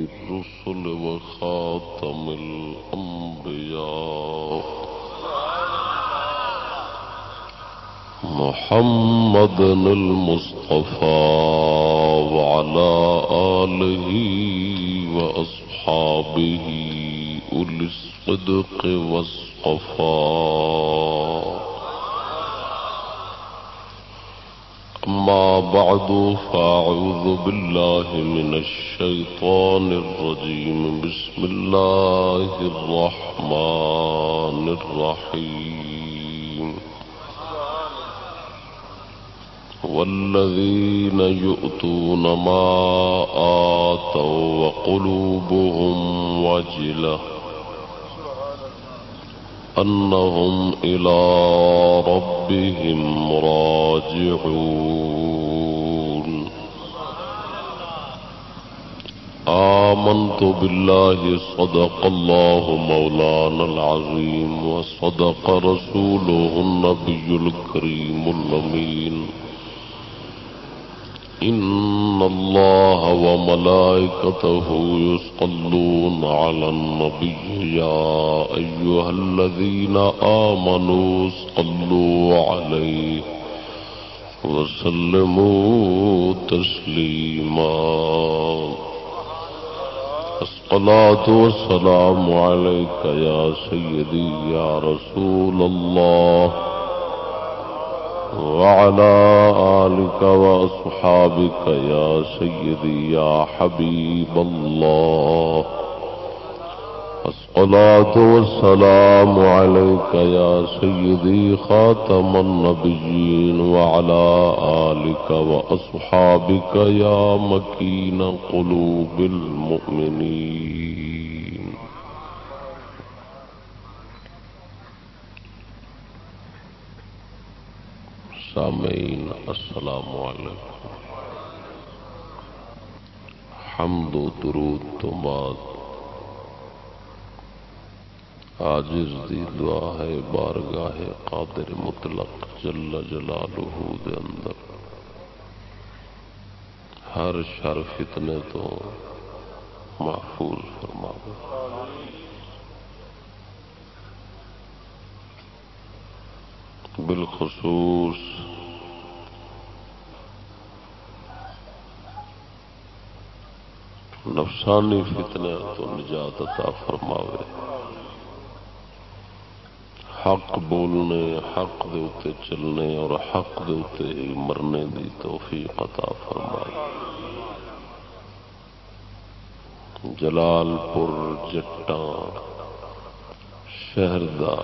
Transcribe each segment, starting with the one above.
الرسل وخاتم الأنبياء محمد المصطفى وعلى آله وأصحابه أولي الصدق والصفاء. أما بعد، فأعوذ بالله من الشيطان الرجيم. بسم الله الرحمن الرحيم. والذين يؤتون ما آتوا وقلوبهم وجلة. أنهم إلى ربهم راجعون. آمنت بالله صدق الله مولانا العظيم وصدق رسوله النبي الكريم الأمين. إن الله وملائكته يصلون على النبي يا أيها الذين آمنوا صلوا عليه وسلموا تسليما الصلاة والسلام عليك يا سيدي يا رسول الله وعلى آلك وأصحابك يا سيدي يا حبيب الله. الصلاة والسلام عليك يا سيدي خاتم النبيين وعلى آلك وأصحابك يا مكين قلوب المؤمنين. سامعین السلام علیکم حمد و درود تو بعد. عاجز دی دعا ہے، بارگاہ قادر مطلق جل جلالہ دے اندر. ہر شر فتنے تو محفوظ فرماوے بالخصوص نفسانی فتنے تو نجات عطا فرماوے۔ حق بولنے، حق دے اتے چلنے اور حق دے اتے ہی مرنے دی توفیق عطا فرمائے جلال پور جٹان شہر دا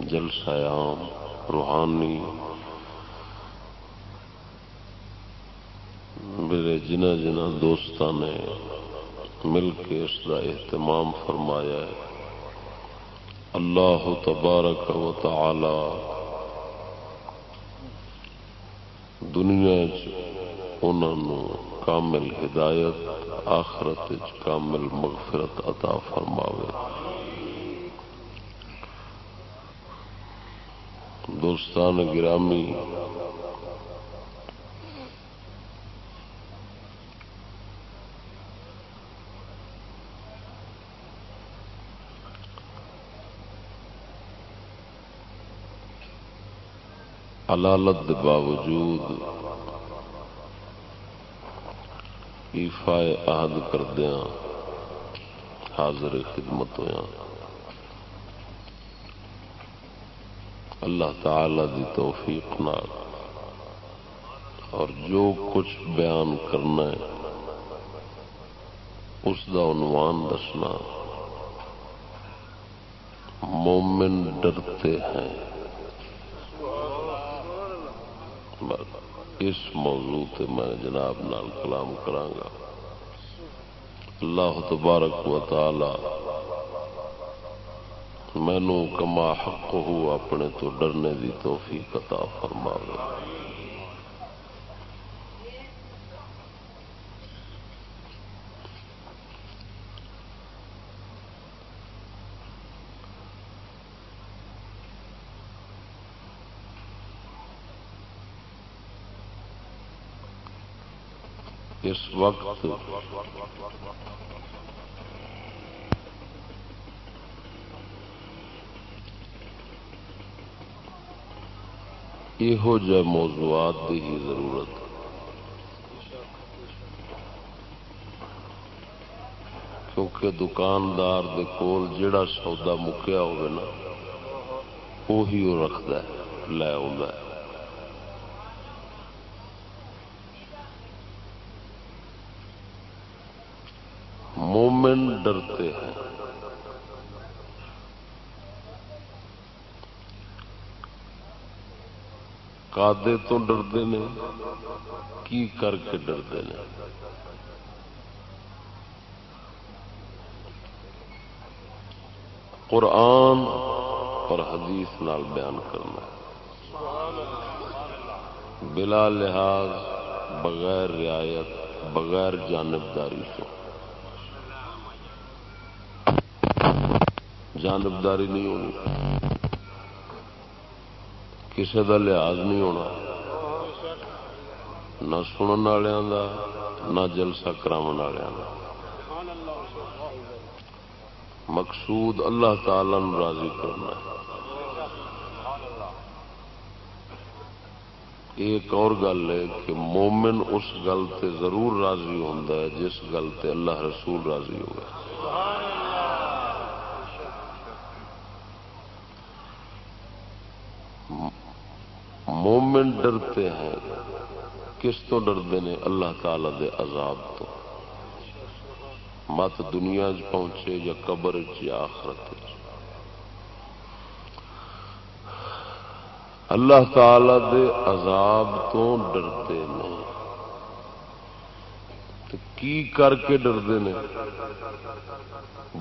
جلسیام روحانی میرے جنہ جنہ دوستوں نے مل کے اس کا اہتمام فرمایا ہے۔ اللہ تبارک و تعالی دنیا انہوں کامل ہدایت، آخرت کامل مغفرت عطا فرماوے۔ دوستان گرامی علالت دے باوجود ایفائے عہد کردیا حاضر خدمت ہوا اللہ تعالی دی توفیق نال اور جو کچھ بیان کرنا ہے، اس دا عنوان دسنا۔ مومن ڈرتے ہیں۔ اس موضوع تے میں جناب نال کلام کرانگا اللہ تبارک و تعالی مینو کما حق ہو اپنے تو ڈرنے دی توفیق عطا فرماوے۔ اس وقت یہو جہ موضوعات کی ہی ضرورت کیونکہ دکاندار دے کول جڑا سودا مکیا ہوگا نا وہی وہ رکھد لے آ مومن ڈرتے ہیں۔ کادے تو ڈرتے ہیں کی کر کے ڈرتے ہیں قرآن اور حدیث نال بیان کرنا بلا لحاظ، بغیر رعایت، بغیر جانبداری تو جانبداری نہیں ہونی۔ کسی کا لحاظ نہیں ہونا۔ نہ سنن والوں کا نہ جلسہ کرا مقصود اللہ تعالی راضی کرنا ایک اور گل ہے کہ مومن اس گل تے ضرور راضی ہوتا ہے جس گل تے اللہ رسول راضی ہوگا مومن ڈرتے ہیں۔ کس تو ڈرتے ہیں؟ اللہ تعالی دے عذاب تو۔ مت دنیا چ پہنچے یا قبر یا آخرت اللہ تعالی دے عذاب تو ڈرتے ہیں۔ کی کر کے ڈرتے ہیں؟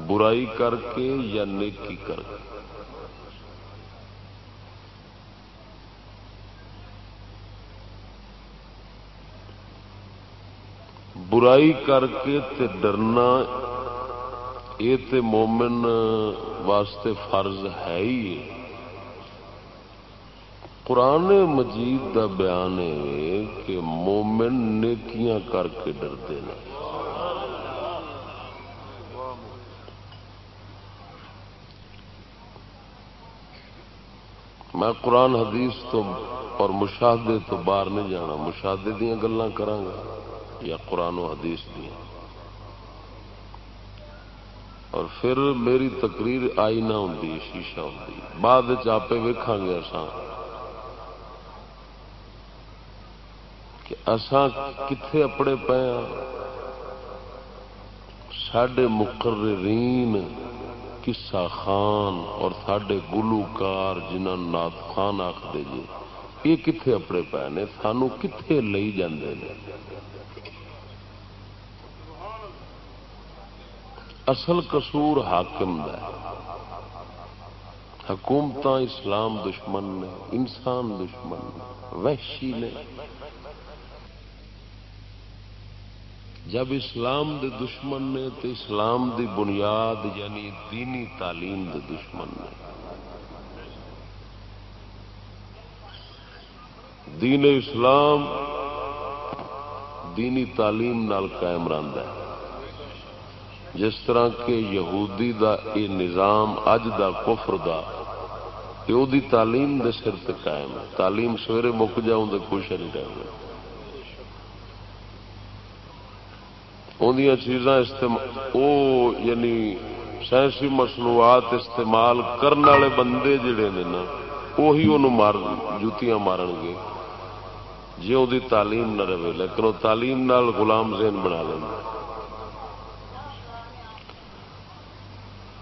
برائی کر کے یا نیکی کر کے؟ برائی کر کے تے ڈرنا یہ تے مومن واسطے فرض ہے ہی قرآن مجید دا بیان ہے کہ مومن نیکیاں کر کے ڈرتے ہیں۔ میں قرآن حدیث تو اور مشاہدے تو باہر نہیں جانا، مشاہدے دیا گلیں کرا یا قرآن و حدیث دیا اور پھر میری تقریر آئی نہ ہوں شیشہ ہوں بعد آپ ویکا گے کہ اسان کتنے اپنے پے ہاں۔ سڈے مقررین کسا خان اور سڈے گلوکار جنہوں نات خان آخر جی یہ کتنے اپنے پے نے؟ سانو کتنے لئی جاندے نے؟ اصل قصور حاکم دا حکومت اسلام دشمن نے، انسان دشمن نے، وحشی نے۔ جب اسلام دے دشمن نے، تو اسلام دی بنیاد یعنی دینی تعلیم دے دشمن نے۔ دین اسلام دینی تعلیم نال قائم رہتا ہے۔ جس طرح کہ یہودی دا اے نظام اج دا کفر دا یہ دی تعلیم دے سر تے قائم ہے۔ تعلیم سویرے مک جاؤں دے کچھ نہیں رہے اندیاں چیزاں استعمال او یعنی سائنسی مصنوعات استعمال کرنے والے بندے جڑے نے نا وہی انہوں مار جوتیاں مارن گے۔ جی وہ تعلیم نہ رہے، لیکن وہ تعلیم نال غلام ذہن بنا لیں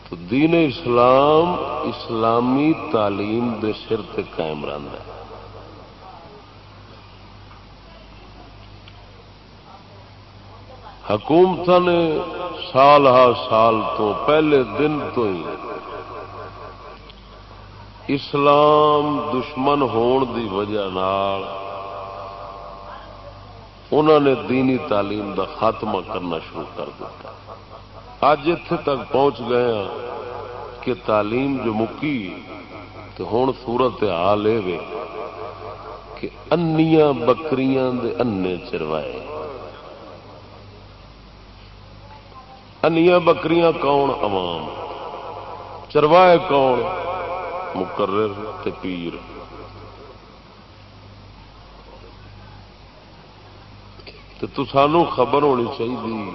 تو دین اسلام اسلامی تعلیم دے سر تے قائم رہتا ہے۔ حکومت نے سال ہا سال تو پہلے دن تو ہی اسلام دشمن ہون دی وجہ نال انہوں نے دینی تعلیم دا خاتمہ کرنا شروع کر دیتا۔ اج اتے تک پہنچ گئے ہیں کہ تعلیم جو مکی تو ہوں سورت حال یہ کہ انیاں بکریاں دے انے چروائے۔ انیا بکریاں کون عوام؟ چروائے کون؟ مقرر تے پیر۔ تو سانو خبر ہونی چاہیے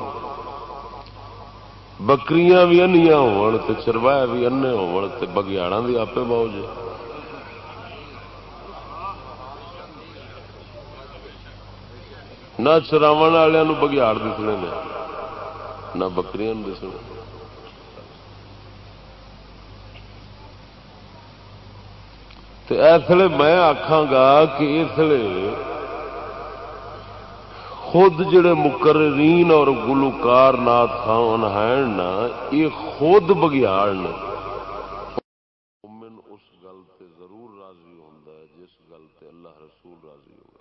بکریاں بھی انیا ہون تے بھی انے ہون تے بگیاڑا دی آپ موج نہ چراو والوں بگیاڑ دسنے نے، نہ بکریاں دسنے اس لیے میں آخا گا کہ اس لیے خود جڑے مقررین اور گلوکار نات خان ہیں نا، یہ خود بگیاڑ نے۔ اس گل تے ضرور راضی ہے جس گل تے اللہ رسول راضی ہو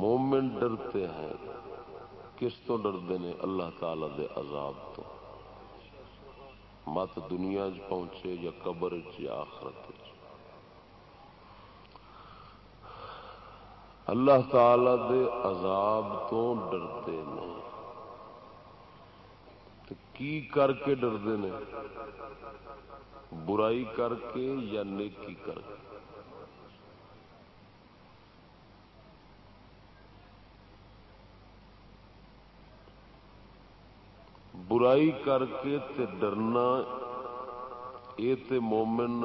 مومن ڈرتے ہیں، کس تو ڈرتے ہیں؟ اللہ تعالی دے عذاب تو۔ مت دنیا چ پہنچے یا قبر یا آخرت اللہ تعالی دے عذاب تو ڈرتے ہیں کی کر کے ڈرتے ہیں برائی کر کے یا نیکی کر کے؟ برائی کر کے تے ڈرنا، یہ تے مومن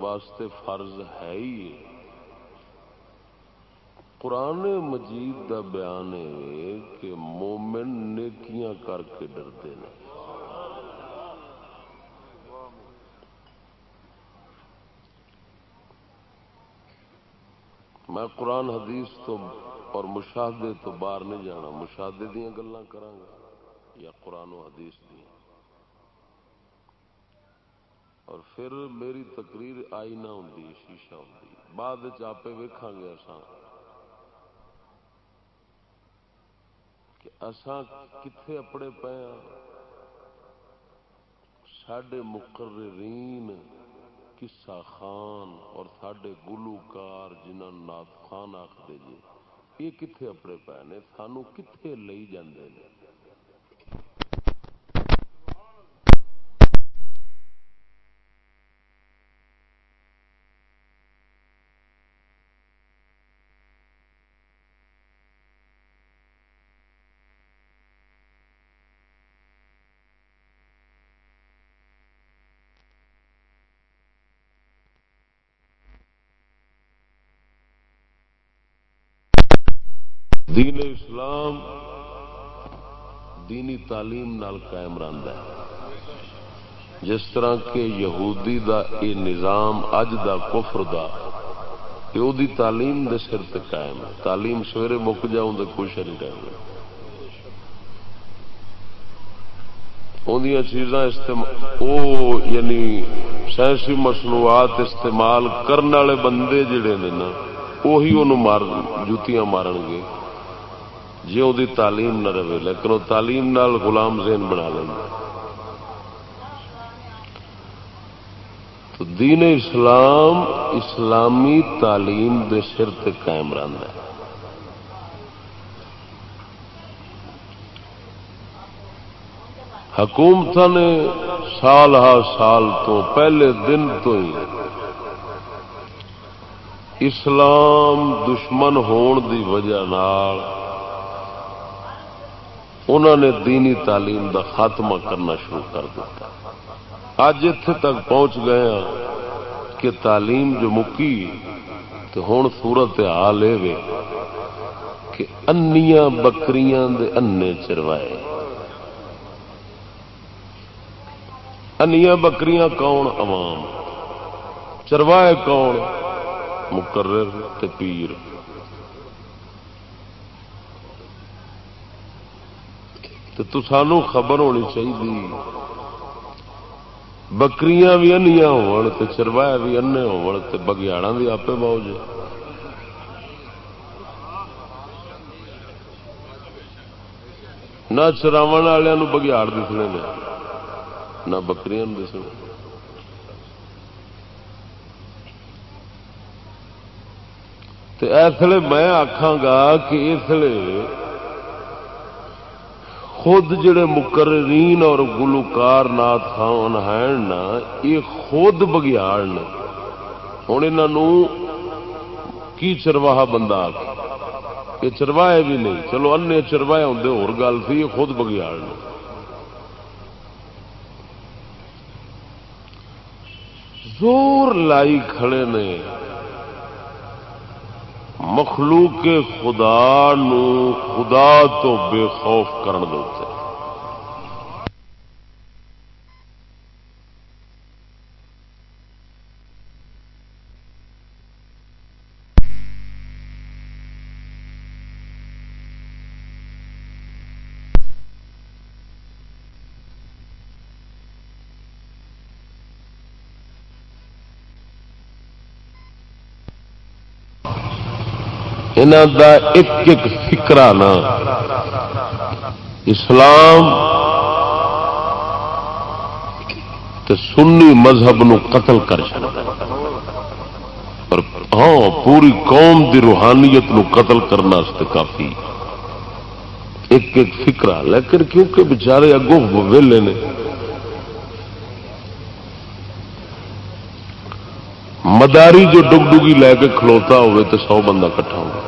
واسطے فرض ہے ہی قرآن مجید دا بیان ہے کہ مومن نیکیاں کر کے ڈرتے ہیں۔ میں قرآن حدیث تو اور مشاہدے تو باہر نہیں جانا، مشاہدے دیا گلا کرا یا قرآن و حدیث دی۔ اور پھر میری تقریر آئی نہ ہوں شیشہ ہوں بعد آپ ویکھا گے اساں کہ اساں کتنے اپنے پے ہاں۔ سڈے مقررین کسا خان اور سڈے گلوکار جنہوں نات خان آخر جی یہ کتنے اپنے پے نے؟ سانو کتنے لے جاندے نے؟ دین اسلام دینی تعلیم نال قائم رہتا ہے۔ جس طرح کہ یہودی دا اے نظام اج دا کفر دا یہ دی تعلیم دے سر تے قائم ہے۔ تعلیم سویرے مک جاؤں تو کچھ نہیں رہنا اندیاں چیزاں او یعنی سائنسی مصنوعات استعمال کرنے والے بندے جڑے نے نا وہی انہوں مار جوتیاں مارن گے۔ جی وہ تعلیم نہ رہے، لیکن وہ تعلیم نال غلام ذہن بنا لیں تو دین اسلام اسلامی تعلیم دے سر تے قائم رہتا ہے۔ حکومت نے سال ہا سال تو پہلے دن تو ہی اسلام دشمن ہون دی وجہ نال انہوں نے دینی تعلیم دا خاتمہ کرنا شروع کر دیتا۔ اج اتے تک پہنچ گئے ہیں کہ تعلیم جو مکی، تو ہوں سورت حال یہ کہ انیاں بکریاں دے انے چروائے۔ انیاں بکریاں کون؟ عوام۔ چروائے کون؟ مقرر تے پیر۔ تو سانو خبر ہونی چاہیے بکریاں بھی انیا ہون تے چروائے بھی انے ہون تے بگیاڑا بھی آپ موج۔ نہ چراو والوں بگیاڑ دسنے نے، نہ بکریاں دسنے تو اسلے میں آخا گا کہ اسلے خود جڑے مقررین اور گلوکار نات خان ہیں نا، یہ خود بگیاڑ نے۔ ہوں انہوں کی چرواہا بندہ آ یہ چرواہے بھی نہیں۔ چلو ان چرواہے ہوں اور گل تھی، یہ خود بگیاڑ نے۔ زور لائی کھڑے نے۔ مخلوق خدا نو خدا تو بے خوف کرن دو دا ایک ایک فکرا نا۔ اسلام تے سنی مذہب نو قتل کر اور ہاں پوری قوم دی روحانیت نو قتل کرنا کافی۔ ایک ایک فکرا لیکن کیونکہ بچارے اگوں ویلے نے۔ مداری جو ڈگ ڈگی لے کے کھلوتا ہوئے تو سو بندہ کٹھا ہو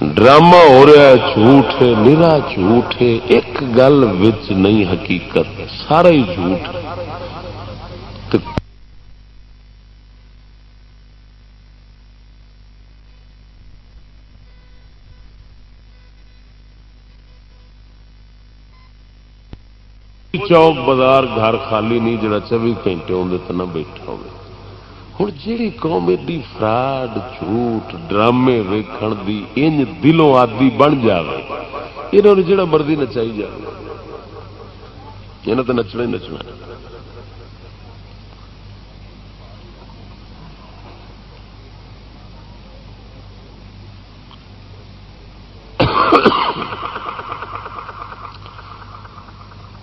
ڈرامہ ہو رہا ہے، جھوٹ ہے، نرا جھوٹ ہے، ایک گل نہیں حقیقت سارا ہی جھوٹ ہے۔ چوک بازار گھر خالی نہیں، جڑا چوبی گھنٹے اندر تو نہ بیٹھا ہو ہوں جی قوم ایڈی فراڈ جھوٹ ڈرامے ویکھن دی ان دلوں آدی بن جائے یہ جڑا مرضی نچائی جائے یہ تو نچنا ہی نچنا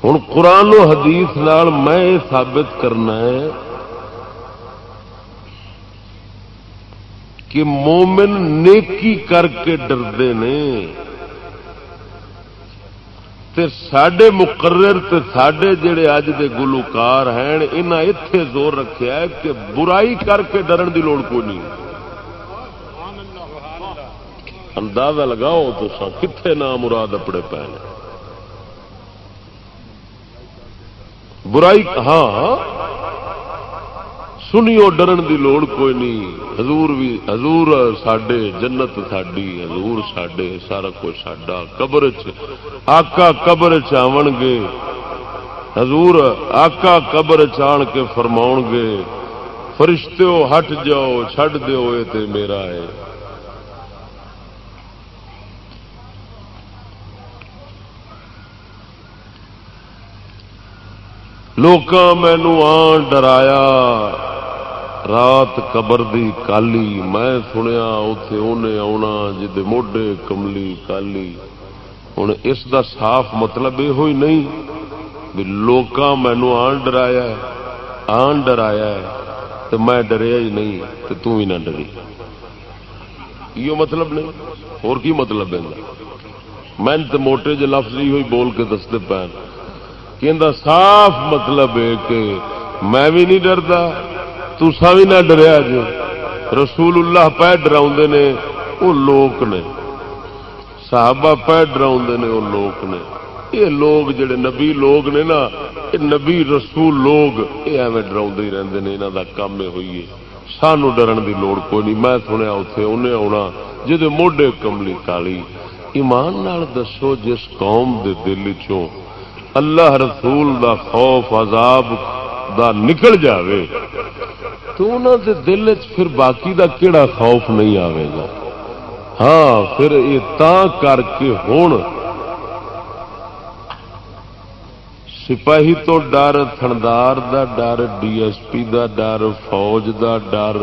ہوں قرآن و حدیث نال میں یہ ثابت کرنا ہے کہ مومن نیکی کر کے ڈردے نے۔ تے سڈے مقرر تے سڈے جڑے اج دے گلوکار ہیں انہیں اتے زور رکھا ہے کہ برائی کر کے ڈرن دی لوڑ کوئی نہیں۔ اندازہ لگاؤ تو کتنے نام مراد اپنے پے برائی ہاں۔, ہاں۔ سنیو ڈرن دی لوڑ کوئی نہیں۔ حضور بھی حضور ساڈے، جنت ساڈی، حضور ساڈے، سارا کچھ ساڈا۔ قبر آقا قبر چن گے۔ حضور آقا قبر چان کے فرماؤ گے فرشتے ہٹ جاؤ چڈ دو تے میرا ہے۔ لوگ مینو آن ڈرایا۔ رات قبر دی کالی میں سنیا اتے انہیں آنا جی موڈے کملی کالی۔ ہوں اس دا صاف مطلب یہ ہوئی نہیں بھی لوگ مینو آن ڈرایا آن ڈرایا تو میں ڈریا ہی نہیں تو تم ہی نہ ڈری۔ یہ مطلب نہیں اور کی مطلب ہے؟ میں تو موٹے جی لفظ ہی ہوئی بول کے دستے پے کہ صاف مطلب ہے کہ میں بھی نہیں ڈردا تسا بھی نہ ڈریا جو۔ رسول اللہ پہ ڈرا نے وہ لوگ نے۔ صحابہ پہ ڈرا نے وہ لوگ نے۔ یہ لوگ جڑے نبی لوگ نے نا، یہ نبی رسول لوگ، یہ ایویں ڈرا ہی رہتے ہیں یہاں کا کام یہ ہوئی ہے۔ سانو ڈرن کی لوڑ کوئی نہیں۔ میں سنیا اتے انہیں آنا جی موڈے کملی کالی ایمان نال دسو، جس قوم دے دل چوں اللہ رسول دا خوف، عذاب دا نکل جاوے، تو انہوں دے دل پھر باقی دا کیڑا خوف نہیں آئے گا؟ ہاں پھر یہ کر کے ہون سپاہی تو ڈر، تھندار دا ڈر، ڈی ایس پی دا ڈر، فوج دا ڈر۔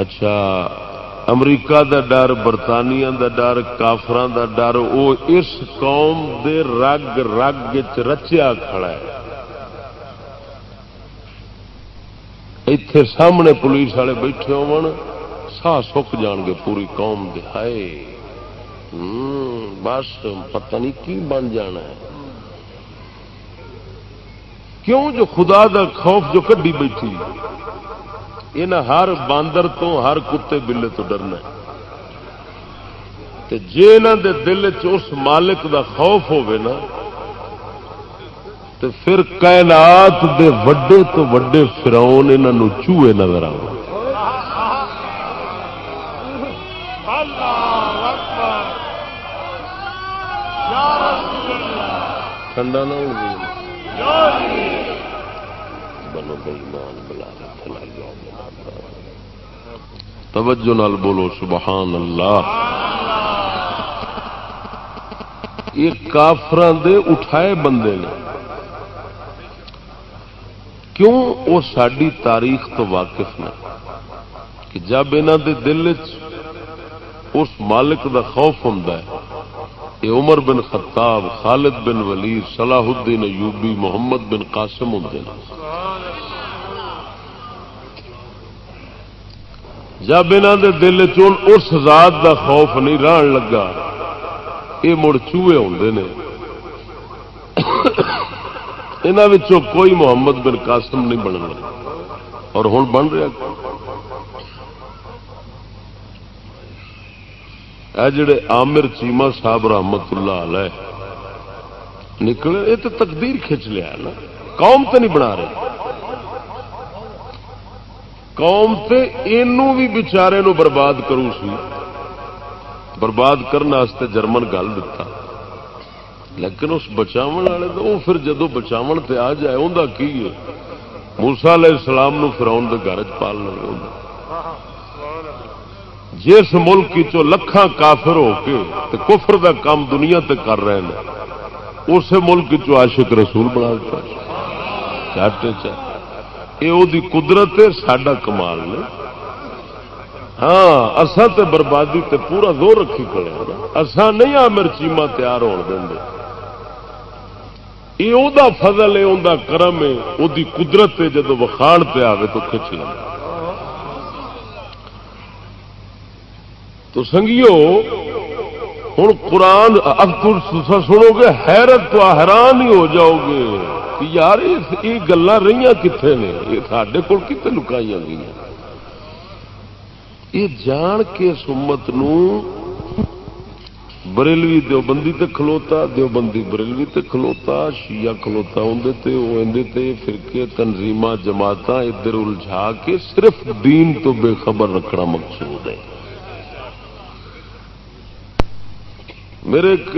اچھا امریکہ دا ڈر، برطانیہ دا ڈر کافران دا ڈر وہ اس قوم دے رگ رگ رچیا کھڑا ہے۔ اتے سامنے پولیس والے بیٹھے ہو سا سک جان گے پوری قوم دہائے بس پتہ نہیں کی بن جانا ہے کیوں جو خدا دا خوف جو کڈی بیٹھی یہ ہر باندر تو ہر کتے بلے تو ڈرنا جی دے دل چ مالک دا خوف نا تو پھر کائنات دے وڈے تو وڈے فراؤن انہوں چوہے نظر آ ٹھنڈا نہ بنو بےمان بلا توجہ نال بولو، سبحان اللہ۔ یہ کافران دے اٹھائے بندے نے۔ کیوں وہ ساری تاریخ تو واقف نے کہ جب انہوں دے دل اس مالک دا خوف ہوں یہ عمر بن خطاب، خالد بن ولید، صلاح الدین ایوبی، محمد بن قاسم ہوں جب انہوں دے دل چون اس ذات دا خوف نہیں رہن لگا یہ مڑ چوہے ہوں یہاں کوئی محمد بن قاسم نہیں بننا اور ہوں بن رہا اے جڑے عامر چیما صاحب رحمت اللہ علیہ نکلے یہ تو تقدیر کھچ لیا نا۔ قوم تو نہیں بنا رہے۔ قوم تے اینو بھی بچارے نو برباد کروں سی۔ برباد کرنے جرمن گل دتا۔ لیکن اس بچاو والے تو وہ پھر جدو بچاو تے آ جائے انہوں کی ہے؟ موسا علیہ السلام نو فراؤن دے گھر پال لگے جس ملک چو لکھان کافر ہو کے تے کفر دا کام دنیا تے کر رہے ہیں اس ملک چو عاشق رسول بنا دیتا چاٹے چاہتے یہ قدرت ہے سڈا کمال نے ہاں اسان تے بربادی تے پورا زور رکھی کھڑے اسان نہیں آ چیما تیار ہو دیں یہ فضل ہے انہیں کرم ہے وہ قدرت ہے، جدو وکھان پہ آئے تو کھچ لیں تو سنگیو ہوں قرآن، اب سنو گے، حیرت تو حیران ہی ہو جاؤ گے کہ یار، یہ گلا رہی کتنے نے؟ یہ سارے کول کتنے لکائی گئی یہ جان کے سمت نو بریلوی دیوبندی تے کھلوتا، دیوبندی بریلوی تے کھلوتا، شیعہ کھلوتا اندر تے وہ اندر تے فرقے تنظیمہ جماعت ادھر الجھا کے صرف دین تو بے خبر رکھنا مقصود ہے۔ میرے ایک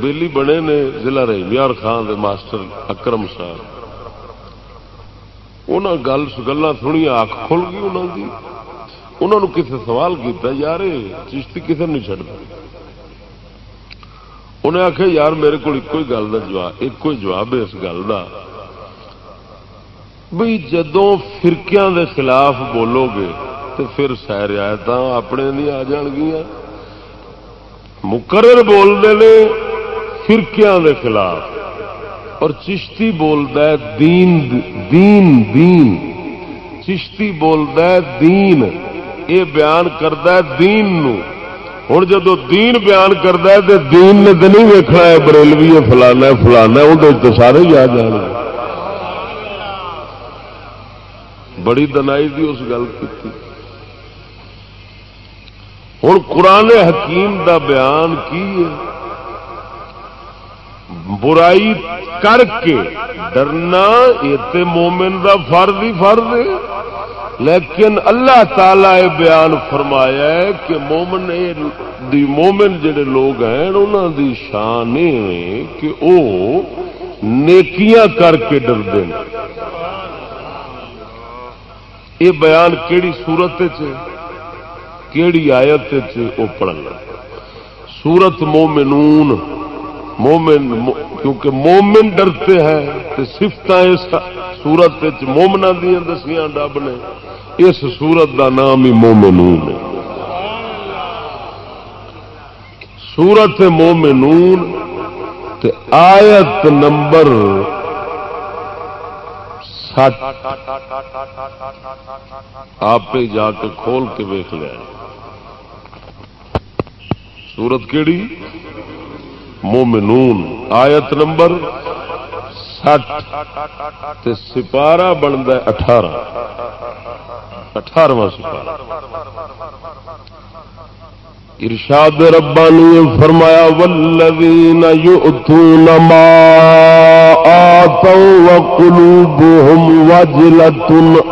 بیلی بنے نے ضلع رحمیار خان دے ماسٹر اکرم صاحب۔ انہوں گل گلا سنی اک کھل گئی انہوں کی انہوں نے کسی سوال کیتا یار چشتی کسی نہیں چڑھتا انہیں آخیا یار میرے کو ایک گل کا جواب ایک ہی جواب ہے اس گل کا بھائی جدو فرقیاں دے خلاف بولو گے تو پھر سہ رعایت اپنے نہیں آ جان گیا مقرر بولتے ہیں فرقیاں دے خلاف۔ اور چشتی بولتا ہے دین دین دین۔ چشتی بولتا ہے دین۔ یہ بیان کرتا ہے دین نو۔ ہوں جدو دین بیان کرتا ہے تو دین نے تو نہیں ویکنا ہے، بریلوی ہے، فلانا فلانا اندر تو سارے ہی آ جان بڑی دنائی دی اس گل کی ہوں قرآن حکیم دا بیان کی ہے؟ برائی کر کے ڈرنا یہ مومن دا فرض ہی فرض ہے۔ لیکن اللہ تعالی بیان فرمایا ہے کہ مومن دی مومن جڑے لوگ ہیں انہوں دی شان کہ او نیکیاں کر کے ڈرتے ہیں۔ یہ بیان کیڑی صورت کیڑی آیت وہ پڑھنا سورت مومنون، مومن، کیونکہ مومن ڈرتے ہیں تو سفت سورت مومنا دیا دسیاں ڈب نے۔ اس سورت دا نام ہی مومنون ہے۔ سورت مومنون تے آیت نمبر سٹ آپ جا کے کھول کے ویخ لیا سورت کیڑی؟ مومنون۔ آیت نمبر سٹ سپارہ بنتا اٹھارہ۔ اٹھارواں سپارہ ارشاد ربانی فرمایا والذین یؤتون ما آتوا وقلوبهم وجلة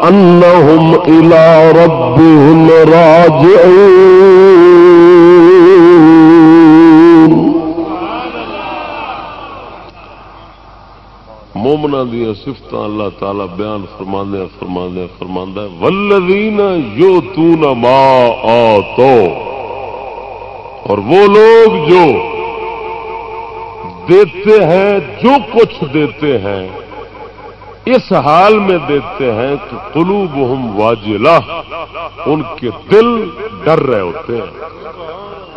انہم الى ربهم راجعون مومنا دیا سفت اللہ تعالی بیان فرماندے فرماندے فرماندہ والذین یؤتون ما آتوا۔ اور وہ لوگ جو دیتے ہیں، جو کچھ دیتے ہیں، اس حال میں دیتے ہیں کہ قلوب ہم واجلہ، ان کے دل ڈر رہے ہوتے ہیں۔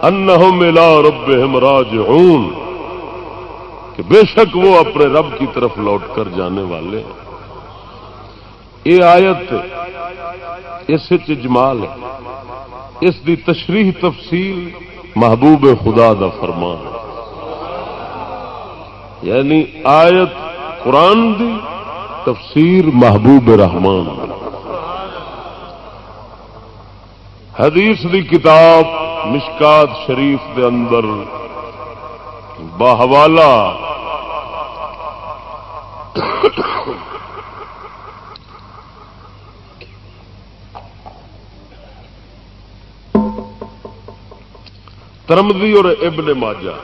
انہم ملا رب راج کہ بے شک وہ اپنے رب کی طرف لوٹ کر جانے والے ہیں۔ یہ آیت اس جمال ہے۔ اس دی تشریح تفصیل محبوب خدا دا فرمان یعنی آیت قرآن دی تفسیر محبوب رحمان۔ حدیث دی کتاب مشکات شریف دے اندر باہوالا ترمدی اور ابن ماجہ۔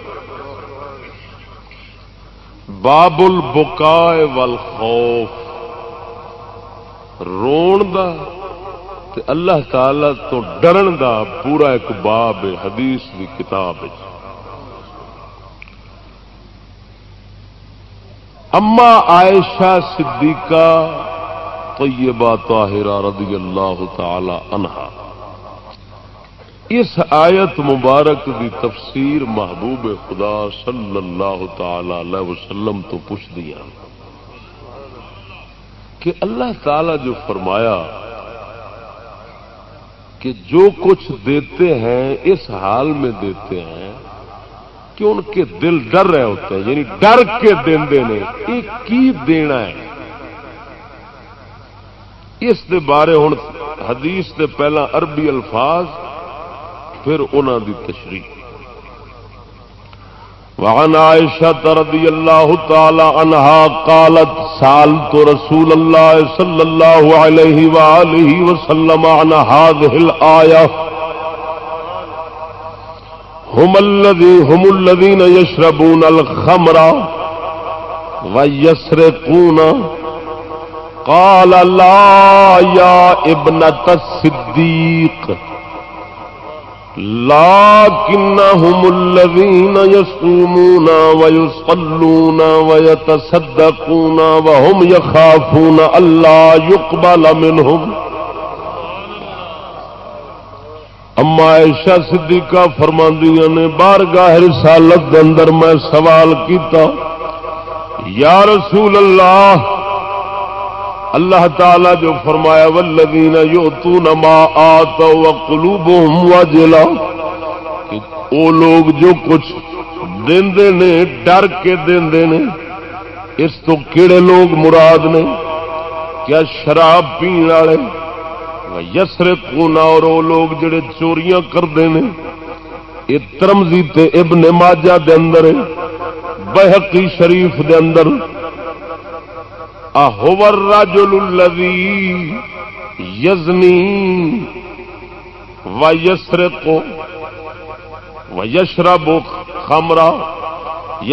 باب البکائے والخوف۔ رون دا تے اللہ تعالی تو ڈرن دا پورا ایک باب حدیث کی کتاب ہے اما عائشہ صدیقہ طیبہ طاہرہ رضی اللہ تعالی عنہا۔ اس آیت مبارک دی تفسیر محبوب خدا صلی اللہ تعالی علیہ وسلم تو پوچھ دیا کہ اللہ تعالی جو فرمایا کہ جو کچھ دیتے ہیں، اس حال میں دیتے ہیں کہ ان کے دل ڈر رہے ہوتے ہیں یعنی ڈر کے دے یہ کی دینا ہے؟ اس دے بارے ہوں حدیث دے پہلا عربی الفاظ، پھر انہوں دی تشریح۔ وعن عائشة رضي الله تعالى عنها قالت سالت رسول الله صلى الله عليه وآله وسلم عن هذه الآية هم, الذي هم الذين يشربون الخمر ويسرقون قال لا يا ابنة الصديق لكنهم الذين يصومون ويصلون ويتصدقون وهم يخافون ألا يقبل منهم. اما عائشہ صدیقہ فرماندیاں نے بارگاہ رسالت اندر میں سوال کیتا، یا رسول اللہ اللہ تعالی جو فرمایا ولدین یؤتون ما آتوا وقلوبهم وجلا او لوگ جو کچھ دیندے نے، ڈر کے دیندے نے، اس تو کیڑے لوگ مراد نے، کیا شراب پین والے یسرقون اور او لوگ جڑے چوریاں کردے نے، یہ ترمزی تے ابن ماجہ دے اندر بحقی شریف دے اندر۔ اہور رجل الذی یزنی و یسرق و یشرب خمرا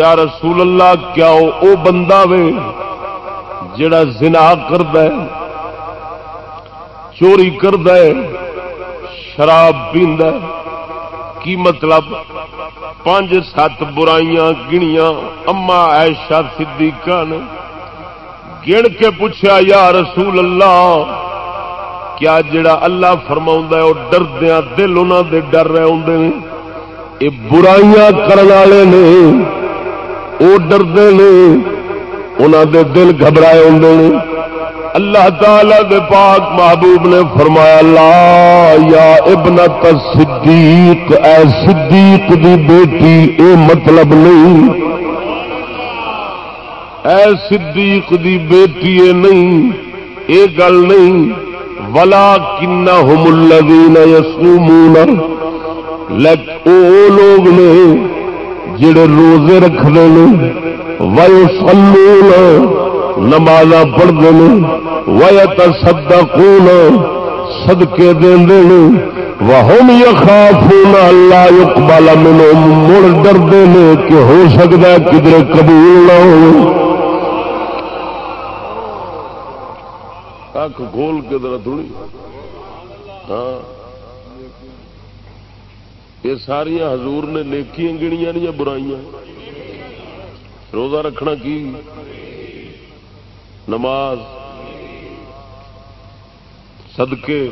یا رسول اللہ، کیا او بندہ وے، جڑا زنا کرد چوری کرد شراب پیند کی مطلب؟ پانچ سات برائیاں گنیاں، اما ایشا صدیقہ نے گن کے پوچھا، یا رسول اللہ، کیا جڑا اللہ فرما وہ ڈردیا دل انہوں دے ڈر رہے ہوں یہ برائیاں کرنے والے نے وہ ڈردے نے انہوں دے دل گھبرائے ہوں اللہ تعالی دے پاک محبوب نے فرمایا، لا یا ابن صدیق، اے صدیق دی بیٹی، اے مطلب نہیں۔ اے صدیق دی بیٹی، اے نہیں، اے گل نہیں۔ ولا کنا ہوم الذین یصومون لک او لوگ نے جڑے روزے رکھتے ہیں وی سلون نماز پڑھتے ہیں ویت سدا کون سدکے دے وہم یخافون اللہ اقبال منو مڑ ڈردے نے کہ ہو سکتا ہے کدھر قبول نہ ہو۔ اک گول کے ذرا تھوڑی۔ ہاں۔ یہ ساریا حضور نے نیکیاں گنیاں یا برائیاں؟ روزہ رکھنا کی؟ نماز صدقے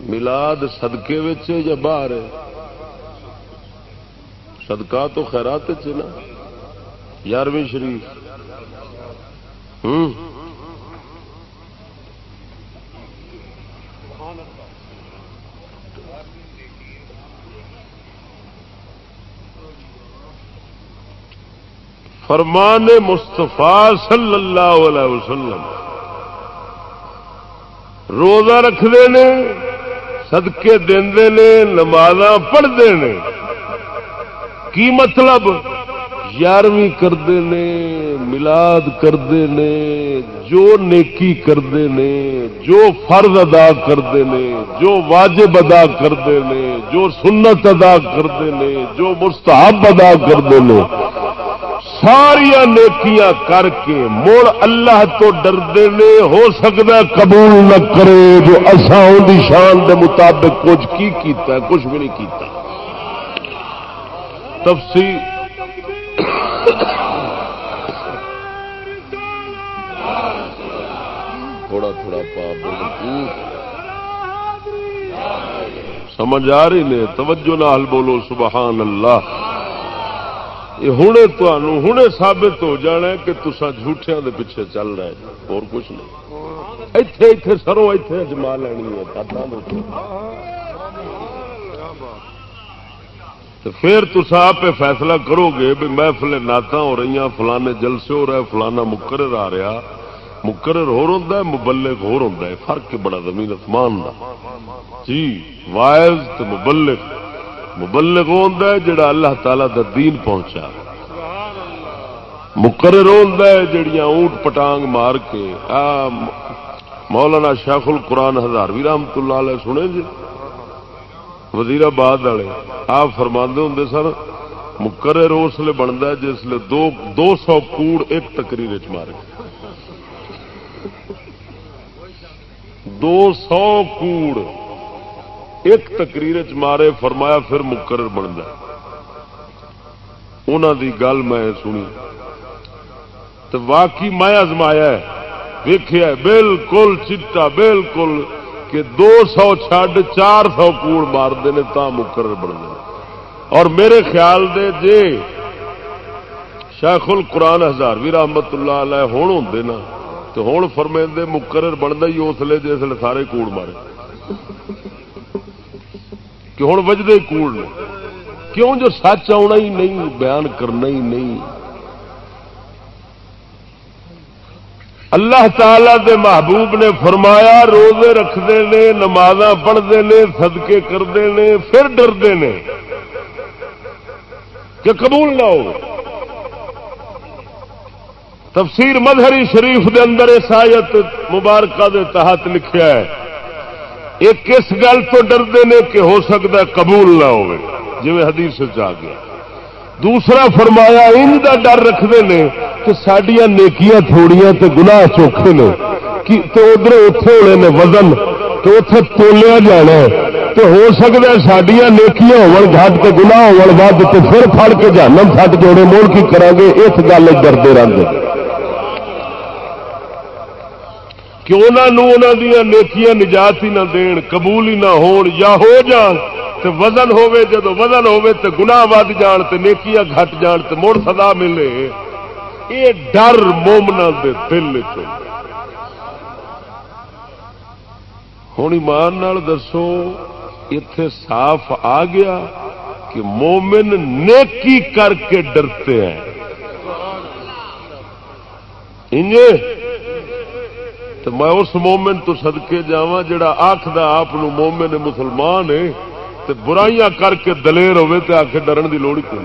ملاد صدقے یا باہر صدقہ تو خیرات نا یارویں شریف۔ ہوں؟ فرمان مستفا صلی اللہ علیہ وسلم۔ روزہ رکھتے ہیں سدکے دے نماز پڑھتے ہیں کی مطلب؟ یارویں کرتے نے ملاد کرتے نے، جو نیکی کرتے نے، جو فرض ادا کرتے نے، جو واجب ادا کرتے نے، جو سنت ادا کرتے نے، جو مستحب ادا کرتے ہیں ساریا نیکیاں کر کے مڑ اللہ تو ڈردے نے، ہو سکتا قبول نہ کرے جو اصا شان دے مطابق کچھ کی کیتا ہے، کچھ بھی نہیں کیتا۔ تفصیل۔ تھوڑا تھوڑا پا سمجھ آ رہی نے؟ توجہ نال بولو، سبحان اللہ۔ ہوں ہوں ثابت ہو جانا ہے کہ تسا جھوٹیا دے پیچھے چل رہے اور کچھ نہیں اتے اتے سرو اتے جما لینی ہے پھر تسا آپ فیصلہ کرو گے بھی محفل نعت ہو رہی فلانے جلسے ہو رہے فلانا مقرر آ رہا مقرر ہو رہا ہے مبلک ہو رہا ہے فرق بڑا زمین اسمان کا جی وائز تو مبلک مبلغ ہوتا ہے جڑا اللہ تعالی دا دین پہنچا۔ مقرر ہوتا ہے جڑیاں اونٹ پٹانگ مار کے۔ آ، مولانا شاخ القرآن ہزاروی رحمت اللہ علیہ، سنے جی؟ وزیر آباد والے۔ آپ فرما ہوں سر مقرر اس لیے بنتا جس لیے دو دو سو کوڑ ایک تقریر چ مارے دو سو کوڑ۔ ایک تقریر چ مارے فرمایا پھر مقرر بنتا انہوں دی گل میں سنی۔ تو واقعی میں ازمایا ویخیا بالکل چٹا، بالکل کہ دو سو چڈ چار سو کوڑ مارتے ہیں تا مقرر بنتے اور میرے خیال دے جے شیخ القرآن ہزار بھی رحمت اللہ علیہ ہوں ہوں نا تو ہوں فرمے مقرر بنتا ہی اس لیے جس سارے کوڑ مارے۔ کہ ہوں وجدے کوڑ نے۔ کیوں جو سچ آنا ہی نہیں، بیان کرنا ہی نہیں۔ اللہ تعالی دے محبوب نے فرمایا، روزے رکھتے ہیں نماز پڑھتے ہیں سدکے کرتے ہیں پھر ڈرتے ہیں کہ قبول نہ ہو۔ تفسیر مظہری شریف دے اندر اس آیت مبارکہ دے تحت لکھیا ہے۔ ایک کس گل تو ڈرتے ہیں کہ ہو سکتا ہے قبول نہ ہو جی حدیث چ گیا۔ دوسرا فرمایا، ان کا ڈر رکھتے ہیں کہ سڈیا نیکیاں تھوڑیاں تے گناہ چوکھے نے تو ادھر اتے ہونے نے وزن، تو اتے تولیا جانا تو ہو سکتا ہے سڈیا نیکیاں ہوٹ کے گنا ہو پھر پھڑ کے جانم سٹ جوڑے موڑ کی کریں گے اس گل ڈرتے رہتے کہ انہوں دیا نیکیاں نجات ہی نہ دین، قبول ہی نہ ہون، یا ہو جان تو وزن ہو جدو وزن ہوے تے گناہ ود جان تو نیکیاں گھٹ جان تو مڑ سدا ملے۔ یہ ڈر مومنا دے دل چ ہوں ایمان نال دسو اتے صاف آ گیا کہ مومن نیکی کر کے ڈرتے ہیں۔ تو میں اس مومن تو سدکے جا جا آخد آپ مومن مسلمان ہے تو برائیاں کر کے دلیر ہوے تو آ کے ڈرن کی لوڑ کیوں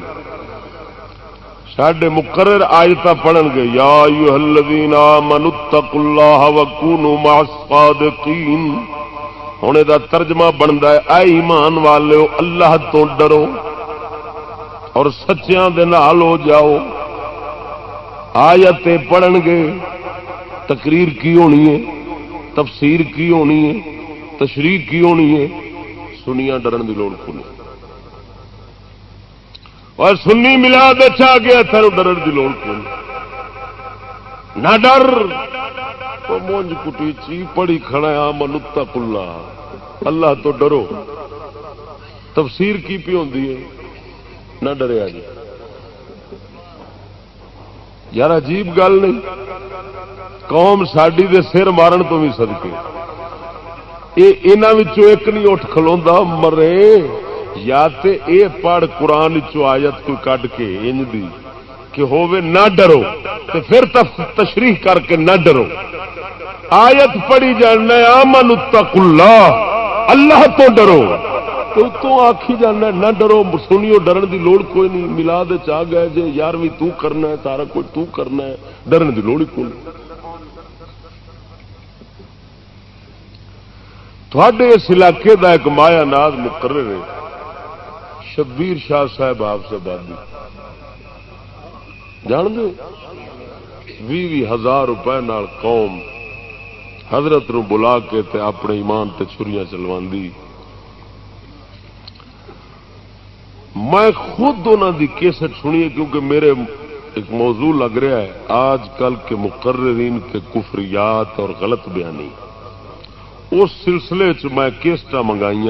سڈے مقرر آیت پڑھن گے، یا الذین آمنوا اللہ وکونوا مع الصادقین۔ ہوں یہ ترجمہ بنتا ہے، اے ایمان والے اللہ تو ڈرو اور سچیاں دے نال ہو جاؤ۔ آیت پڑھن گے تقریر کی ہونی ہے؟ تفسیر کی ہونی ہے؟ تشریح کی ہونی ہے؟ سنیا ڈرن کی لوڑ کو اور سنی ملا بچا گیا تھر ڈرن کی لوڑ کو نہ ڈر۔ مونج کٹی چی پڑی کھڑا منتا کلا اللہ۔ تو ڈرو۔ تفسیر کی پی ہوتی ہے؟ نہ ڈریا جی۔ یار عجیب گل نہیں۔ قوم ساری دے سر مارن تو بھی سدکے یہ ایک نہیں اٹھ کھلوا مرے۔ یا تے اے پڑھ قرآن آیت کوئی کڈ کے انج دی کہ ہووے نہ ڈرو تے پھر تشریح کر کے نہ ڈرو۔ آیت پڑھی جانا آمن اتق اللہ اللہ تو ڈرو۔ تو آخی جانا نہ ڈرو، سنیو، ڈرن دی لوڑ کوئی نہیں۔ ملا دے چاہ گئے جے یار بھی تو کرنا ہے تارا کوئی تو کرنا ہے۔ ڈرن دی لوڑ ہی کوئی تھوڑے اس علاقے دا ایک مایا ناز مقرر ہے۔ شبیر شاہ صاحب، آپ سے بادی جان دو بھی بھی ہزار روپے نال قوم۔ حضرت نو بلا کے تے اپنے ایمان تے چھریاں چلوا میں خود انہوں دی کیسٹ سنی کیونکہ میرے ایک موضوع لگ رہا ہے۔ آج کل کے مقررین کے کفریات اور غلط بیانی۔ اس سلسلے چ میں کیسٹ منگائی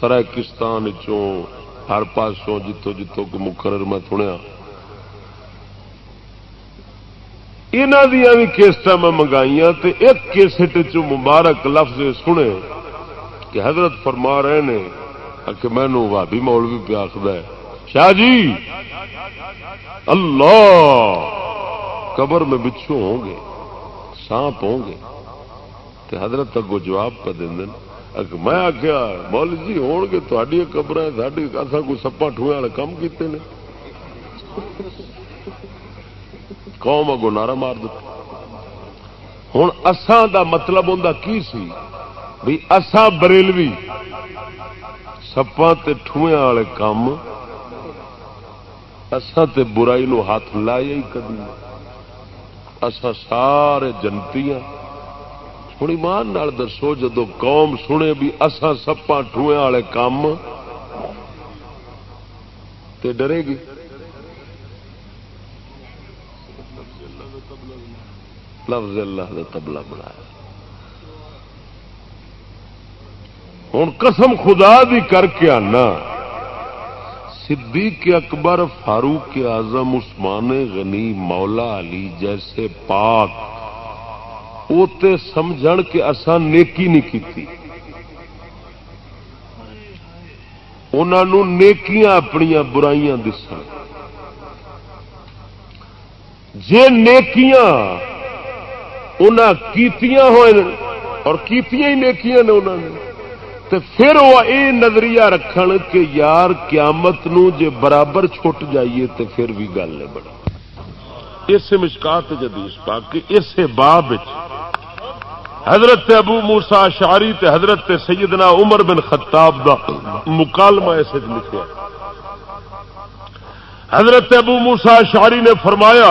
سرائکستان چوں ہر پاسوں جتوں جتوں کے مقرر میں سنیا یہاں دیا بھی کیسٹ میں منگائی ایک کیسٹ چ مبارک لفظ سنے کہ حضرت فرما رہے نے کہ مینو بھابی مولوی پہ آخر شاہ جی اللہ، قبر میں بچھو ہوں گے، سانپ ہوں گے۔ تو حضرت اگو جواب پہ دیں میں آخیا مول جی ہو گے تھوڑی قبر ہے ساری اصا کوئی سپا ٹوئے والے کام کیتے ہیں قوم اگو نعرہ مار دیتا۔ ہوں اسان دا مطلب ہوں کی سی؟ بھی اسان بریلوی سپا ٹوئے والے کام اسان تے برائی نو ہاتھ لایا ہی کدی۔ اسا سارے جنتی ہوں ایمان دسو جدو قوم سنے بھی اسان سپا ٹوئے والے کام تے ڈرے گی۔ لفظ اللہ نے تبلا بنایا۔ ہوں قسم خدا دی کر کے آنا۔ صدیق اکبر، فاروق اعظم، عثمان غنی، مولا علی جیسے پاک۔ تے سمجھ کے آسان نیکی نہیں کی انہوں نیکیاں اپنی برائیاں دس جے نیکیاں انہیں کیتیاں ہوئے اور کیتیاں ہی نیکیاں نے انہوں نے۔ تو پھر وہ یہ نظریہ رکھن کہ یار قیامت نو جے برابر چھٹ جائیے تو پھر بھی گل نہیں بڑی اس مشکات جدیش پاک کہ اس باب حضرت ابو موسا شاری تے حضرت سیدنا عمر بن خطاب دا مکالمہ اس لکھا حضرت ابو موسا شاری نے فرمایا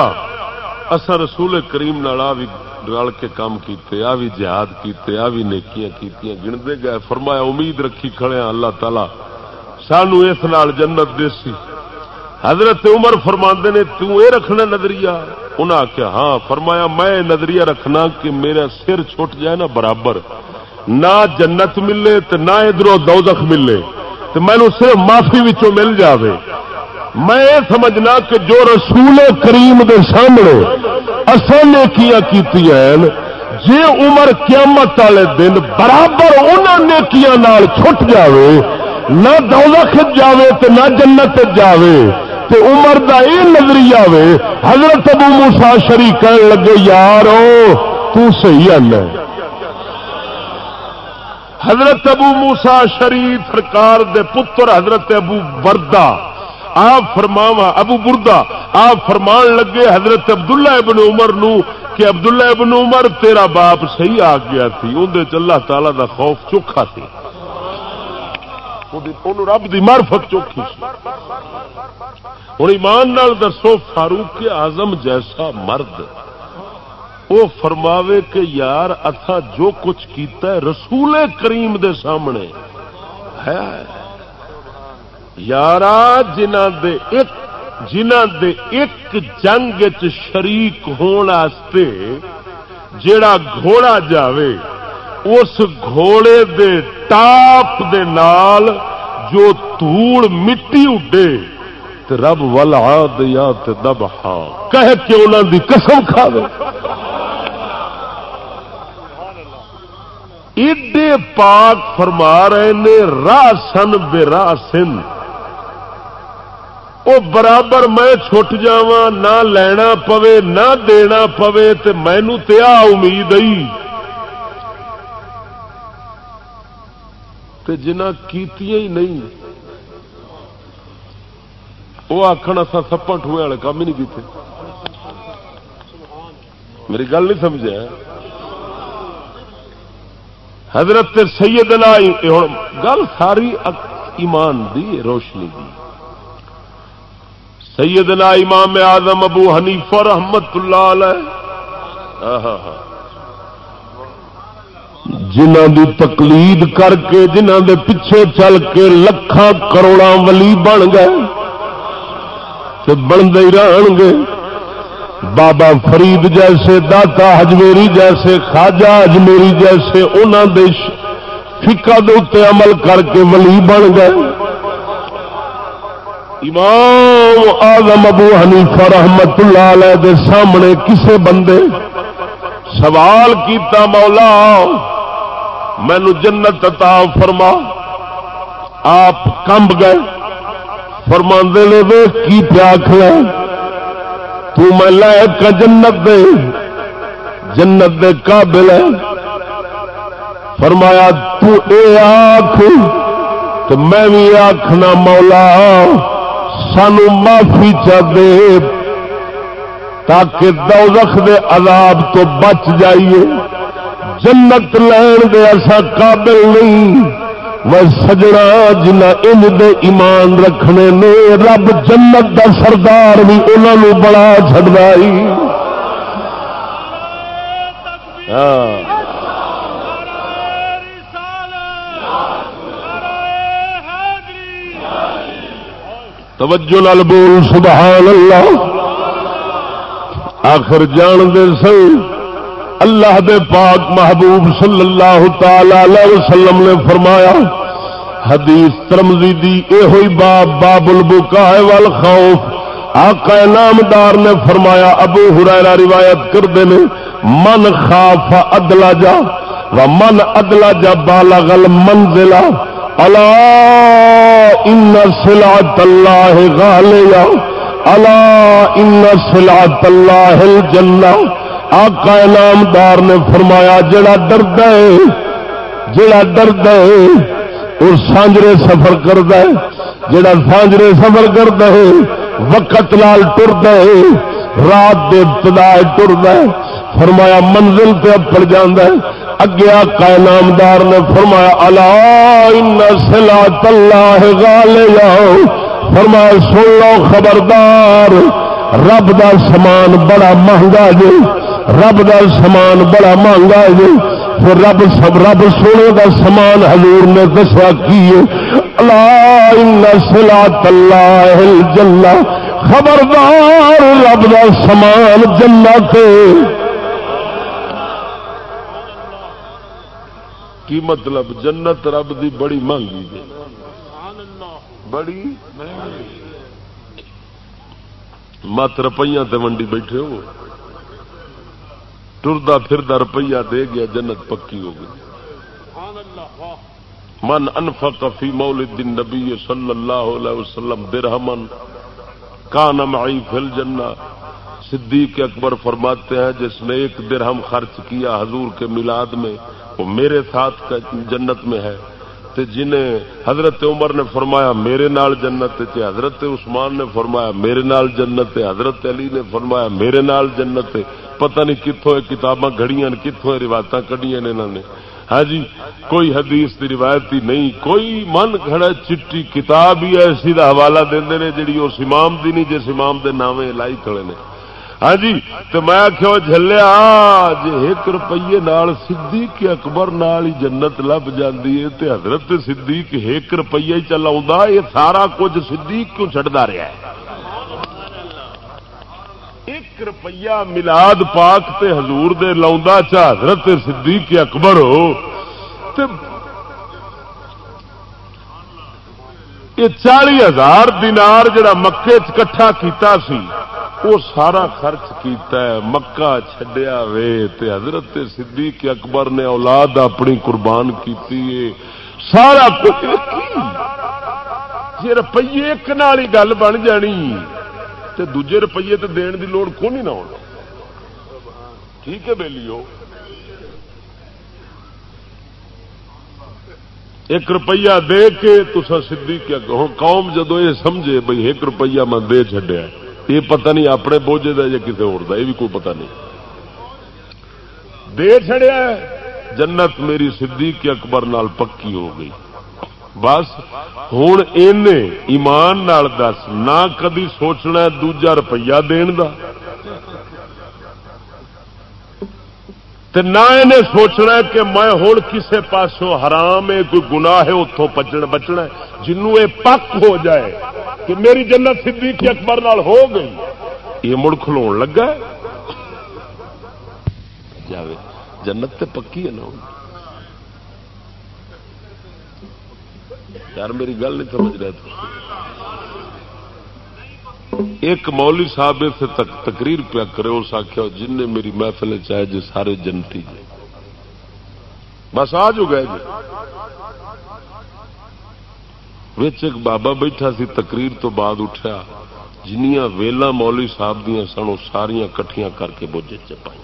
اصا رسول کریم نالا بھی رل کے کام کیتے، آ بھی جہاد کیتے، آ بھی نیکیاں کیتیاں، گنتے گئے، فرمایا امید رکھی کھڑے ہیں اللہ تعالی۔ سانو اس نال جنت دیسی حضرت عمر فرما نے، تو اے رکھنا نظریہ۔ انہاں آخیا ہاں فرمایا میں نظریہ رکھنا کہ میرا سر چھٹ جائے نا برابر۔ نہ جنت ملے تو نہ ادھر دوزخ ملے۔ تو مینو صرف معافی مل جاوے۔ میں یہ سمجھنا کہ جو رسول کریم دے سامنے اصل کیا جی عمر قیامت والے دن برابر انہوں نیکیاں چھٹ جاوے، نہ دوزخ جاوے تو نہ جنت جاوے تو عمر دا یہ نظریہ وے، حضرت ابو موسا شری کہن لگے یار تو صحیح ہے حضرت ابو موسا شریف سرکار دے پتر حضرت ابو بردا آپ فرماوا ابو بردا، آپ فرمان لگے حضرت عبداللہ ابن عمر نو کہ عبداللہ ابن عمر تیرا باپ صحیح آ گیا تھی اندر اللہ تعالی دا خوف چوکھا سی۔ رب دی معرفت چوکھی ہوں ایمان نال دسو، فاروق آزم جیسا مرد وہ فرماوے کہ یار، اتھا جو کچھ کیتا ہے رسول کریم دے سامنے ہے۔ یار جنہ دے ایک جنہ دے ایک جنگ شریک ہونے جیڑا گھوڑا جاوے، اس گھوڑے دے ٹاپ دے نال جو توڑ مٹی اڈے رب ول یا دب ہاں کہ انہوں دی قسم کھا دے ایڈے پاک فرما رہے نے راہ سن بے راہ سن وہ برابر میں چھٹ جا نہ لینا پوے، نہ دینا پوے تو مینو تیا امید آئی جنہ کیتی ہی نہیں۔ وہ آخر اصا سپن ٹوئے والے کام ہی نہیں کیتے۔ میری گل نہیں سمجھا حضرت سیدنا گل ساری ایمان دی، روشنی دی۔ سیدنا امام آدم ابو حنیف رحمت اللہ علیہ۔ جنہ دی تقلید کر کے جنہ دے پیچھے چل کے لکھان کروڑا ولی بن گئے بنتے ہی رہن گے۔ بابا فرید جیسے، داتا ہجمیری جیسے، خواجہ اجمیری جیسے انہوں دے فکا دے عمل کر کے ولی بن گئے۔ امام آزم ابو حنیفہ رحمت اللہ علیہ دے سامنے کسے بندے سوال کیتا مولا، مینو جنت عطا فرما۔ آپ کمب گئے فرما نے ویخ کی پیاکھ لے تو میں لے کا جنت دے جنت دے قابل ہے۔ فرمایا، تو اے آخ تو میں بھی آخنا مولا سانو معافی چاہے تاکہ دوزخ دے عذاب تو بچ جائیے۔ جنت لین دے ایسا قابل نہیں۔ وہ سجنا جنا ان دے ایمان رکھنے نے رب جنت دا سردار بھی انہوں بڑا چڑائی ہاں۔ توجہ لال بول سبحان اللہ آخر جان دے سن، اللہ دے پاک محبوب صلی اللہ تعالی وسلم نے فرمایا، حدیث ترمزی دی اے ہوئی باب باب البکاء والخوف۔ آقا نامدار نے فرمایا، ابو ہریرہ روایت کر دے نے، من خاف ادلا جا و من ادلا جا بالغ المنزلہ۔ اللہ ان سلعت اللہ غالیا اللہ ان سلعت اللہ الجنہ آقا نامدار نے فرمایا، جڑا ڈرد ہے، جڑا ڈرد ہے، اور سانجرے سفر کرد ہے، جڑا سانجرے سفر کرد ہے، وقت لال ٹرد ہے، رات دے ابتدائے ٹرد ہے۔ فرمایا منزل پہ اپڑ جاندہ ہے۔ اگے آقا نامدار نے فرمایا اللہ سلا تلا فرمایا، سن لو خبردار، رب دا سامان بڑا مہنگا جی۔ رب دا سامان بڑا مہنگا جی۔ پھر رب سب، رب سونے دا سامان حضور نے دسیا کی اللہ سلا تلا جلا خبردار، رب دا سامان جنت کی مطلب جنت رب دی بڑی مانگی بڑی؟ مت روپیہ تے منڈی بیٹھے ہو۔ ٹردا پھردا روپیہ دے گیا، جنت پکی ہو گئی۔ من انفق فی مولد النبی صلی اللہ علیہ وسلم درہمن، کان معی فی الجنہ۔ صدیق اکبر فرماتے ہیں، جس نے ایک درہم خرچ کیا حضور کے میلاد میں وہ میرے ساتھ جنت میں ہے۔ تے جنہیں حضرت عمر نے فرمایا میرے نال جنت تے حضرت عثمان نے فرمایا میرے نال جنت حضرت علی نے فرمایا میرے نال جنت پتہ نہیں کتوں یہ کتاباں گھڑیاں کتوں روایت کڈیاں نے انہوں نے۔ ہاں جی کوئی حدیث کی روایت ہی نہیں۔ کوئی من کھڑا چٹی کتاب ہی ایسی کا حوالہ دے جی اس امام دی نہیں، جس امام دے نامے لائی کھڑے نے۔ ہاں جی تو میں آخو جلیا جی ایک روپیے نال صدیق اکبر نال ہی جنت لب جاتی ہے، تے حضرت صدیق ایک روپیہ ہی چلا یہ سارا کچھ صدیق کیوں چڑھتا رہا ہے؟ ایک روپیہ ملاد پاک تے حضور دے لاؤں چا حضرت صدیق اکبر ہو، تے یہ چالی ہزار دینار جڑا مکے چٹھا کیتا سی، وہ سارا خرچ کیتا ہے۔ مکہ چھڈیا وے تے حضرت صدیق اکبر نے اولاد اپنی قربان کیتی ہے۔ سارا کچھ جی روپیے ایک نال ہی گل بن جانی۔ تے دوجے روپیے تے دین دی لوڑ کو نہیں نہ ہونا ٹھیک ہے بیلیو۔ ایک روپیہ دے کے تسا سدھی کیا قوم جدو یہ سمجھے بھائی ایک روپیہ میں دے چڈیا یہ پتہ نہیں اپنے بوجھے کا یا کسی اور یہ بھی کوئی پتہ نہیں۔ دے چڑیا جنت میری صدیق اکبر نال پکی ہو گئی۔ بس ہوں ایمان نال دس، نہ کدی سوچنا دوجا روپیہ دن کا نہ انہیں سوچنا کہ میں ہوں کسے پاسوں حرام ہے، کوئی گناہ ہے اتوں بچن بچنا جنوں یہ پک ہو جائے کہ میری جنت صدیق اکبر نال ہو گئی، یہ مڑ کھلو لگا جاوے، جنت تے پکی ہے نا۔ یار میری گل نہیں سمجھ رہے تو ایک مولی صاحب سے تقریر پیا کرے، اس آخیا جن نے میری محفل چاہے جی سارے جنتی جی بس آ جو گئے جی ایک بابا بیٹھا سی، تقریر تو بعد اٹھا جنیا ویلا مولی صاحب دیا سن ساریا کٹیاں کر کے بوجھے چپائی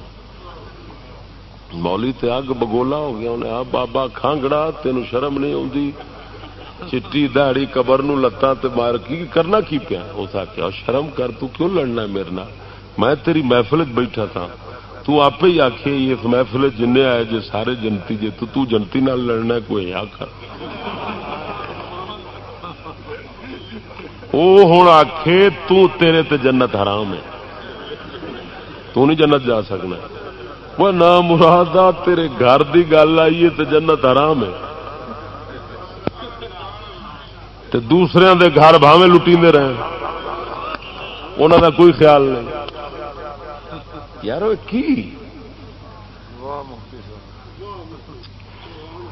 مولی تے اگ بگولا ہو گیا، انہیں آ، بابا کھانگڑا تین شرم نہیں آتی چٹی دہڑی قبر نو مار کی کرنا کی پیا؟ اس آخیا شرم کر، تو کیوں لڑنا میرے نال؟ میں تیری محفل بیٹھا تھا۔ تو آپ ہی آخ اس محفل جن آئے جی سارے جنتی جی تو تو جنتی نال لڑنا کوئی آ کر وہ ہوں آخے تیرے تے جنت حرام ہے۔ تو نہیں جنت جا سکنا۔ وہ نہ مراد تیرے گھر دی گل آئی ہے تو جنت حرام ہے۔ تے دوسرے دے گھر بھاوے لٹی رہے انہوں کا کوئی خیال نہیں۔ یار کی؟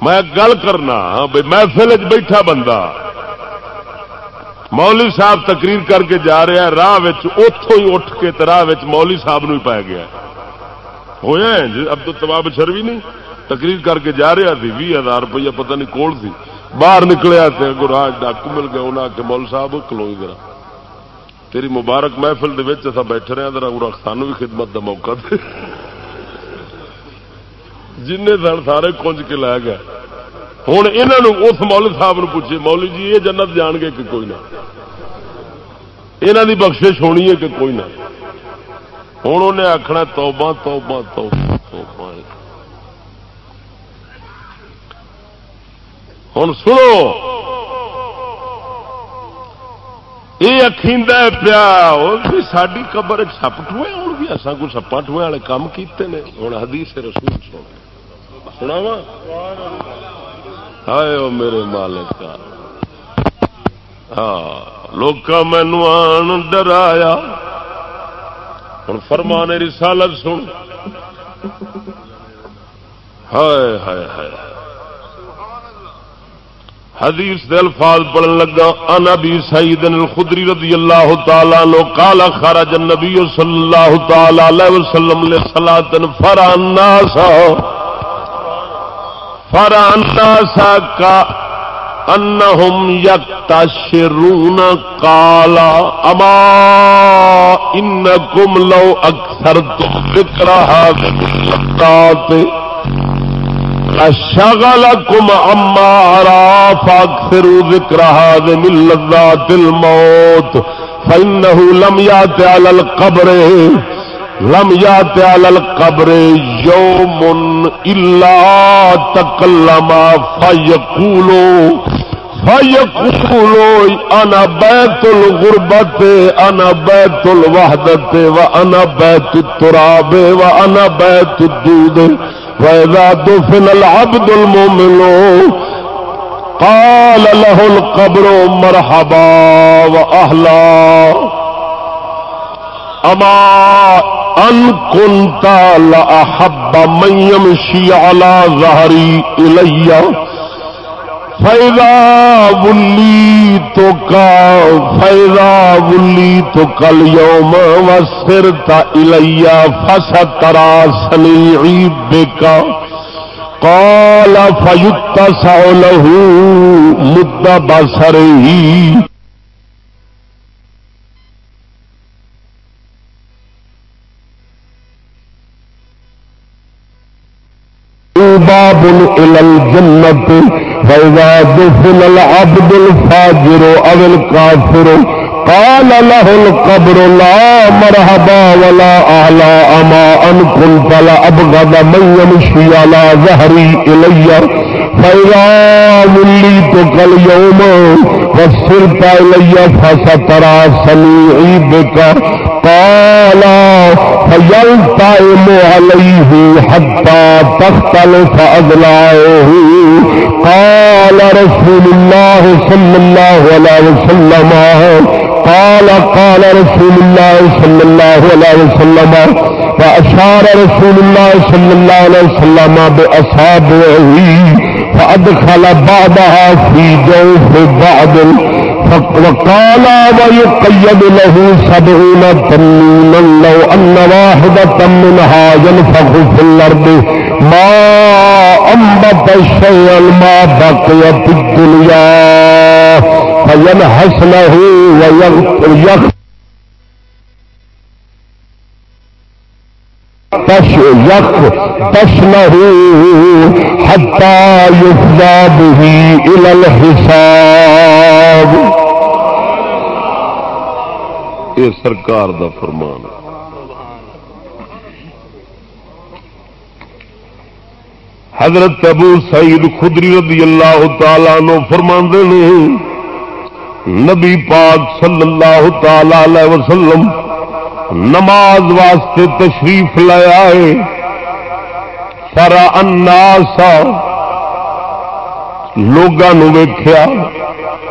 میں گل کرنا بھائی محفل بیٹھا بندہ مولی صاحب تقریر کر کے جا رہا ہے، راہ اتوں ہی اٹھ کے راہ مولی صاحب نو پی گیا۔ ہوا اب تو تباب شروی نہیں تقریر کر کے جا رہا تھی بھی ہزار روپیہ، پتہ نہیں کول سی۔ باہر نکلیا گراج ڈاکو مل گیا انہیں آ کے مول صاحب کلو ذرا۔ تیری مبارک محفل دے بیٹھے رہے ذرا سانو بھی خدمت دا موقع دے۔ جن سن سارے کنج کے لے گئے۔ ہوں یہ اس مول صاحب نے پوچھے مولی جی یہ جنت جان گے کہ کوئی نہ؟ یہاں کی بخشش ہونی ہے کہ کوئی نہ؟ ہوں انہیں آخنا توبہ توبہ توبہ توبہ۔ ہوں سنو۔ یہ اخیند پیا ساری قبر سپ ٹوئے ہو گیا اصا کو سپا ٹوئے والے کام کیتے ہیں ہوں حدیث رسول سن سنا وا ہائے میرے مالک۔ ہاں لوگ مینو آن ڈرایا۔ ہوں فرمانے رسالت سن۔ ہائے ہائے ہائے۔ حدیث دے الفاظ پڑھن لگا ان ابي سعيد الخدري رضي الله تعالى عنه قال، خرج النبي صلى الله تعالى عليه وسلم لصلاه فرع الناس. فرع الناس کا انهم يكتشرون قال، اما انكم لو اكثرتم ذكر هذه اللذات شغلكم عما عرى فاكثروا ذكر هذا من لذات الموت فإنه لم يأت على القبر، لم يأت على القبر يوم إلا تكلم فيقولوا فيقولوا أنا بيت الغربة، أنا بيت الوحدة، وأنا بيت التراب، وأنا بيت الدود. وإذا دفن العبد المؤمن قال له القبر مرحبا وأهلا أما أن كنت لأحب من يمشي على ظهري إليّ فیضا بلی تو کا فیضا بلی تو کل یوم وسر تلیا فس ترا سلی بےکا کال فیت سو مد بسر ہی باب الى الجنه فاذا دخل العبد الفاجر او الكافر قال له القبر لا مرحبا ولا أعلى أما أن كنت لأبغض من يمشي على ظهري إلي. فإذا وليتك اليوم فسرت إلي فسترى سميعي بك. قال فيلتئم عليه حتى تختلف أضلاعه قال رسول الله صلى الله عليه وسلم قال قال رسول الله صلى الله عليه وسلم فأشار رسول الله صلى الله عليه وسلم بأصابعه فأدخل بعضها في جوف بعض وقال ويقيد له سبعين تنين لو أن واحدة منها ينفخ في الأرض ما أنبت الشيء ما بقي في الدنيا فينحس له ويغفر تش تشنه حتى يفضى به إلى الحساب. یہ سرکار دا فرمان حضرت ابو سعید خدری رضی اللہ تعالی نو فرمان نے نبی پاک صلی اللہ تعالی علیہ وسلم نماز واسطے تشریف لایا ہے سارا اناسا لوگوں ویخیا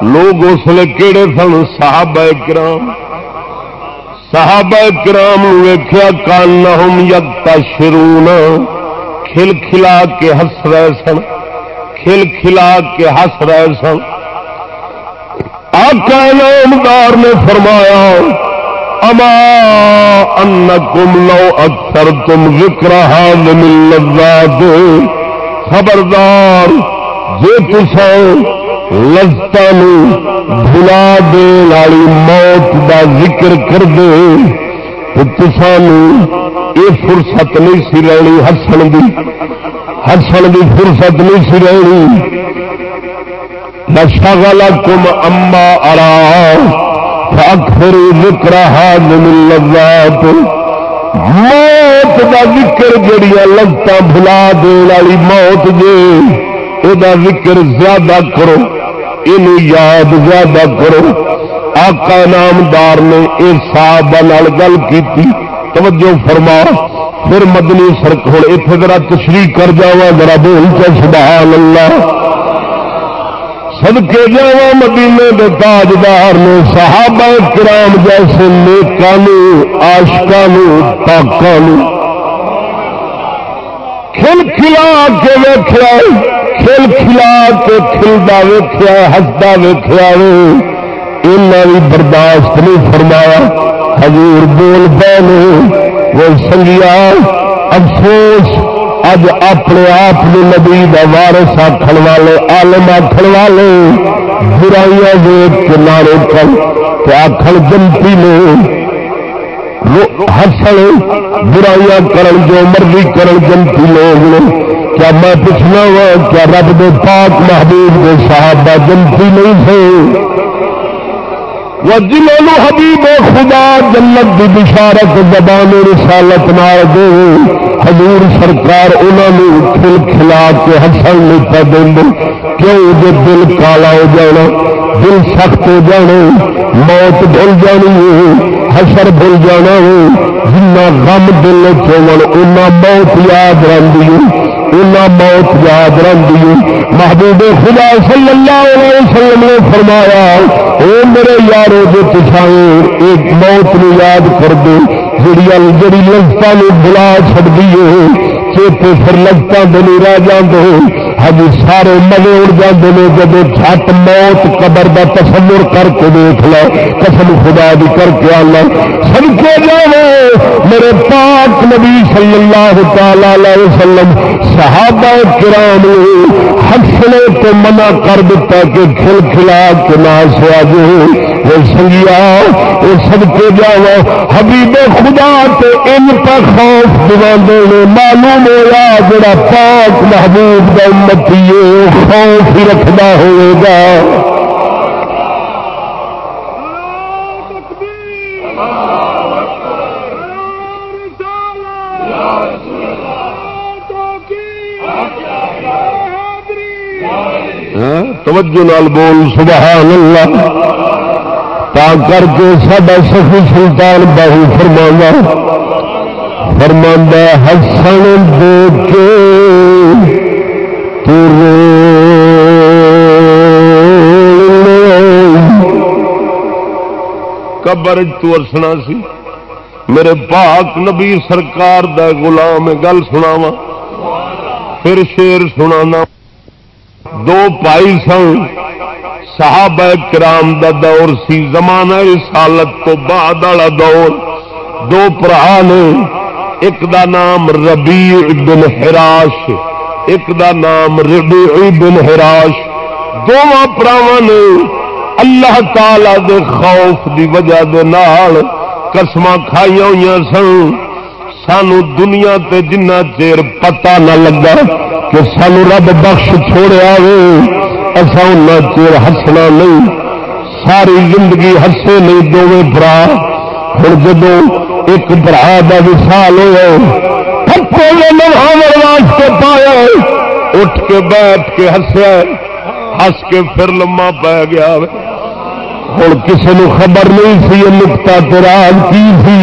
لوگ اس لیے کہڑے سن؟ صحابہ کرام۔ صحابہ کرام ویخیا کان ہم یتا شرون کھل کھلا کے ہس رہے سن۔ کھل کھلا کے ہس رہے سن۔ آقا نامدار نے فرمایا، اما انکم لو اکثر تم ذکر من لذات خبردار جے تساں لذتان بھلا دے والی موت دا ذکر کر دے تسان یہ فرصت نہیں سی رہی ہسن دی ہسن دی فرصت نہیں سی رہی نشا کم اما ارا فاکثر ذکر من لذات موت دا ذکر جڑیاں لذت بھلا دے والی موت جی، جے یہ ذکر زیادہ کرو یہ یاد زیادہ کرو۔ آقا نامدار نے اس صاحب گل کی توجہ فرما، پھر مدنی سرک ہوں اتنے ذرا تشریح کر جا ذرا بول کے سبحان اللہ۔ سدکے جا مدینے کے تاجدار نے صحابہ کرام جیسے نیکانو آشکانو پاکانو کھل کھلا کے ویخیا کھل کھلا کے کھلتا ویخیا ہستا ویخیا بھی برداشت نہیں فرمایا۔ حضور بول پے وہ سنگیا، افسوس اج اپنے آپ نبی کا وارس آخر والے آلم آخر والے برائیاں ویگ کے نارے کر آخر جنتی نے ہسن برائیاں کرن جو مرضی کرن جنتی لوگ نے کیا میں پوچھنا وا کیا رب دے پاک محبوب کے صحابہ جنتی نہیں تھے وہ جنہوں حبیب خدا جنت کی بشارت زبان رسالت نال دے حضور سرکار انہوں نے کھل کھلا کے ہسن نہیں پہ دیں کیوں جو دل کالا ہو جانا دل سخت ہو جانے موت بھول جانی ہے، حشر بھول جانا ہے۔ جنا غم دل چون موت یاد رہی موت یاد رہی محبوب خدا صلی اللہ علیہ وسلم نے فرمایا او میرے یارو جو پچھائے ایک موت نو یاد کر دو جڑی جڑی لگتا نو بلا چڑ دیے چیتے پھر لذت دلی رہ جاندے ہجی سارے مزے اڑ جاتے ہیں جب جھٹ موت قبر کا تصور کر کے دیکھ لو قسم خدا بھی کر کے آنا سب کے جانے میرے پاک نبی صلی اللہ تعالی وسلم، صحابہ کرام ہسنے تو منع کر دیتا کہ کھل کھلا کے نہ سوا جو وہ سنگیا وہ سب کے جاو حبیب خدا تے ان پر خوف دوا معلوم ہوا جڑا پاک محبوب کا امتی خوف ہی رکھنا ہوگا ہاں، توجہ نال بول، سبحان اللہ۔ تا کر کے سڈا سخی سلطان باہو فرما فرما ہسن دے کے قبر ترسنا سی۔ میرے پاک نبی سرکار دا غلام گل سناوا پھر شیر سنانا۔ دو پائی سن۔ صحابہ کرام دا دور سی، زمانہ رسالت تو بعد والا دور۔ دو پرا نے، ایک دا نام ربیع بن حراش، ایک دا نام ربیع بن حراش۔ دونوں پراوا نے اللہ تعالی دے خوف دی وجہ دے نال قسم کھائی ہوئی سن۔ سانو دنیا تے جنہ چیر پتہ نہ لگا کہ سانو رب بخش چھوڑیا وے۔ ایسا چیر ہسنا نہیں، ساری زندگی ہسے نہیں دونوں برا۔ ہوں جدو ایک برا کا وسال ہوا واسطے پایا، اٹھ کے بیٹھ کے ہسیا، ہس کے پھر لما پی گیا۔ ہوں کسی نے خبر نہیں سی نکتا تیرا کی سی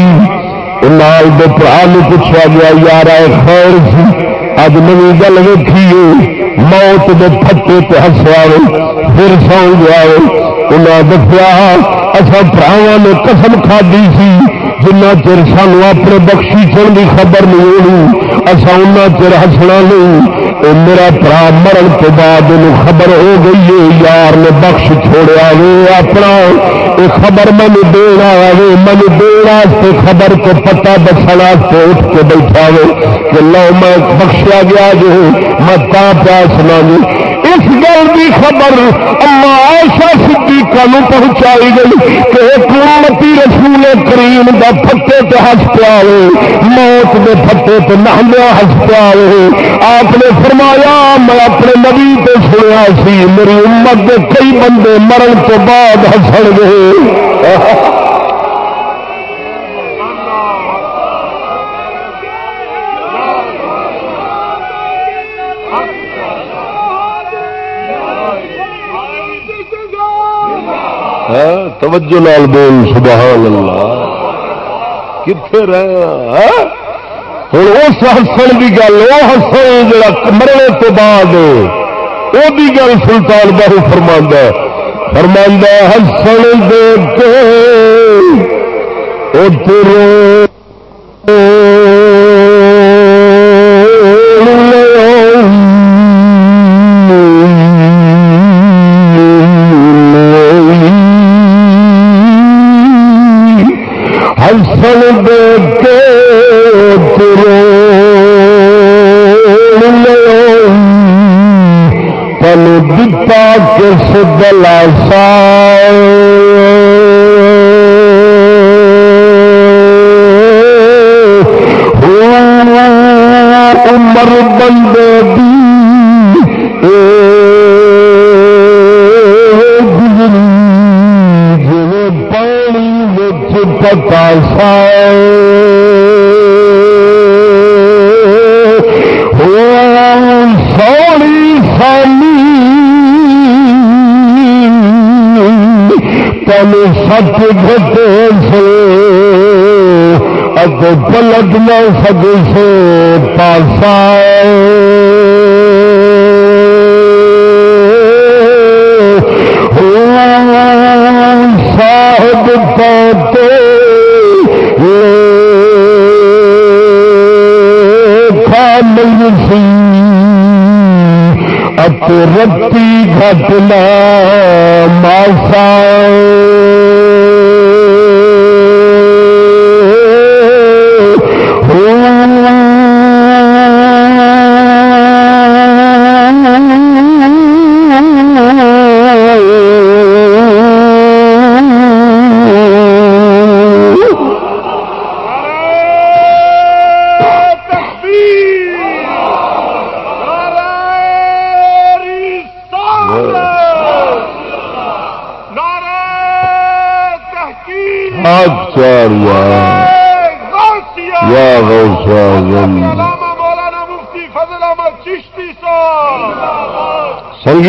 لال دے برا پوچھا گیا یار خیر سی؟ اج نو گل ویکھی موت دے پھٹے پہ ہسیا پھر سو گیا انہیں دسیا اصا پراوا نے قسم کھادی سی جنا چر سانو اپنے بخشی چن کی خبر نہیں ہونی۔ اصا ان چر ہسنا نہیں۔ میرا برا مرن کے بعد خبر ہو گئی ہے، یار نے بخش چھوڑیا وے اپنا۔ یہ خبر مینو دن آیا وے مینو دن خبر کو پتا دسنا اٹھ کے بیٹھا وے کہ لو میں بخشیا گیا جو، میں تا پیا سنا اس گل کی خبر اما ایسا صدیقہ نو پہنچائی گئی کہ ایک امتی رسول کریم دا پھٹے تے ہس پیا موت دے پھٹے تے نہمیا ہس پیا آپ نے فرمایا، میں اپنے نبی تے سنیا سی، میری امت دے کئی بندے مرن تو بعد ہسن گے۔ توجہ لال بول، سبحان اللہ۔ کتنے رہے ہوں اس ہاں؟ ہسن کی گل، وہ ہسن جا مرنے تو بعد، وہ گل سلطان بہو فرما فرما ہسن دے کے ہسن عبداللہ تن سچ گھٹے سے اگ پلٹ نہ سکے سے پاسا۔ صاحب پاتے کھانے سی۔ ات رتی گھٹنا ماسا۔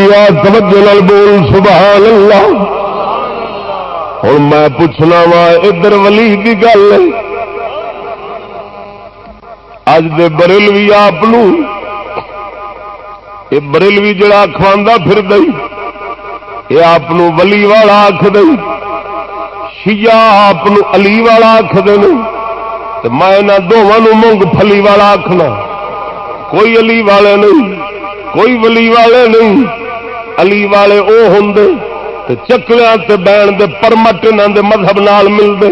سنگیا توجہ نال بول سبحان اللہ ہوں میں پوچھنا وا، ادھر ولی کی گل اج دے بریلوی آپ یہ بریلوی جڑا کھوانا پھر دئی یہ آپ ولی والا آخ دئی شیعہ آپ علی والا آخر میں دونوں مونگ پلی والا آخنا کوئی علی والے نہیں، کوئی ولی والے نہیں۔ علی والے وہ ہوں چکریا بہن دے پرمٹ انہوں دے مذہب نال ملتے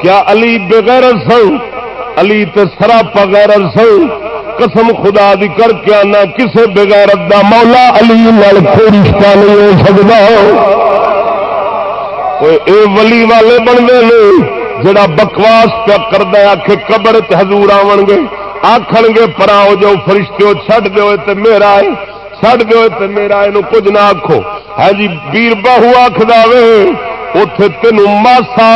کیا علی بغیر سن؟ علی تے سراپا غیر سن؟ قسم خدا دی کر کے آنا، کسے بغیرت دا مولا علی نال کوئی رشتہ نہیں ہو سکتا۔ اے ولی والے بنتے ہیں، جڑا بکواس پیا کرتا ہے آخ قبر حضور آن گے آخر گے پرا ہو جاؤ، فرشتے چڈ دو میرا ہے۔ چڈ دو تے میرا یہ کچھ نہ آخو ہے جی بیر باہو آخ اتے تین ماسا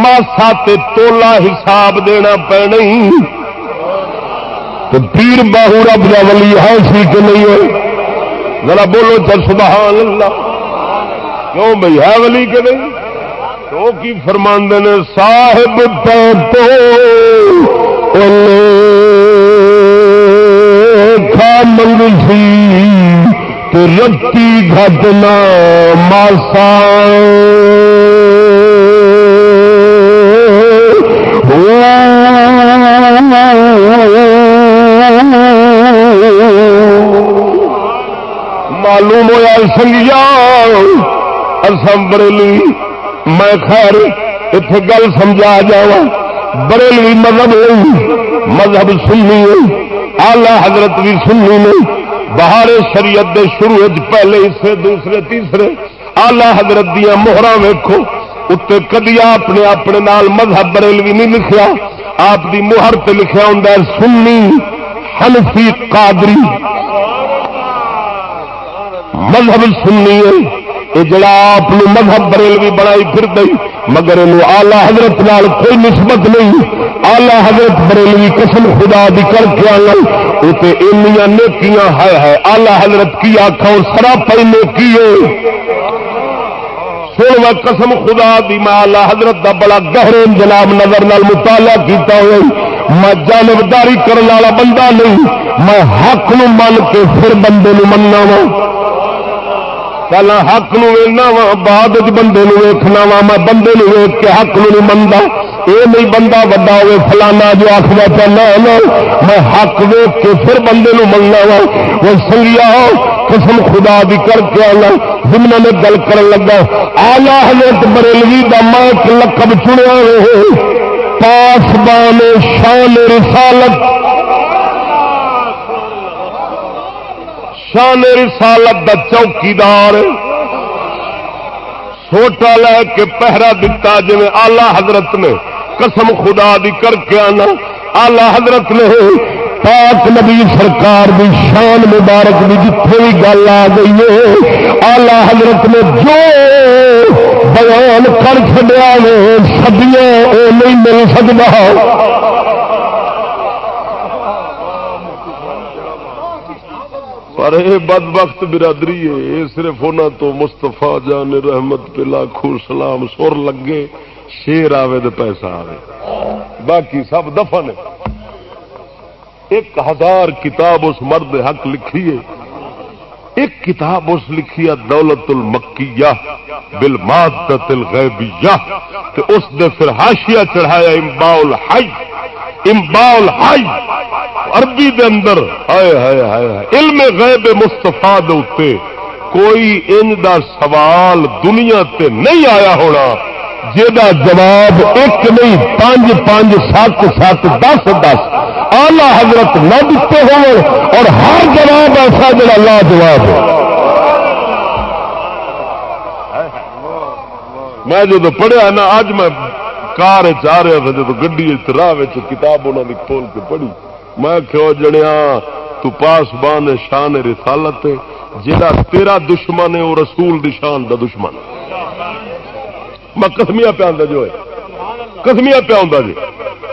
ماسا تے تولا حساب دینا پہ نہیں تو پیر باہو رب کا ولی ہے سی کہ نہیں ہے ذرا بولو چل سبحان اللہ کیوں بھائی ہے ولی کے نہیں تو کی فرماند نے صاحب پہ تو منگ سی تو رتی گھٹنا ماسا۔ معلوم ہوا سنگیا اسم بریلی، میں خیر اتے گل سمجھا جا بریلوی مذہب نہیں مذہب سننی آلہ حضرت بھی سننی نہیں، بہار شریعت دے شروع پہلے حصے، دوسرے، تیسرے۔ آلہ حضرت دیا موہرا ویکو اتنے کدی آپ نے اپنے نال مذہب بریلوی نہیں لکھیا، آپ دی موہر تے لکھیا ہوں سنی حنفی قادری۔ مذہب سننی ہے۔ یہ جڑا آپ مذہب بریلوی بنائی پھر دئی، مگر یہ آلہ حضرت نال کوئی نسبت نہیں۔ آلہ حضرت بریلوی قسم خدا دی کر کے آنا اسے اینیاں نیکیاں ہے ہے آلہ حضرت کی آخو سراپا نیکی ہے۔ سن میں قسم خدا دی میں آلہ حضرت دا بڑا گہرے جناب نظر نال مطالعہ کیتا ہوئے۔ میں جانبداری کرنے والا بندہ نہیں، میں حق نو من کے پھر بندے نو مننا وا پہلا حق نو وا بعد بندے نو ویکھنا وا میں بندے نو ویک کے حق نو نہیں منتا یہ نہیں بندہ وڈا ہوئے فلانا جو آخر چاہنا میں حق ویک کے پھر بندے نو مننا وا وہ سنگیا قسم خدا دی کر کے آنا جملے نے گل کر لگا آلہ حضرت بریلوی دا میں ایک لقب چنیا رہے پاسبان شان رسالت شان رسالت دا چوکیدار، سوٹا لے کے پہرا دتا جی آلہ حضرت نے، قسم خدا دی کر کے آنا۔ آلہ حضرت نے، پاک نبی سرکار دی شان مبارک بھی جتنے بھی گل آ گئی ہے، آلہ حضرت نے جو بیان کر چڑیا سدیاں وہ نہیں مل سکتا پر یہ بد وقت برادری ہے یہ صرف انہوں تو مستفا جان رحمت پہ لاکھوں سلام سر لگے، شیر آوے تو پیسہ آوے۔ باقی سب دفن ایک ہزار کتاب اس مرد حق لکھی ہے۔ ایک کتاب اس لکھی ہے، دولت المکیہ بالمادت الغیبیہ۔ تو اس نے پھر حاشیہ چڑھایا امباء الحی امباء الحی عربی دے اندر، ہائے ہائے ہائے علم غیب مستفا دے کوئی ان دا سوال دنیا تے نہیں آیا ہونا جا جواب ایک نہیں، پانچ پانچ، سات سات، دس دس۔ آلہ حضرت نہ دیتے ہو اور ہر جواب ایسا جڑا لا جواب ہے۔ میں جب پڑھیا نا اج میں کار چاہ رہا تھا جب گڈی راہ کتاب انہوں نے کھول کے پڑھی۔ میں کہو جڑیا تو پاس بان شان رسالت جہاں تیرا دشمن ہے، وہ رسول دی شان دا دشمن میں کسمیا پیا جو جی، ہے کسمیا پیا جی۔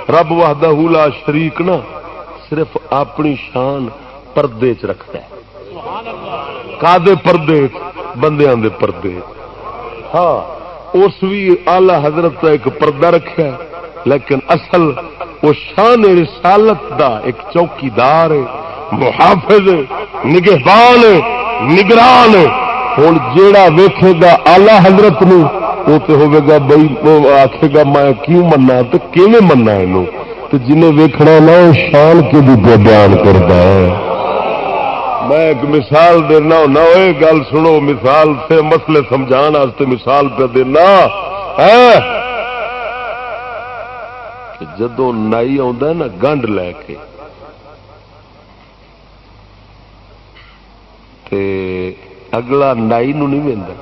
رب وحدہ لا شریک نا صرف اپنی شان پردے چ رکھتا ہے۔ کادے پردے بندیاں دے پردے ہاں اس بھی آلہ حضرت کا ایک پردہ رکھا ہے۔ لیکن اصل وہ شان رسالت دا ایک چوکیدار ہے، محافظ نگہبان نگران ہوں جیڑا ویکھے گا آلہ حضرت نو وہ تو ہوے گا بھائی آخے گا میں کیوں مننا؟ تو کیویں مننا یہ تو جنہیں ویکھنا نا وہ شان کے بھی بیان کرتا ہے۔ میں ایک مثال دینا ہونا وہ گل سنو، مثال سے مسئلے سمجھان واسطے مثال پہ دینا۔ ہے جدو نائی آ نا گنڈ لے کے۔ تے اگلا نائی نو نہیں وہدا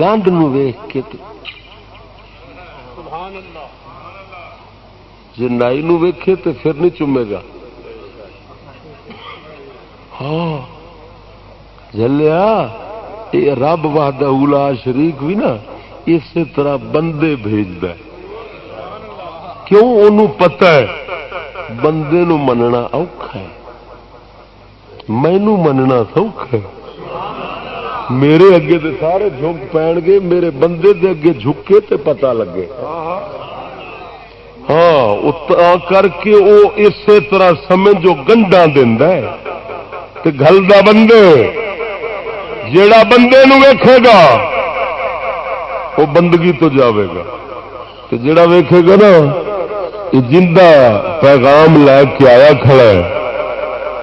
گنڈ ویخ کے جی نائی نو ویکھے تو پھر نہیں چومے گا۔ ہاں۔ جلیا یہ رب وحدہ اولا شریک بھی نا اسی طرح بندے بھیجد کیوں ان پتا ہے بندے نو مننا اوکھا ہے مینو مننا سوکھا ہے میرے اگے تے سارے جھک پین گے میرے بندے دے اگے جھکے تے پتا لگے ہاں کر کے وہ اسی طرح سمجھ جو گنڈا دینا ہے گلدا بندے جیڑا بندے نو ویکھے گا وہ بندگی تو جاوے گا تو جیڑا ویکھے گا نا جندہ پیغام لے کے آیا کھڑا ہے،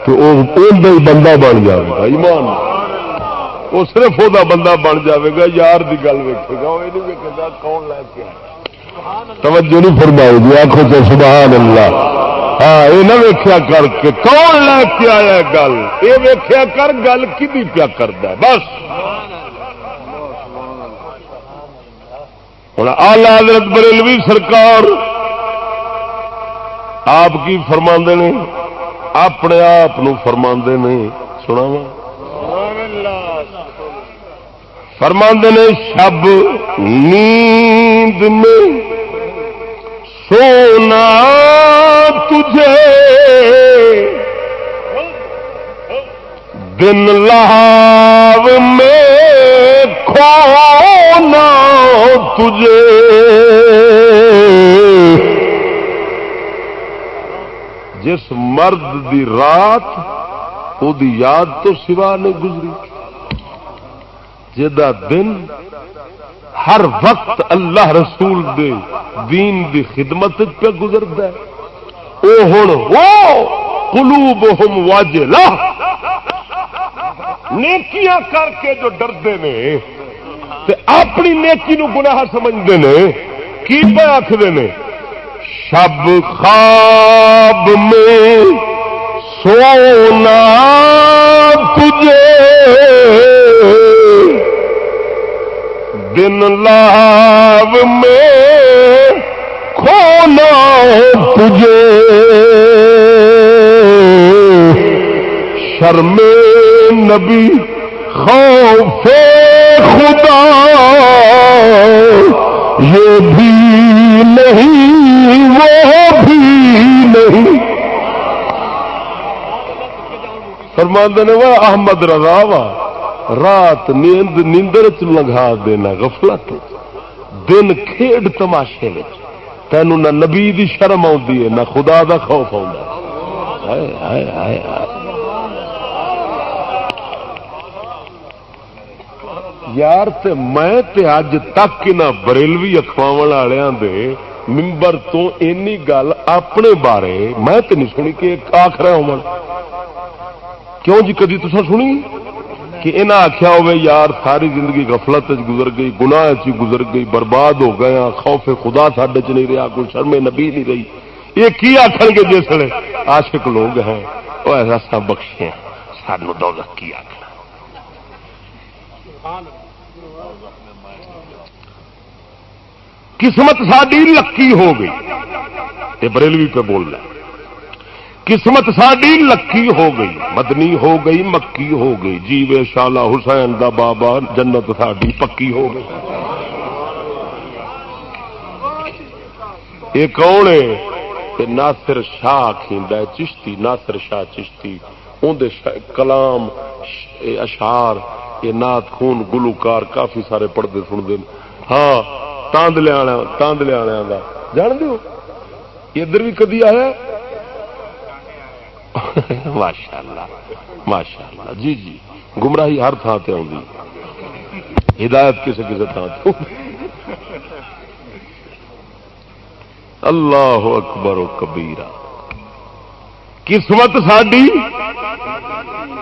تو وہ بندہ بن جائے گا، ایمان وہ صرف وہ بندہ بن جائے گا، یار کی گل ویکے گا وہ نہیں ویکے گا کون لے کے آیا۔ توجہ نہیں فرمائی جی آخو تو سبحان اللہ۔ ہاں یہ نہ ویخیا کر کے کون لے کے آیا گل؟ یہ ویخیا کر گل کی پیا کرتا بس۔ ہوں آلہ حضرت بریلوی سرکار آپ کی فرما نے؟ اپنے آپ فرما نے سنا فرما نے، شب نیند میں سونا تجھے۔ دن لاو میں کھونا تجھے۔ جس مرد دی رات وہ یاد تو سوا نہیں گزری۔ جا دن ہر وقت اللہ رسول دے دین دی خدمت پہ گزرتا ہے۔ او ہوں وہ قلوب ہم واجلا نیکیاں کر کے جو ڈردے نے تے اپنی نیکی نو گناہ سمجھتے ہیں کی پہ آخر نے؟ شب خواب میں سونا تجھے۔ دن لاو میں کھونا تجھے۔ شرم نبی خوف خدا۔ یہ بھی نہیں، وہ بھی نہیں۔ فرماند نے وہ احمد رضا وا رات نیند، نیندر چ لگا دینا، غفلت دن کھیڈ تماشے تینوں نہ نبی دی شرم آتی ہے، نہ خدا دا خوف آ یار تے میں تے اج تک نہ بریلوی اخواو والوں دے ممبر تو اینی گل اپنے بارے میں تے نہیں سنی کہ آخر ہو کیوں جی کدی تصا سنی؟ کہ انہیں آخیا ہوئے یار ساری زندگی غفلت گزر گئی، گناہ چ گزر گئی، برباد ہو گیا ہاں، خوف خدا سڈے چ نہیں رہا کوئی شرمے نبی نہیں رہی۔ یہ کی آخر گے جس ویلے؟ عاشق لوگ ہیں۔ وہ ایسا بخشے سانو دولت کی آخر قسمت ساری لکی ہو گئی۔ یہ بریلوی پہ بول رہا قسمت ساری لکی ہو گئی۔ مدنی ہو گئی، مکی ہو گئی۔ جیوے شالا حسین دا بابا، جنت ساری پکی ہو گئی۔ یہ کون ہے؟ ناصر شاہ کھیندا ہے، چشتی ناصر شاہ چشتی۔ اندر کلام اشار یہ نات خون گلوکار کافی سارے پڑھتے سنتے ہاں تاندلے تاندلے والوں کا جان دو ادھر بھی کدی آیا؟ ماشاء اللہ ماشاء اللہ جی جی۔ گمراہی ہر تھان سے آئی ہدایت کسی کسی تھان اللہ اکبر و کبیرا قسمت ساری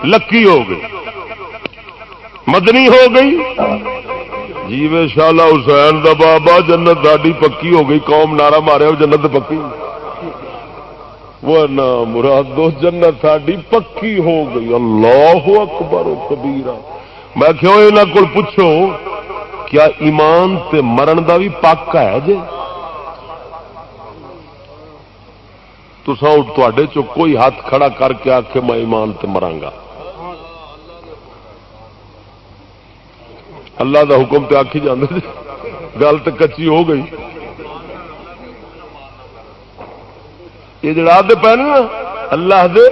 لکی ہو گئی۔ مدنی ہو گئی۔ جیوے شالا حسین دا بابا، جنت داڈی پکی ہو گئی، قوم نارا مارے جنت پکی۔ وہ نہ مراد دو جنت ساڈی پکی ہو گئی۔ اللہ اکبر کبیرا میں کیوں یہاں کو پوچھو کیا ایمان تے مرن دا بھی پک ہے جی تو چو کوئی ہاتھ کھڑا کر کے آ کے میں ایمان تے مرانگا۔ اللہ دا حکم تے آخی جانے گل تو کچی ہو گئی۔ یہ جڑا دے پہ نا، اللہ دے،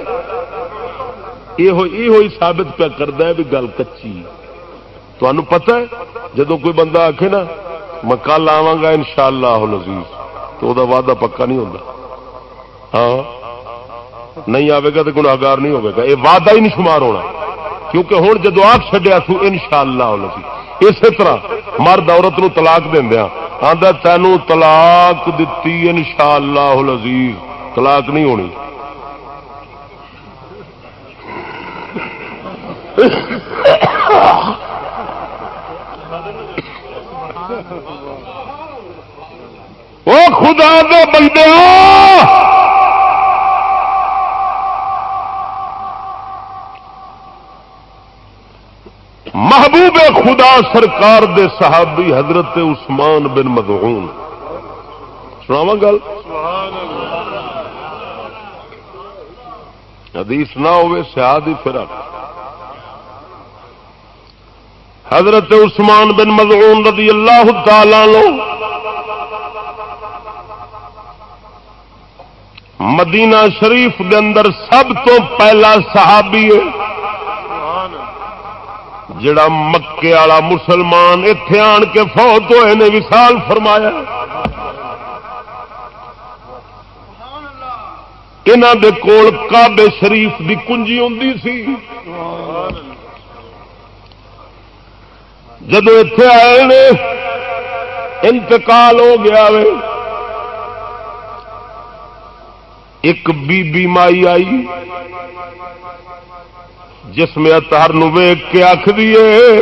یہ ہوئی ثابت پہ کرتا ہے بھی گل کچی۔ تمہیں پتہ ہے جدو کوئی بندہ آخے نا، میں کل آوا گا ان شاء اللہ تو وہ وعدہ پکا نہیں ہوتا ہاں۔ نہیں آئے گا تو گناگار نہیں ہوگا یہ وعدہ ہی نہیں شمار ہونا۔ کیونکہ ہوں جدو آپ چڈیا سو ان شاء اللہ اسی طرح مرد عورت نو طلاق دیا آدھا تینوں طلاق دتی ان شاء اللہ لذیذ طلاق نہیں ہونی۔ وہ خدا دے بندے محبوب خدا سرکار دے صحابی حضرت عثمان بن مدعون. سناوا گل؟ حدیث نہ ہوئے سیاد ہی فرق. حضرت عثمان بن مدعون رضی اللہ تعالی لو مدینہ شریف دے اندر سب تو پہلا صحابی ہے۔ جڑا مکے والا مسلمان اتے آن کے فوت ہوئے نے وسال فرمایا۔ یہاں دے کول کابے شریف دی کنجی ہوں سی۔ جدو اتے آئے نے، انتقال ہو گیا وے۔ ایک بی بی مائی آئی۔ جس میں اتہر ویگ کے آخ دیے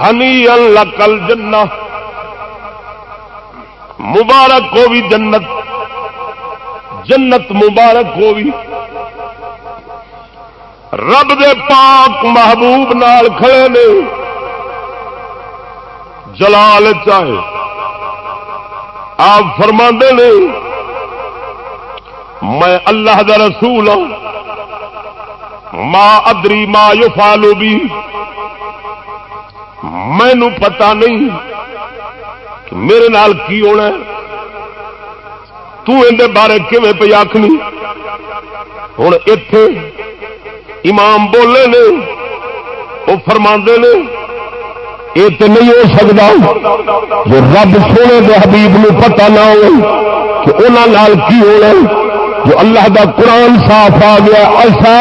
ہنی الکل جنا مبارک ہو بھی جنت جنت مبارک ہو بھی رب دے پاک محبوب نال کھڑے نے، جلال چاہے۔ آپ فرما نے، میں اللہ دا رسول ہوں ماں ادری ماں یو فالو بھی مینو پتا نہیں کہ میرے نال کی ہونا تے بارے کیون پہ آخنی ہوں اتے امام بولے نے وہ فرما نے یہ تو نہیں ہو سکتا جو رب سونے کے حبیب نو پتا نہ ہو کہ انہوں کی ہونا جو اللہ دا قرآن صاف آ گیا ایسا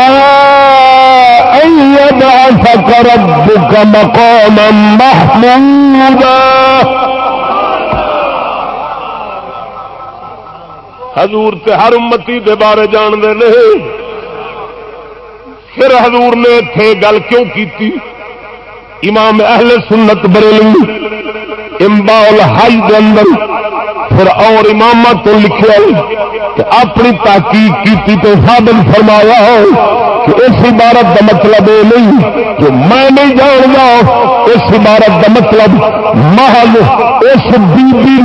ربك مقاما محمودا. حضور تے ہر امتی دے بارے جان دے نہیں. پھر حضور نے اتے گل کیوں کی امام اہل سنت بریلی امبال ہائی دے اندر، پھر اور امام تو لکھا کہ اپنی تحقیق کی تو ثابت فرمایا ہو کہ اس عبارت کا مطلب یہ نہیں کہ میں نہیں جانتا، اس عبارت کا مطلب محل اس بی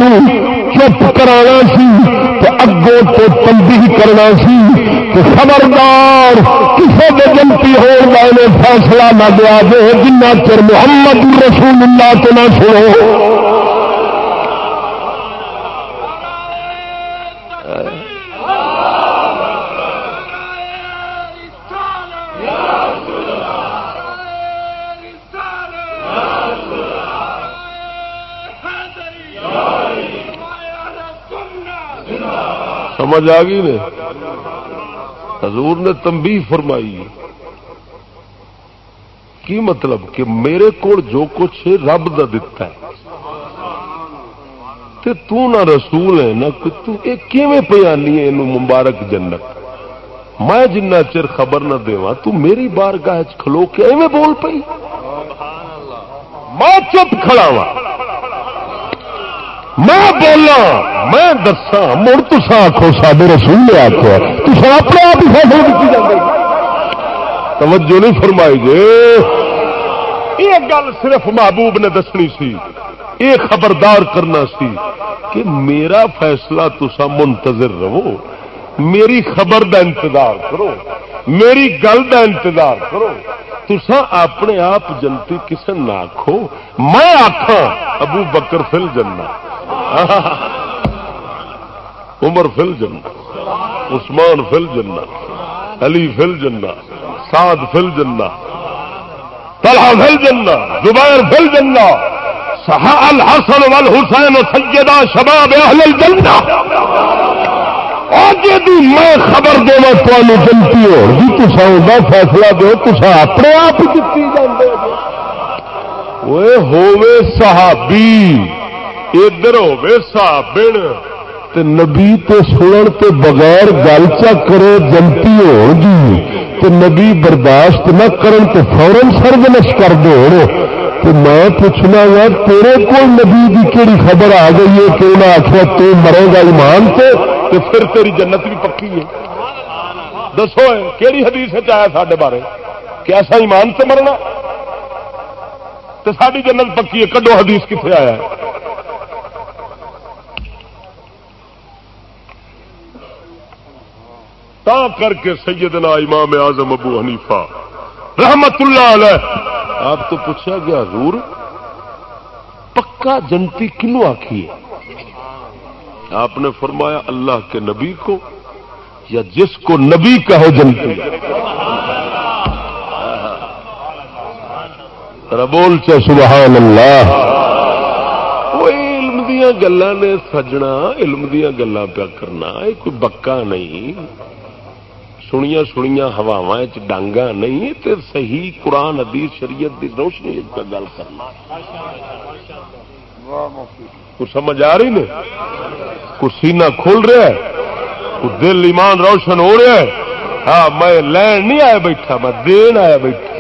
چپ کرانا سی تو اگوں تو تنبیہ کرنا سی کہ خبردار کسی کے جنتی ہونے فیصلہ نہ دیا دے جنہ چر محمد رسول اللہ تو نہ سنو۔ سمجھ آ گئی نے۔ حضور نے تمبی فرمائی۔ کی مطلب کہ میرے کو جو کچھ رب دا دتا ہے۔ تے تو نہ رسول ہے نہ کیویں پیانی ہے مبارک جنت۔ میں جنہ چر خبر نہ دوا تو میری بار گاہ کھلو کے ایویں بول پئی۔ میں چپ کھڑا وا میں بولا میں دسا مڑ تسا آخو سڈے رسول آخو تصا اپنے آپ ہی فیصلے دیتی جاتے توجہ نہیں فرمائی جی۔ یہ گل صرف محبوب نے دسنی سی۔ یہ خبردار کرنا سی کہ میرا فیصلہ تسا منتظر رہو۔ میری خبر دا انتظار کرو۔ میری گل دا انتظار کرو۔ تسا اپنے آپ جنتی کسی نہ آخو میں آخا ابو بکر فل جنہ عمر فل جنہ عثمان فل جنہ علی فل جنہ سعد فل جنہ طلحہ فل جنہ زبیر فل جنہ سہا الحسن والحسین سیدہ شباب اہل الجنہ۔ آج دی میں خبر دوا تمہیں جنتی ہو جی تصا فیصلہ دو تصا اپنے آپ دیتی جانے ہوے صحابی۔ ادھر ہوے صحابن تے نبی تے سنن تے بغیر گل چا کرے جنتی ہوگی تے نبی برداشت نہ کرن تے فورن سرگنش کر دو تو میں پوچھنا گا تیرے کو نبی کی کہڑی خبر آ گئی ہے کہ انہیں آخیا تو مرے گا ایمان سے تو پھر تیری جنت بھی پکی ہے۔ دسو کہڑی حدیث آیا سارے بارے؟ کہ ایسا ایمان سے مرنا؟ تو ساری جنت پکی ہے، کڈو حدیث کتنے آیا ہے؟ تا کر کے سیدنا امام اعظم ابو حنیفہ رحمت اللہ علیہ۔ آپ تو پوچھا گیا حضور پکا جنتی کنو آخی ہے؟ آپ نے فرمایا اللہ کے نبی کو یا جس کو نبی کہو جنتی۔ بول چ سبحان اللہ۔ علم دیا گلا نے سجنا علم دیا گلا پیا کرنا یہ کوئی بکا نہیں۔ سنیا سنیا ہوا ڈانگا نہیں تے صحیح قرآن ادیس شریعت کی روشنی گل کرنا۔ کچھ سمجھ آ رہی نے؟ کچھ سینہ کھول رہا ہے، کچھ دل، ایمان روشن ہو رہا ہے۔ ہاں میں لین نہیں آیا بیٹھا، میں دین آیا بیٹھا۔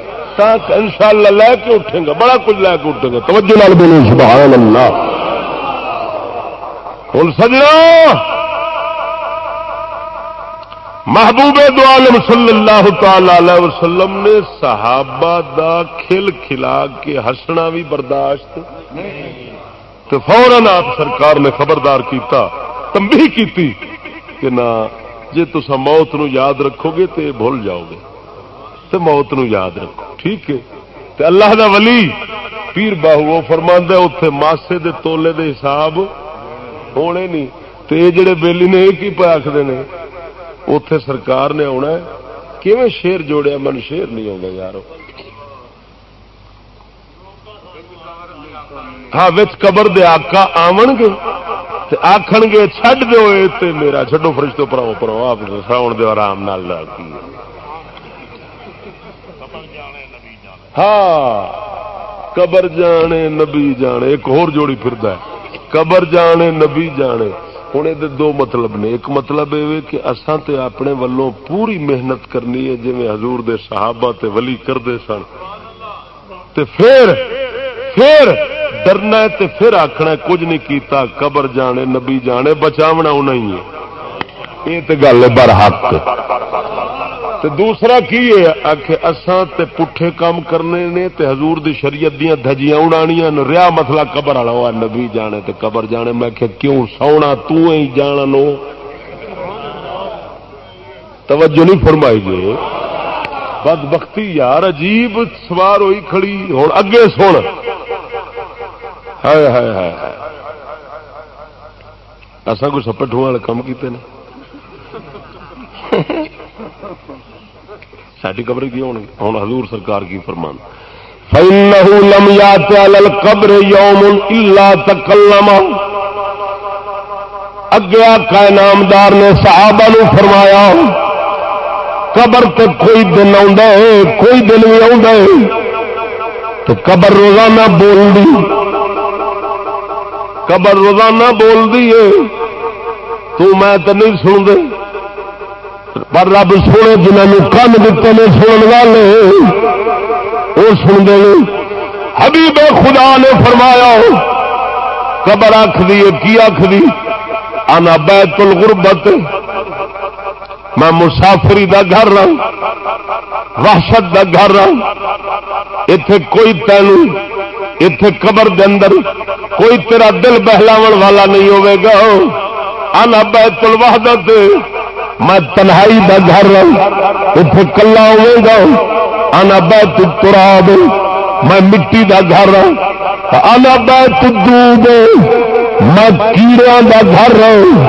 ان شاء اللہ لے کے اٹھیں گا بڑا کچھ لے کے اٹھیں گا توجہ لال بولو سبحان اللہ۔ ہوں سجنا! محبوب دو عالم صلی اللہ تعالی وسلم نے صحابہ دا کھل کھلا کے ہسنا بھی برداشت تو فوراً آپ سرکار نے خبردار کیتا تمبی کیتی کہ نہ جی تسا موت نو یاد رکھو گے تو بھول جاؤ گے۔ تو موت نو یاد رکھو، ٹھیک ہے۔ تو اللہ دا ولی پیر باہو فرما اتے ماسے دے تولے دے حساب ہونے نہیں۔ تو یہ جڑے بےلی نے، یہ پہ آخر نے؟ اتے سرکار نے آنا کیون شیر جوڑیا؟ من شیر نہیں آگا یار ہاں قبر دے آکا آون گے آخ گے چڈ دو تے میرا چڈو فرش تو پراؤ پراؤ آپ ساؤن دو آرام نال ہاں قبر جانے، نبی جانے۔ ایک اور جوڑی پھر قبر جانے، نبی جانے۔ ہوں یہ دو مطلب نے۔ ایک مطلب یہ کہ اساں تے اپنے ولوں پوری محنت کرنی ہے جی حضور دے صحابہ تے ولی کرتے سن۔ تے پھر پھر ڈرنا تے پھر آخنا کچھ نہیں کیتا، قبر جانے، نبی جانے، بچاونا انہیں ہے۔ یہ تو گل ہے بر حق تے دوسرا کی ہے؟ آخ اساں تے پٹھے کام کرنے نے تے حضور دی شریعت دیاں دھجیاں اڑانیاں ریا مسئلہ قبر والا نبی جانے تے قبر جانے، میں کہ کیوں سونا تو ہی جانا نو؟ توجہ نہیں فرمائی جی۔ بد بختی یار، عجیب سوار ہوئی کھڑی ہوں اگے سن۔ اصا کوئی سپٹو والے کام کیتے ہیں ساری قبر کی ہوں ہوں حضور سرکار کی فرمان۔ فَإِنَّهُ لَمْ يَاتِ عَلَى الْقَبْرِ يَوْمٌ إِلَّا تَكَلَّمَ۔ اگے آقا نامدار نے صحابہ نو فرمایا، قبر تے کوئی دن آ کوئی دن بھی آ تو قبر روزانہ بول دی قبر روزانہ بول دی تو میں تو نہیں سن دے پر رب سونے جنہوں کن دیتے نے سن والے وہ سن دے حبیب خدا نے فرمایا، قبر آخ دی کی آخ دی آنا بیت الغربت، میں مسافری دا گھر رہا وحشت دا گھر رہا اتے کوئی تینوں اتے قبر دے اندر کوئی تیرا دل بہلاو والا نہیں ہوے گا۔ آنا بیت الوحدت میں تنہائی دا گھر اتے کلا ہوے گا آنا بیت تراب میں مٹی دا گھر آنا بیت دودھ میں کیڑا دا گھر رہوں۔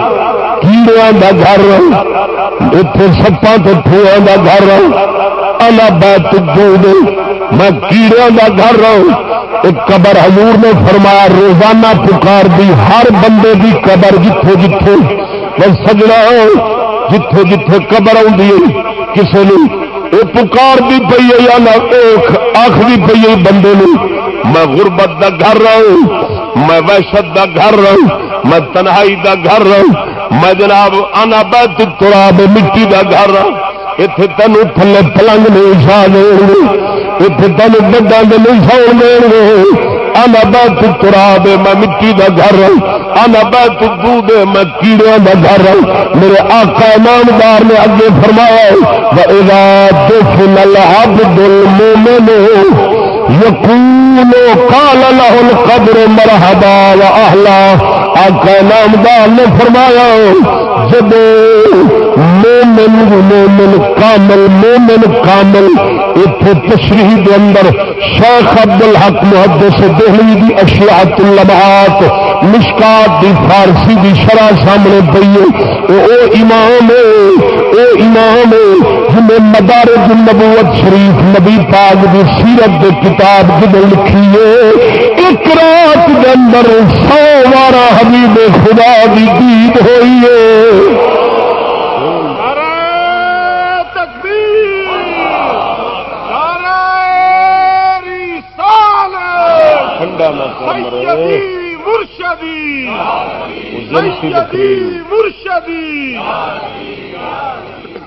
کیڑا دا گھر رہوں۔ اتے سپا تو ٹھوئا دا گھر رہوں۔ آنا بیت دودھ میں کیڑے کا گھر رہا ایک قبر حضور نے فرمایا، روزانہ پکار دی، ہر بندے دی قبر جتھے جتھے بس سجنا جتھے جتھے قبر آئی کسی نے وہ پکار دی پی ہے یا نہ آخری پی ہے بندے نے میں غربت دا گھر رہا ہوں میں وحشت دا گھر رہا ہوں میں تنہائی دا گھر رہا ہوں میں جناب آنا بیت تراب مٹی دا گھر رہا اتنے تینوں تھلے پلنگ نہیں سا دیں گے اتنے تین بڑا نہیں سو دیں گے آنا بہت ترا دے میں مٹی کا گھر آنا بہت دودھ میں کیڑے کا گھر میرے آقا ایماندار نے اگے فرمایا دکھ نلحب دل مومن یقین کال لہن قبر مرحبا و آقا نامدار نے فرمایا جب مومن مومن کامل مومن کامل اتنے تشریح دے اندر شیخ عبد الحق محدث دہلی دی اشیاءت اللمحات، مشکات دی فارسی دی شرح سامنے پئی او امام او امام جنہیں مدارج النبوت شریف نبی پاک دی سیرت دے کتاب جب لکھی ہے۔ ایک رات دے اندر سو بارہ حبیب خدا دی دید ہوئی ہے۔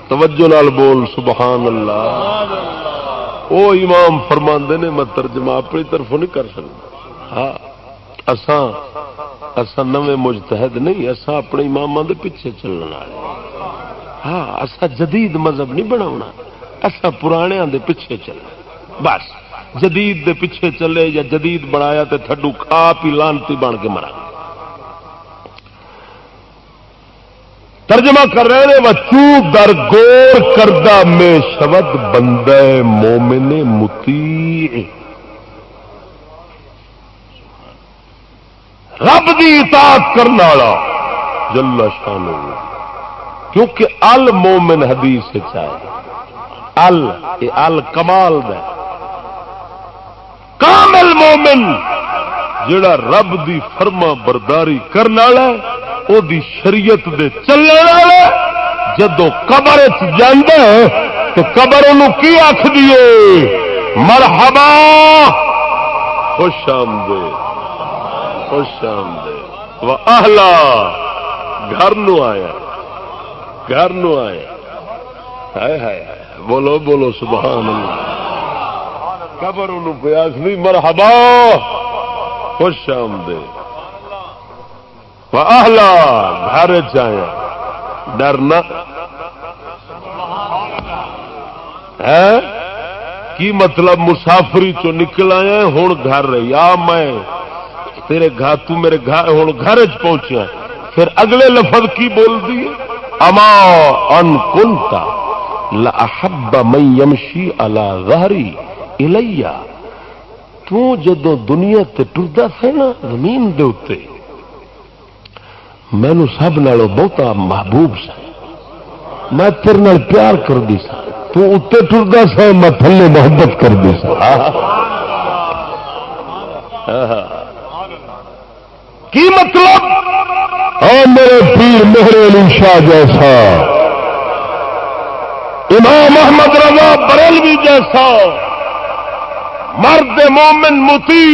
توجہ نال بول سبحان اللہ۔ او امام فرماندے نے میں ترجمہ اپنی طرف نہیں کر سکتا۔ ہاں اساں اصا نویں مجتہد نہیں اصا اپنے امام دے پیچھے چلنے والے۔ ہاں اصا جدید مذہب نہیں بنا اصا پرانے دے پیچھے چلنا۔ بس۔ جدید دے پیچھے چلے یا جدید بنایا تو تھڈو کھا پی لانتی بن کے مرا ترجمہ کر رہے ہیں بچو در گور کردہ میں شبد بندے مومن متی رب دی اطاعت کرنے والا جل شان کیونکہ ال مومن حدیث چاہے۔ ال ال کمال دا کامل مومن جڑا رب دی فرما برداری کرنے والا او دی شریعت دے چلنے والا جدو قبر جانا تو قبر ان کی آخ دیے مرحبا، خوش آمدید۔ خوش آمدید۔ وہ اہلا، گھر نو آیا۔ گھر نو آیا۔ ہائے ہائے۔ بولو بولو، سبحان اللہ۔ قبر ان پہ آخری مرحبا! خوش آمدید۔ وہ گھر چیا ڈرنا ہے کی مطلب مسافری چو نکل آیا ہوں گھر رہی۔ آ میں، تیرے گھر، تو میرے گھر ہوں گھر چ پہنچیا پھر اگلے لفظ کی بول دی اما ان کنتا لاحب من یمشی علی ظہری۔ الیا تو جدو دنیا تے ٹردا تھا نا زمین دے اوتے مینو سب نالوں بہتا محبوب سا۔ میں تیرے پیار کر دی سا۔ تو اتنے ٹردا سا، میں تھلے محبت کر دی سا۔ کی مطلب؟ ہاں میرے پیر مہر علی شاہ جیسا۔ امام محمد رضا بریلوی جیسا۔ مرد مومن متی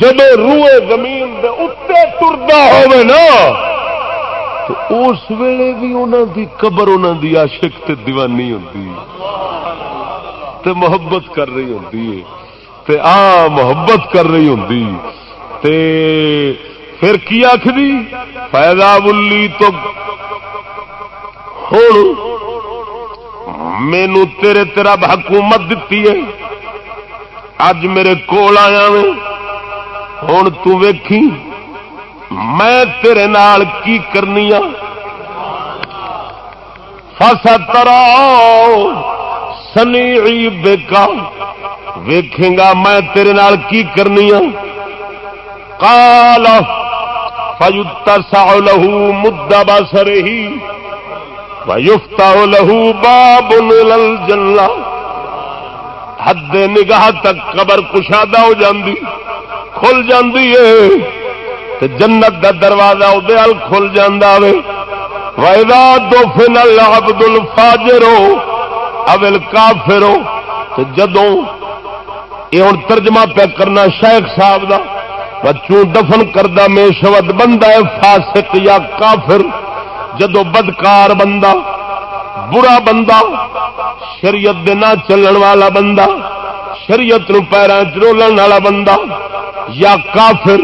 جب روئے زمین دے اتنے ٹردا ہوئے نا، تو اس ویلے بھی انہوں دی قبر انہوں دی عاشق تے دیوانی ہوتی تے محبت کر رہی ہوتی تے آ محبت کر رہی ہوتی تے پھر کی آخری فائدہ بلی تو ہوں مینو تیرے تیرا حکومت دیتی ہے۔ اج میرے کول آیا ہوں تیکھی میں تیرے نال کی کرنی فسا ترا سنی بیکا ویکھے گا میں تیرے نال کی کرنی کال فیتسع له مد بصره ويفتح له باب للجنة حد نگاہ تک قبر کشادہ ہو جاندی، کھل جاندی ہے۔ تے جنت دا دروازہ او دے کھل جاندا وے۔ وَإِذَا دُفِنَ الْعَبْدُ الْفَاجِرُ أَوِ الْكَافِرُ تے جدوں یہ ہن ترجمہ پہ کرنا شیخ صاحب دا بچوں دفن کردہ میں شبد بندہ ہے، فاسق یا کافر۔ جدو بدکار بندہ برا بندہ، شریعت دے نہ چلن والا بندہ، شریعت نو پیروں چولن والا بندہ یا کافر،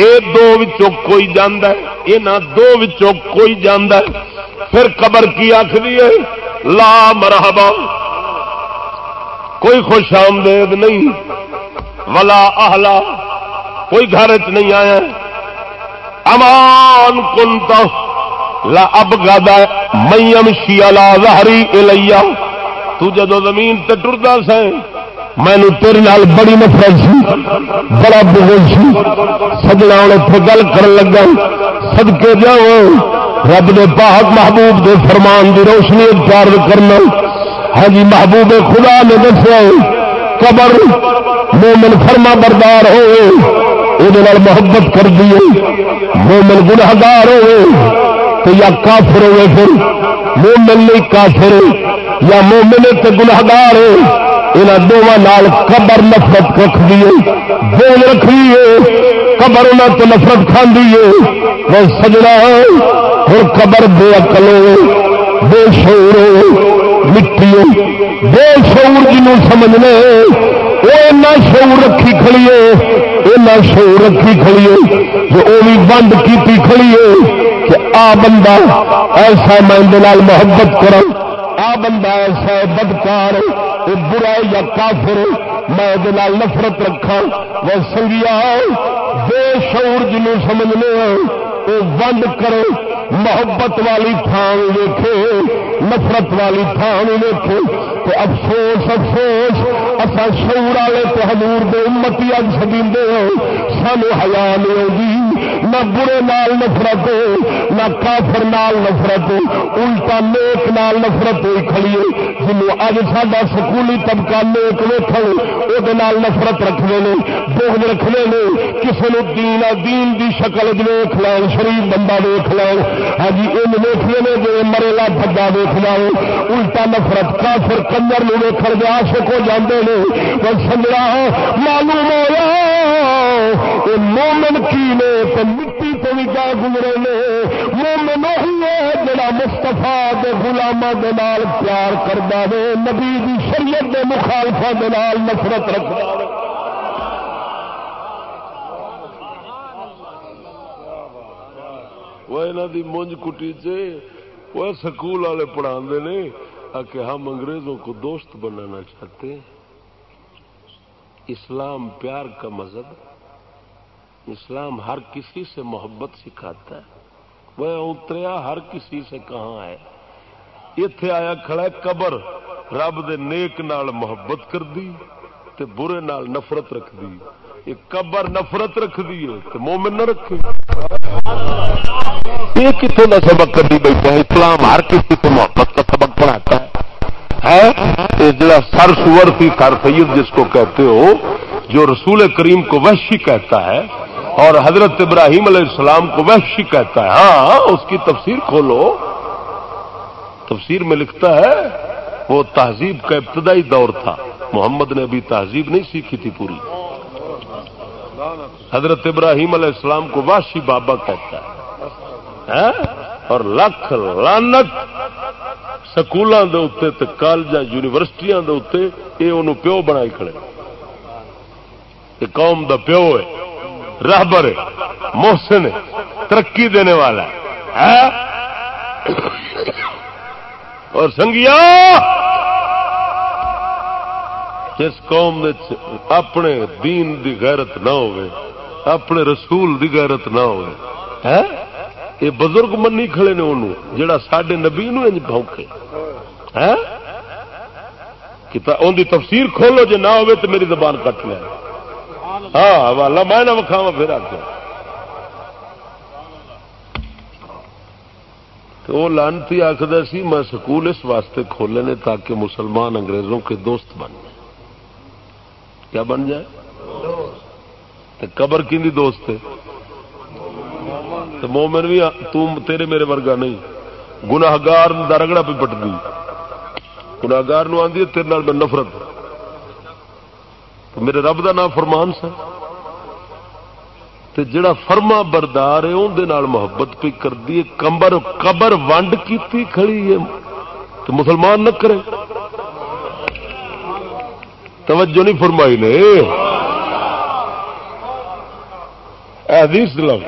اے دو وچوں کوئی جاندہ ہے اے نہ دو وچوں کوئی جاندہ ہے۔ پھر قبر کی آخری ہے، لا مرحبا، کوئی خوش آمدید نہیں، ولا اہلا، کوئی گھر چ نہیں آیا۔ امان کنتا لا اب گادا میم شیلا لہری الیا تو جدو زمین تے ٹردا سا مینو تیرے نال بڑی نفرت سی، بڑا بغل سی۔ سجنا ہوں اتنے گل کر لگا سدکے جاؤ رب نے پاک محبوب دے فرمان دی روشنی اختیار کرنا ہاں جی محبوب خدا نے دسیا قبر مومن فرما بردار ہوئے وہ محبت کر دیے مومن گناہگار ہوئے۔ تو یا کافر ہوئے پھر، مومن نہیں کافر یا مومن تے گناہگار ہو انہوں دونوں قبر نفرت رکھ دیے بول رکھ لیے قبر انہوں تو نفرت کھاندی ہے وہ سجنا ہر قبر بے عقل ہو بے شعور ہو مٹی ہو بے شعور جنوں سمجھنے، وہ ایسا شعور رکھی کھڑی ہے اینا شعور رکھی کھڑیے جو وہ بھی بند کی کھڑیے کہ آ بندہ ایسا میں محبت کروں، آ بندہ ایسا بدکار برا یا کافر میں نفرت رکھا وہ سنگیا بے شعور جنوں سمجھنے وہ بند کرو محبت والی تھان ویکھے، نفرت والی تھان ویکھے۔ تو افسوس افسوس اصا شعور والے تو حضور دے امتی اج سدی سانو ہیا نہیں آگی نہ برے نال نفرت نہ کافر نال نفرت الٹا نیک نال نفرت ہوئی کھڑی ہے۔ جنوب اج سا سکولی طبقہ نیک ویخ وہ نفرت رکھنے نے بوگل رکھنے نے کسی نے دین دین دی شکل ویخ لین شریف بندہ ویخ لین۔ ہاں جی ان ویخنے نے جی مرےلا بندہ ویخ لو الٹا نفرت، کافر کنجر ویخ دے آشک ہو جاندے نے۔ پر سنجرا معلوم ہوا مومن کی نے تو مٹی تو بھی کیا گزرے نے مومن وہی ہے جڑا مستفا کے گلاما پیار کرتا ہے نبی دی شریعت کے مخالفا نفرت رکھتا وہ مونج کٹی وہ سکول والے پڑھا نے کہ ہم انگریزوں کو دوست بنانا چاہتے ہیں۔ اسلام پیار کا مذہب اسلام ہر کسی سے محبت سکھاتا ہے۔ وہ اتریا ہر کسی سے کہاں ہے۔ اتے آیا کھڑا ہے قبر۔ رب دے نیک نال محبت کر دی تے برے نال نفرت رکھ دی یہ قبر نفرت رکھ دی تے مومن نہ رکھے۔ یہ کتوں کا سبق کر دی بیٹھا ہے۔ اسلام ہر کسی سے محبت کا سبق پڑھاتا ہے۔ جڑا سر سور تھی سر سید جس کو کہتے ہو، جو رسول کریم کو وحشی کہتا ہے اور حضرت ابراہیم علیہ السلام کو وحشی کہتا ہے ہاں اس کی تفسیر کھولو۔ تفسیر میں لکھتا ہے، وہ تہذیب کا ابتدائی دور تھا۔ محمد نے ابھی تہذیب نہیں سیکھی تھی پوری۔ حضرت ابراہیم علیہ السلام کو واشی بابا کہتا ہے۔ ہاں؟ اور لکھ لانت سکولوں کے اتنے کالج یونیورسٹیاں یہ انہوں پیو بنا کھڑے۔ قوم دا پیو ہے۔ راہبر محسن، ترقی دینے والا ہے۔ ہاں؟ اور سنگیا جس قوم اپنے دین دی غیرت نہ ہوئے، اپنے رسول دی غیرت نہ ہوئے۔ ہاں؟ یہ بزرگ منی کھڑے نے انہوں، جڑا سڈے نبی انج بھونکے ان ہاں؟ دی تفسیر کھولو، جے نہ ہوئے تو میری زبان کٹ لیا ہاں حوالہ میں نہ وکھاوا پھر آ کے تو وہ لانتی آخر سی، میں سکول اس واسطے کھولے نے تاکہ مسلمان انگریزوں کے دوست بن جائے کیا بن جائے؟ تو قبر کی دوست ہے؟ تو مومن بھی تم تیرے میرے ورگا نہیں۔ گناگار کا رگڑا پہ پٹ دی گناگار آدھی تیرے میں نفرت۔ تو میرے رب کا نام فرمان سر تے جڑا فرما بردار ہے اندر محبت پہ کر دی کمبر، قبر ونڈ کی کھڑی ہے۔ تو مسلمان نہ کرے۔ توجہ نہیں فرمائی نے۔ حدیث رکھ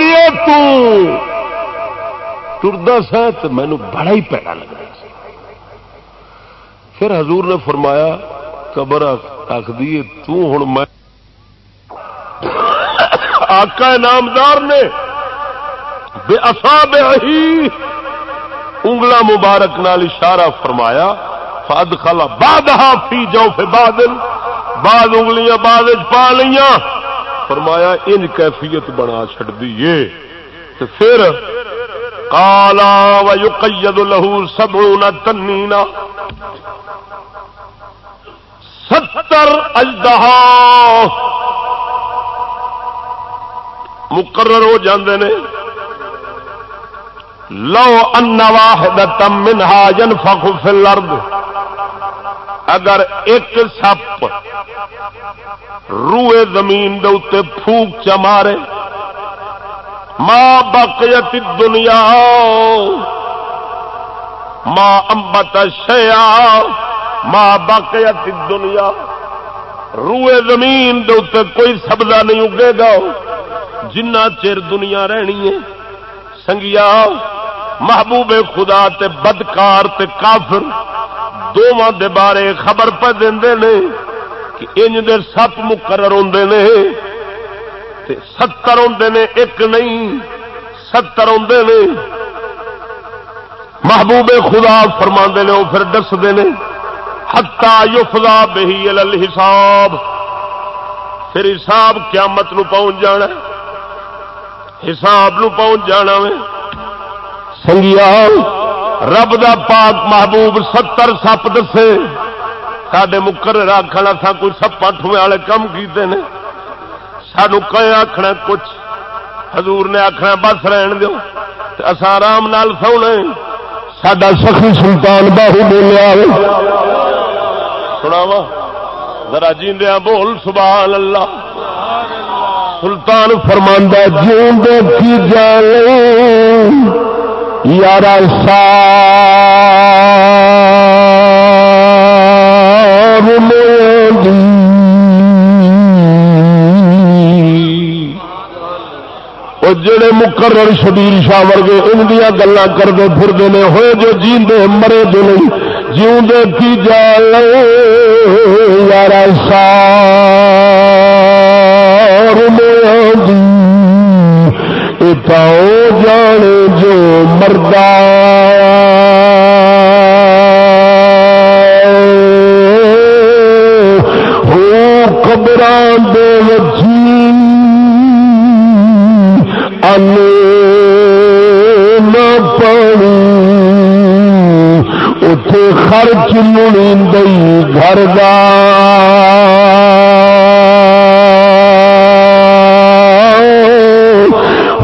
دیے تردا سا تو مینو بڑا ہی پیڑا لگ رہا پھر حضور نے فرمایا قبر آخ دیے توں میں آقا نامدار نے بے اصاب ہی انگلا مبارک نال اشارہ فرمایا فد خلا باد فی جاؤ پھر بادل بعد انگلیاں بعد پا لیا فرمایا ان کیفیت بنا چڑ دیے تو پھر کالا و یقید لہو سبو تنی ستر اجدہا۔ مقرر ہو جاندے نے۔ لو ان واحد منہا ينفخ فی الارض۔ اگر ایک سپ روئے زمین دے اتنے پھوک چ مارے ماں بقیت دنیا ماں امبت شیا ماں بقیت دنیا، روئے زمین دے اتنے کوئی سبزہ نہیں اگے گا۔ جنہ چر دنیا رہنی ہے، سنگیا، محبوب خدا تے بدکار تے کافر دونوں دے بارے خبر پہ دے نے کہ انج دے سپ مقرر ہوں نے۔ تے ستر ہوں نے، ایک نہیں، ستر ہوں نے۔ محبوب خدا فرما نے وہ پھر دستے ہیں ہتا یفلا بہی الحساب. پھر حساب قیامت نو پہنچ جانا حساب نو پہنچ جانا میں سنگیا، رب دا پاک محبوب ستر سپ دسے. سڈے مکر آخنا سا کوئی سپا ٹوے والے کم کیتے ہیں سانو کہ آخنا کچھ. حضور نے آخنا بس رہن دو اصا آرام نال سونے. سڈا سخی سلطان باہو بولیا سناوا ذرا جیندیا بول سبحان اللہ سلطان فرماندہ جیون کی جان یار وہ جڑے مقرر شبیر شاہ ورگے، ان دیا گلا کرتے پھرتے ہیں ہوئے جو جیندے مرے جو نہیں جیوں دیکھی جا یار سار پاؤ جان جو مردہ خرچ لڑی گھر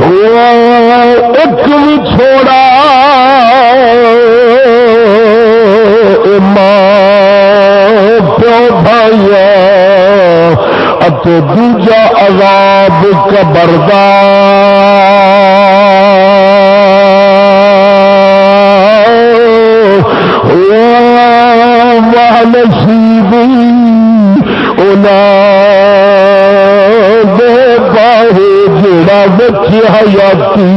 ہوا ایک بھی چھوڑا۔ ماں پیو بھائی دوجا عذاب کبردار جڑا حیاتی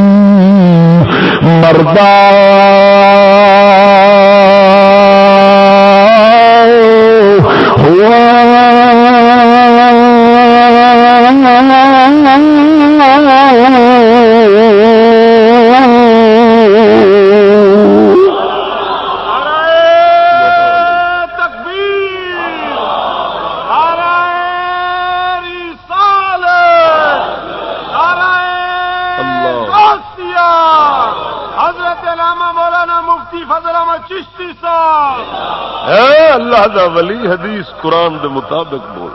ولی حدیث قرآن دے مطابق بول۔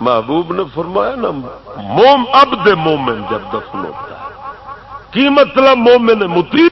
محبوب نے فرمایا نا، موم اب دے مومن جب دفن ہوتا ہے۔ کی مطلب مومن متی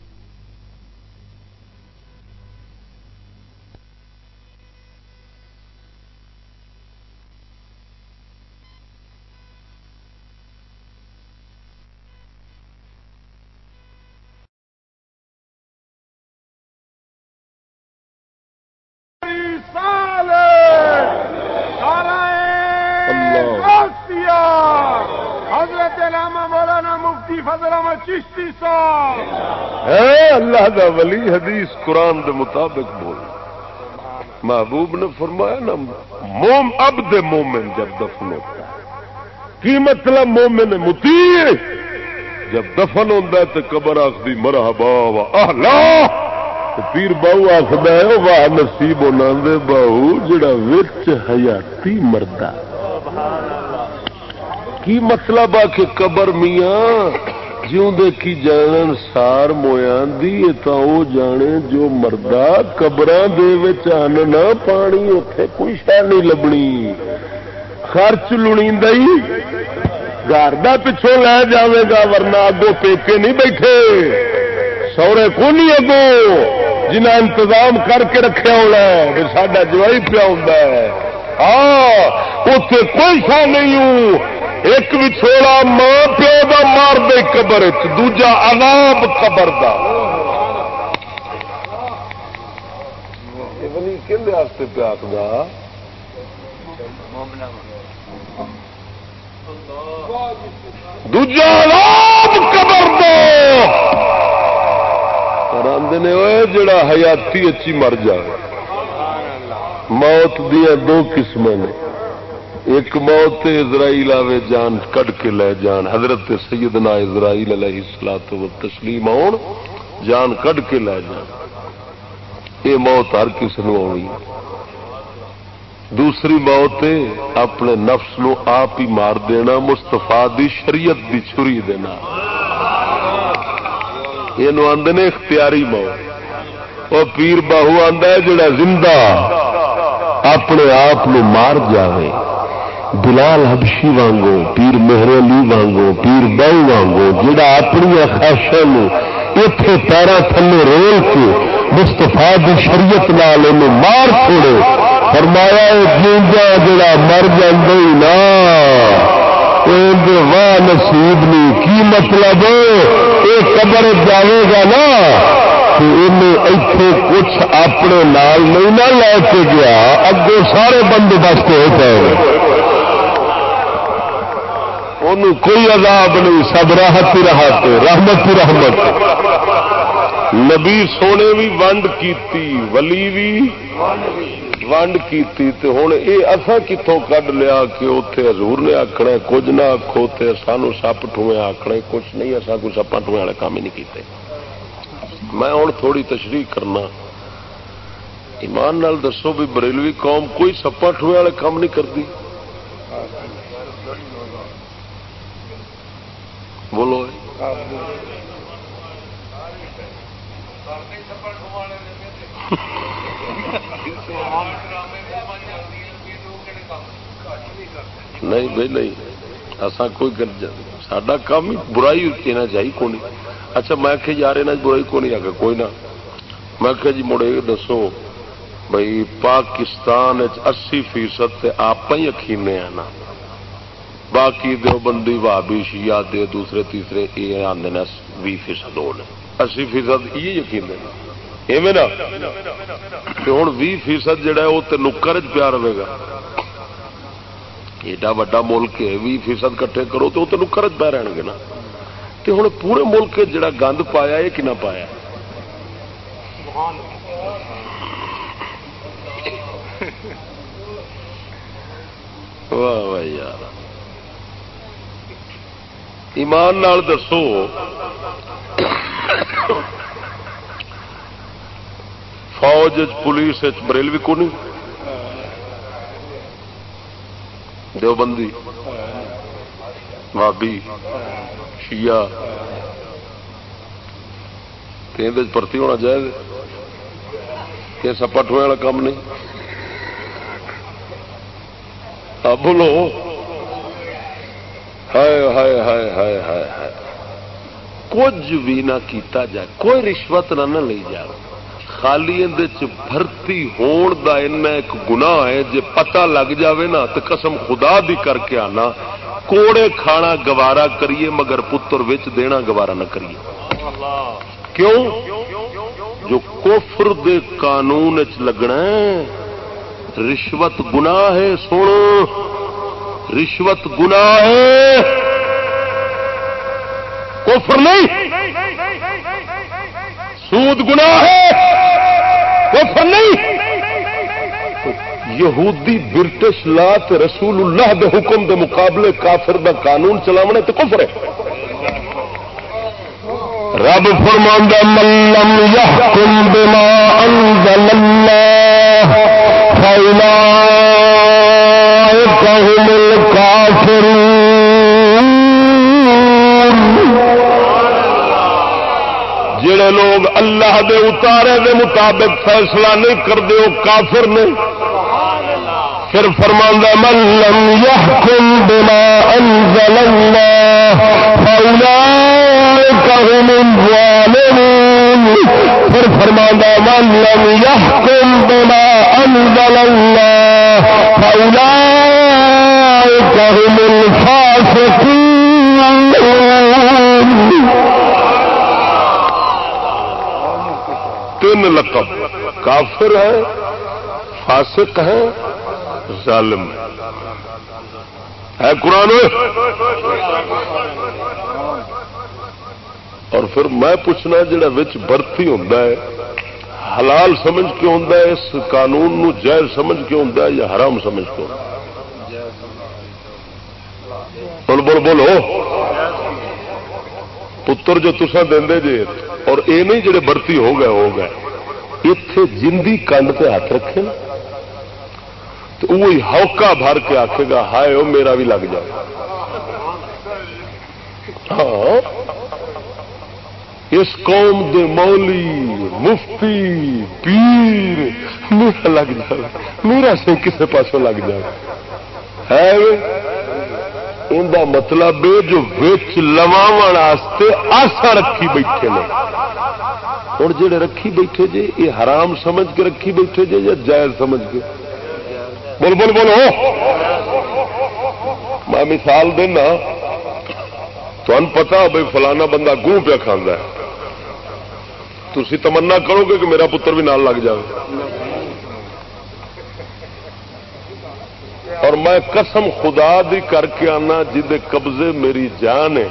حضرت علامہ مولانا مفتی فضل احمد چشتی صاحب اے اللہ دا ولی حدیث قرآن دے مطابق بول۔ محبوب نے فرمایا نا، موم اب دے مومن جب دفن ہوتا کی مطلب مومن متی جب دفن ہوتا ہے تو قبر آخری مرحبا وا اہلا۔ پیر بہو آخر واہ نصیب ہونا دے بہو جڑا وچ حیاتی مردہ کی مطلب آ کہ قبر میاں جیوں دے کی جانن سار مویاں دی تا او جانے جو مردہ قبراں دے وچ ان نہ پانی، اوتھے کوئی شے نہیں لبنی۔ خرچ لونی دئی، گھر دا پچھوں لے جاوے گا، ورنہ اگوں پیکے نہیں بیٹھے۔ سورے کو نہیں اگوں جنہ انتظام کر کے رکھا ہونا ہے ساڈا جوائی پیا ہوندا ہے۔ ہاں اوتھے کوئی شے نہیں ہوں۔ ایک بھی چھوڑا ماں پیو دا مار دے قبر دوجا عذاب قبر دا۔ دوجا عذاب قبر اور آدھے نے وہ جڑا حیاتی اچھی مر جائے۔ موت دیا دو قسم نے۔ ایک موت اسرائیل آوے جان کٹ کے لے جان۔ حضرت سیدنا اسرائیل علیہ السلام و تسلیم آن جان کٹ کے لے جان۔ یہ موت ہر کسی نو آنی۔ دوسری موت اپنے نفس نو آپ ہی مار دینا مستفا دی شریعت دی چھری دینا۔ یہ آدھے اختیاری موت۔ وہ پیر باہو آدھا جڑا زندہ اپنے آپ مار جاوے۔ بلال حبشی وانگو، پیر مہر علی وانگو، پیر بہو وانگو جڑا اپنی خاشا اتے پیرا تھلے رول کے مستفا کی شریعت نال مار چھوڑے، فرمایا جیجا جڑا مر نا واہ نصیب نہیں کی مطلب یہ قبر جائے گا نا اتے کچھ اپنے نال نہیں نہ لے کے گیا، اگے سارے بندوبست ہو پائے انہوں کوئی عذاب نہیں، سب راحت ہی راحت، رحمت ہی رحمت۔ نبی سونے بھی ونڈ کیتی، ولی بھی ونڈ کیتی، تے ہوں یہ اصا کتوں کڈ لیا کہ اتنے حضور نے آخنا کچھ نہ آخو تے سانو سپ ٹوئے آخنا کچھ نہیں اصا کوئی سپا ٹوئے والے کام ہی نہیں کیتے۔ میں ہوں تھوڑی تشریح کرنا۔ ایمان نال دسو بھی بریلوی قوم کوئی سپا ٹوئے والے کام نہیں کرتی۔ بولو۔ نہیں بھائی، نہیں۔ ایسا کوئی سڈا کام ہی برائی کہنا چاہیے کون اچھا میں کہ یار یہاں برائی کو نہیں آگے کوئی نہ میں کہ جی مڑے دسو۔ بھائی، پاکستان اسی فیصد آپ ہی اکینے ہیں نا۔ باقی دو بندی بابی شیعہ دے دوسرے تیسرے یہ آدھے بھی فیصد ہو اسی فیصد یہ یقین دینا ہوں بھی فیصد جہا وہ تو نکر پیا رہے گا۔ ایڈا وا ملک ہے، بھی فیصد کٹھے کرو تو وہ نکر چ پہ رہن گے نا۔ تو ہوں پورے ملک جڑا گند پایا یہ کنا پایا واہ واہ یار۔ ایمان نال دسو، فوج پولیس بریل بھی کون دیوبندی بابی شیا پرتی ہونا چاہیے کہ سپا ٹوئے والا کام نہیں؟ بولو۔ ہائے ہائے ہائے ہائے ہائے ہائے۔ کچھ بھی نہ کیتا جائے، کوئی رشوت نہ نہ لی جائے۔ خالی بھرتی ہون دا ایک گناہ ہے، جے پتہ لگ جاوے نا تو قسم خدا بھی کر کے آنا۔ کوڑے کھانا گوارا کریے، مگر پتر وچ دینا گوارا نہ کریے۔ کیوں؟ جو کفر دے قانون چ لگنا ہے۔ رشوت گناہ ہے، سنو۔ رشوت گناہ ہے۔ کفر نہیں۔ سود گناہ ہے۔ کفر نہیں۔ یہودی برٹش لات رسول اللہ دے حکم دے مقابلے کافر دا قانون چلاونے تو کفر ہے۔ رب فرماندہ ملم یحکم بما انزل اللہ فیلان جڑے لوگ اللہ دے اتارے دے مطابق فیصلہ نہیں کرتے وہ کافر نے۔ پھر فرماندہ ملم يحكم بما انزل الله فاولئك هم الظالمون. پھر فرماندہ ملم يحكم بما انزل الله فاولئك هم الفاسقون. تین لقب، کافر ہے، فاسق ہے، ظالم ہے۔ ہے قرآن؟ اور پھر میں پوچھنا جڑا وچ برتی ہوں حلال سمجھ کے ہوں اس قانون نو جائز سمجھ کے ہوں یا حرام سمجھ کے بول بول بولو۔ پتر جو تسا دے جے جی، اور اے نہیں جڑے برتی ہو گئے ہو گئے۔ اتے جندی کنڈ پہ ہاتھ رکھے نا۔ تو وہی ہوکا بھر کے آخے گا، ہائے وہ میرا بھی لگ جائے ہاں۔ اس قوم دے مولی مفتی، پیر، میرا لگ جائے میرا سے کسے پاسوں لگ جائے ہے ان کا مطلب جو وچ لواو آسا رکھی بیٹھے نے۔ ہوں جڑے رکھی بیٹھے جے، یہ حرام سمجھ کے رکھی بیٹھے جے یا جائز سمجھ کے؟ بول بول بولو میں مثال دینا تمہیں پتا بھائی فلانا بندہ گوں پیا کھانا ہے۔ تھی تمنا کرو گے کہ میرا پتر بھی نال لگ جائے اور میں قسم خدا دی کر کے آنا جی قبضے میری جان ہے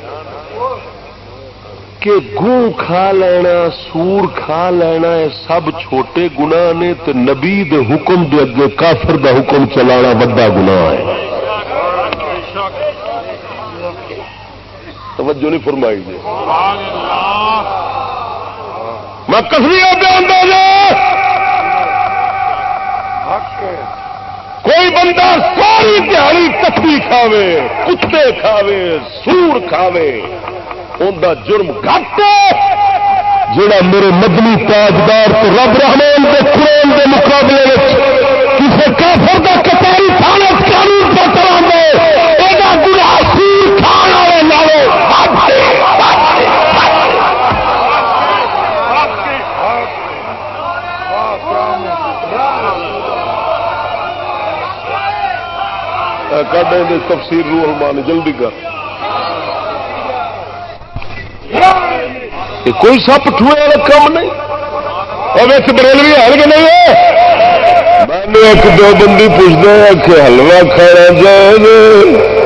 کہ گو کھا لینا سور کھا لینا ہے سب چھوٹے گنا نے تو نبی دے حکم دے اگے کافر دا حکم چلانا وڈا گنا ہے۔ توجہ نہیں فرمائی جی۔ میں کسری کوئی بندہ ساری دیہی کٹھی کھاوے، کتے کھاوے، سور کھاوے ان کا جرم گھٹ جڑا میرے مدنی تاجدار رب رحمان کے قرآن کے مقابلے کسی کافر کا کتائی حالت کڈے تفسیر روح المان، جلدی کر۔ کوئی سپ ٹوئے والا کام نہیں؟ اور بریلوی ہے کہ نہیں میں نے ایک دو بندی پوچھتے ہیں کہ حلوا کھانا جائے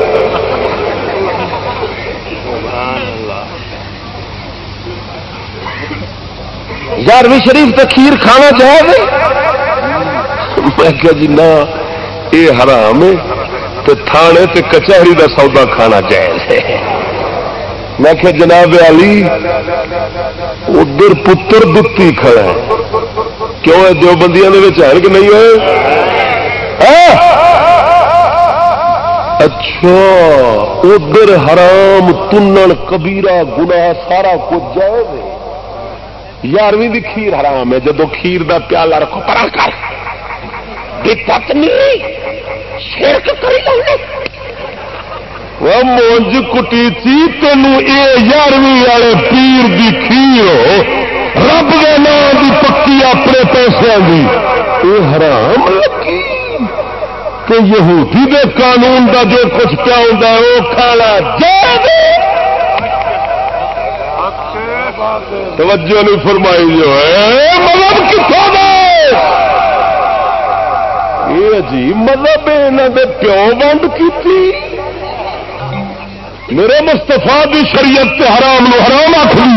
یارویں شریف تو کھیر کھانا چاہے میں کیا جی نہ، یہ حرام ہے۔ تو تھانے تے کچہری دا سودا کھانا چاہیے میں کہ جناب علی، ادھر پتر دتی کھڑا ہے۔ کیوں ہے؟ دو بندیاں ہے کہ نہیں ہوئے اچھا ادھر حرام، تنن کبیرا گنا سارا کچھ جائے یارویں بھی کھیر حرام ہے جدو کھیر دا پیالہ رکھو پرا کر۔ شرک کری مونج کٹی تھی تینوں یہ یارویں والے پیر دی کھیر رب کے نام کی پکی اپنے پیسوں کی یہ حرام کہ یہودی دے قانون دا جو کچھ کیا ہوتا ہے، وہ کھانا توجہ نہیں فرمائی جو ہے۔ مطلب کتوں یہ عجیب مطلب یہاں دے پیو بند کی میرے مستفا کی شریعت تے حرام نو حرام آخری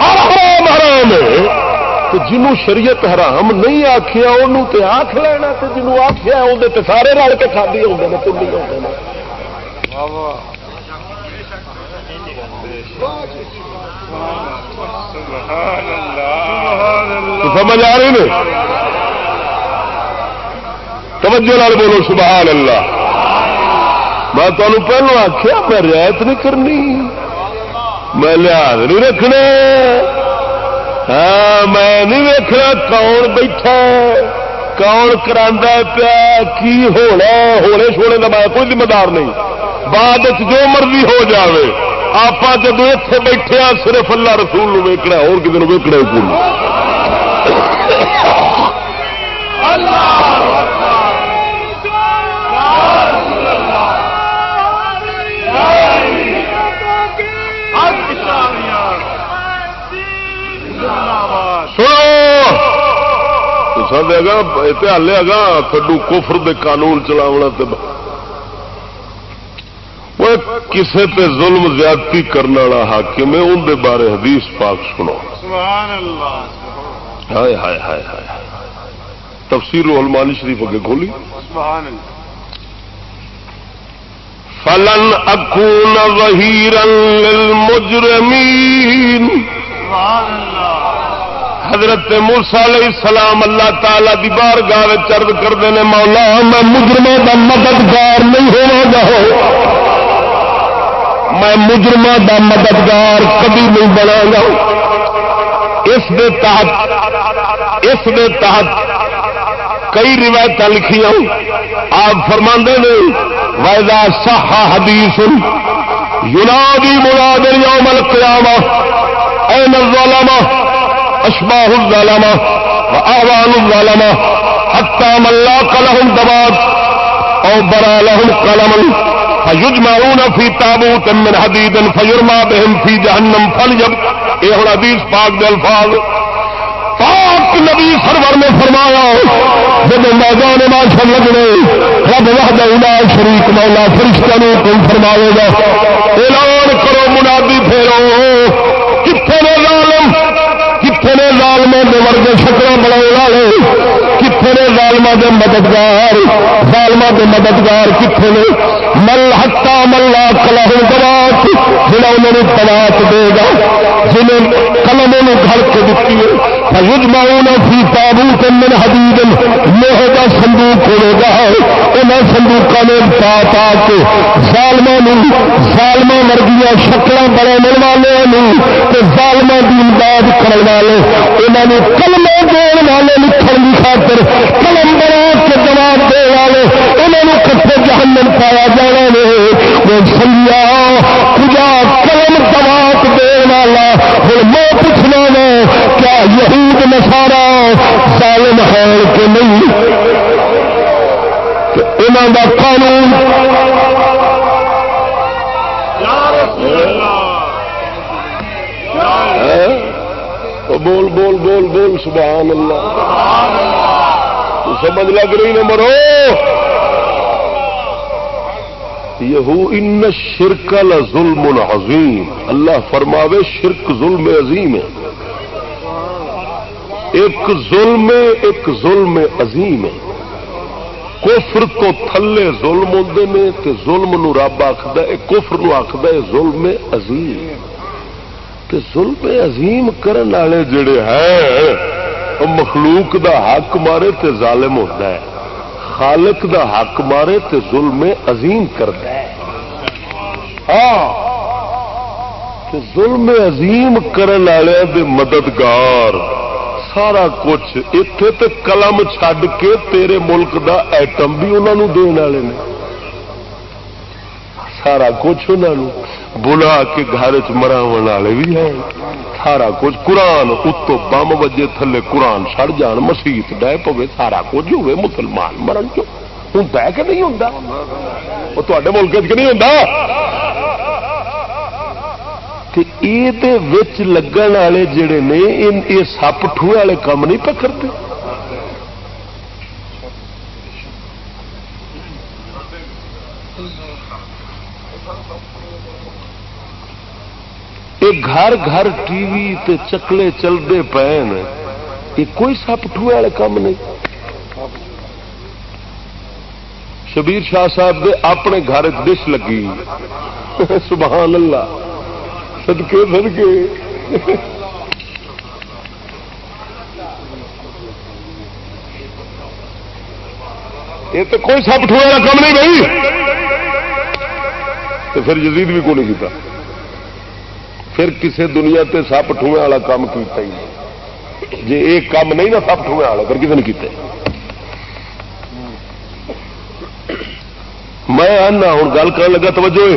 حرام حرام۔ ہے تو جنوں شریعت حرام نہیں آخیا انہوں تے آخ لینا تو جنوں آخیا اندر تے سارے رل کے کھادی ہوتے ہیں تھی ہوتے ہیں سمجھ آ رہی نہیں؟ توجہ لال بولو، سبحان اللہ۔ میں تمہیں پہلو آخیا میں رعایت نہیں کرنی۔ میں لحاظ نہیں رکھنا ہاں میں نہیں دیکھنا کون بیٹھا کون کرا پیا، کی ہونا ہونے چھوڑے کا میں کوئی ذمہ دار نہیں۔ بعد جو مرضی ہو جاوے آپ جب اتنے بیٹھے ہاں صرف اللہ رسول ویکنا اور کسی نے ویکنا اللہ! دے گا ہلے گا تھڈو کفر دے قانون چلاونا کسے تے ظلم زیادتی کرنے والا حاکم ہے ان دے بارے حدیث پاک سنو۔ سبحان اللہ ہائے ہائے ہائے ہائے تفسیر المانی شریف اگے کھولی۔ سبحان اللہ۔ فلن اکون ظہیرا للمجرمین سبحان اللہ۔ حضرت موسیٰ علیہ السلام اللہ تعالی دی بارگاہ وچ عرض کردے نے مولا میں مجرموں کا مددگار نہیں ہوا گا۔ میں مجرموں کا مددگار کبھی نہیں بنا گا۔ اس دے تحت، اس دے تحت کئی روایت لکھیاں۔ آپ فرما نے ویدا صح حدیث ینادی مراد یوم القیامہ این الظلمہ اشباہ الظلمہ وآوان الظلمہ حتی من لا قلہم دبات او برا لهم قلم فیجمعون فی تابوت من حدید فیرما بهم فی جہنم فلیب اے ہن حدیث پاک دے الفاظ۔ پاک نبی سرور نے فرمایا، جب میدان ماشر لگنے رب وحدہ الا شریک، مولا فرشتہ نے حکم فرمائے گا۔ نے دے مددگار ظالموں دے مددگار کتنے نے؟ مل ہکا ملا کلا گوات جہاں انہوں نے تلاش دے گا جنہیں قلم گھر کے دیتی ہے فیجمعون فی تابوت من حدید، لوہے کا صندوق کھولے گا۔ انہاں صندوقاں نے پا پا کے ظالماں ظالماں ورگیاں شکلاں بنانے والے تے ظالماں دی امداد کرنے والے، انہاں نے کلمے دین والے لکھن کی خاطر قلم بنا کے جواب دے والے، انہاں نے کٹھے جہنم پایا جانا نے وہ سنیا کجا قلم جواب دے والا، ہن میں پوچھنا وا، کیا یہود نسارا ظالم ہے کہ نہیں؟ انہوں کا قانون بول بول بول بول، سبحان اللہ۔ تو سمجھ لگ رہی نا مرو؟ یہ ان شرک ظلم عظیم۔ اللہ فرماوے شرک ظلم عظیم ہے۔ ایک ظلم ایک ظلم عظیم ہے۔ کفر تو تھلے ظلم ہوتے ہیں تے ظلم نو رب آخد کفر نو آخد ظلم عظیم۔ تے ظلم عظیم کرن والے جڑے ہیں وہ مخلوق دا حق مارے تے ظالم ہوتا ہے۔ خالق دا حق مارے تے ظلم عظیم کرتا ہے ہاں۔ تے ظلم عظیم کرن والے دے مددگار۔ سارا کچھ اتے تے قلم چھڈ کے تیرے ملک دا ایٹم بھی انہوں دین والے نے۔ سارا کچھ انہوں بلا کے گھر چ مراو والے بھی ہیں سارا کچھ قرآن اتو بم وجے تھلے قرآن سڑ جان مسیت ڈے پوے سارا کچھ ہوئے مسلمان مرن کیوں ہوں کہ نہیں ہوں وہ تے ملک چ نہیں ہوں یہ لگن والے جڑے نے یہ سپ ٹوئے والے کام نہیں پہ یہ گھر گھر ٹی وی تے چکلے چلتے پے یہ کوئی سپ ٹوئے والے کام نہیں۔ شبیر شاہ صاحب دے اپنے گھر ڈش لگی۔ سبحان اللہ۔ سدکے سدکے یہ تو کوئی سپ ٹھوڑا والا کام نہیں بھائی۔ تو پھر جزید بھی کو نہیں کیتا؟ پھر کسی دنیا تے سپ ٹھوئے والا کام کیتا ہی جی ایک کام نہیں نا سپ ٹھوئے والا، پھر کسی نے کیتے میں آنا ہوں گل کر لگا، توجہ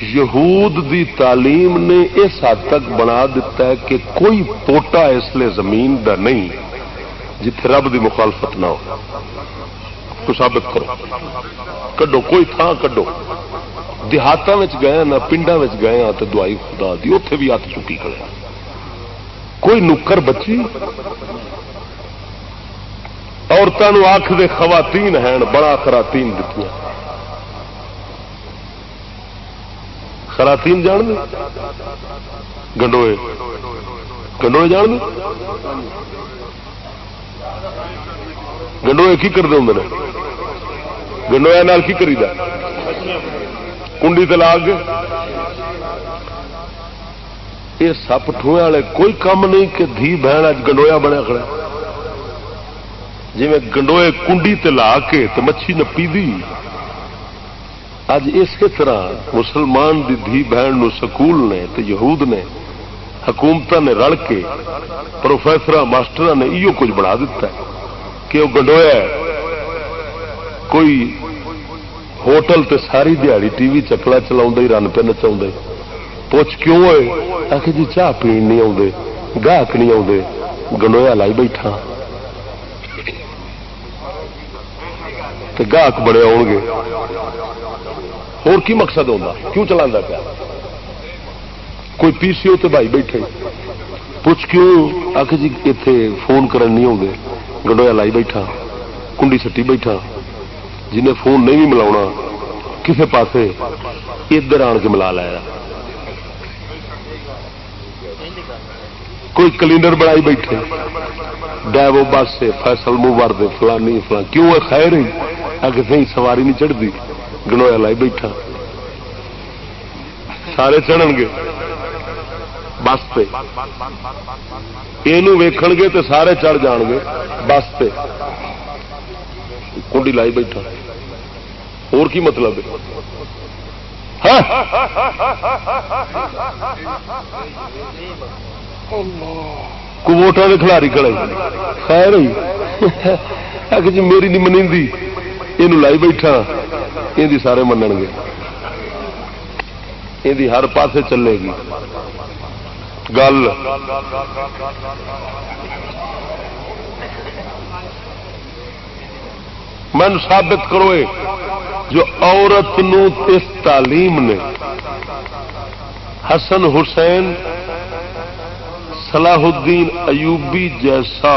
یہود دی تعلیم نے اس حد تک بنا دیتا ہے کہ کوئی پوٹا اس لیے زمین دا نہیں، جتھے رب دی مخالفت نہ ہو۔ تو ثابت کرو۔ کڈو، کوئی تھان کڈو۔ دیہات گئے نہ پنڈا گئے ہاں تو دوائی خدا دی اتے بھی ہاتھ چکی کرے کوئی نکر بچی؟ عورتوں آخ دے خواتین ہیں، بڑا خراتین دیتی خراتین جان دے گنڈوئے گنڈوئے جان دے گنڈوئے کی کرتے ہوں گنڈویا کی کری دا کنڈی تلاگ یہ سپ ٹوئے والے کوئی کام نہیں کہ دھی بہن اج گنڈویا بنیا کھڑا جی گنڈوئے کنڈی تلا کے تو مچھی نپی دی اج اسی طرح مسلمان دی دھی بہن نو سکول نے تو یہود نے حکومت نے رل کے پروفیسر ماسٹر نے ایو کچھ بنا دیتا ہے کہ وہ گنڈویا کوئی ہوٹل تے ساری دیہڑی ٹی وی چکلا چلا رن پہ نچا پوچھ کیوں ہوئے آ جی چاہ پی نہیں آتے گاہک نہیں آتے گنڈویا لائی بیٹھا گاہک بڑے آؤ گے کی مقصد ہوتا کیوں چلا پیا؟ کوئی پی سی او تے بھائی بیٹھے۔ پوچھ کیوں آ جی اتنے فون کرن نہیں آتے گنڈویا لائی بیٹھا کنڈی سٹی بیٹھا جنہیں فون نہیں بھی ملا کسی پاسے ادھر آن کے ملا لایا کوئی کلینڈر بنائی بیٹھے ڈیو بس سے فیصل موبر دے، فلانی، فلان۔ کیوں ہے؟ خیر ہی اگر سواری نہیں چڑھتی گنویا لائی بیٹھا۔ سارے چڑھن گے۔ بس پہ۔ یہ ویکھ گے تو سارے چڑھ جان گے۔ بس پہ۔ کنڈی لائی بیٹھا۔ اور کی مطلب ہے؟ ہاں؟ ووٹر کھلاری کھڑے۔ خیر ہوئی جی میری نہیں منی یہ لائی بیٹھا۔ یہ سارے من گے۔ یہ ہر پاسے چلے گی۔ گل۔ من ثابت کرو جو عورت نو اس تعلیم نے حسن حسین صلاح الدین ایوبی جیسا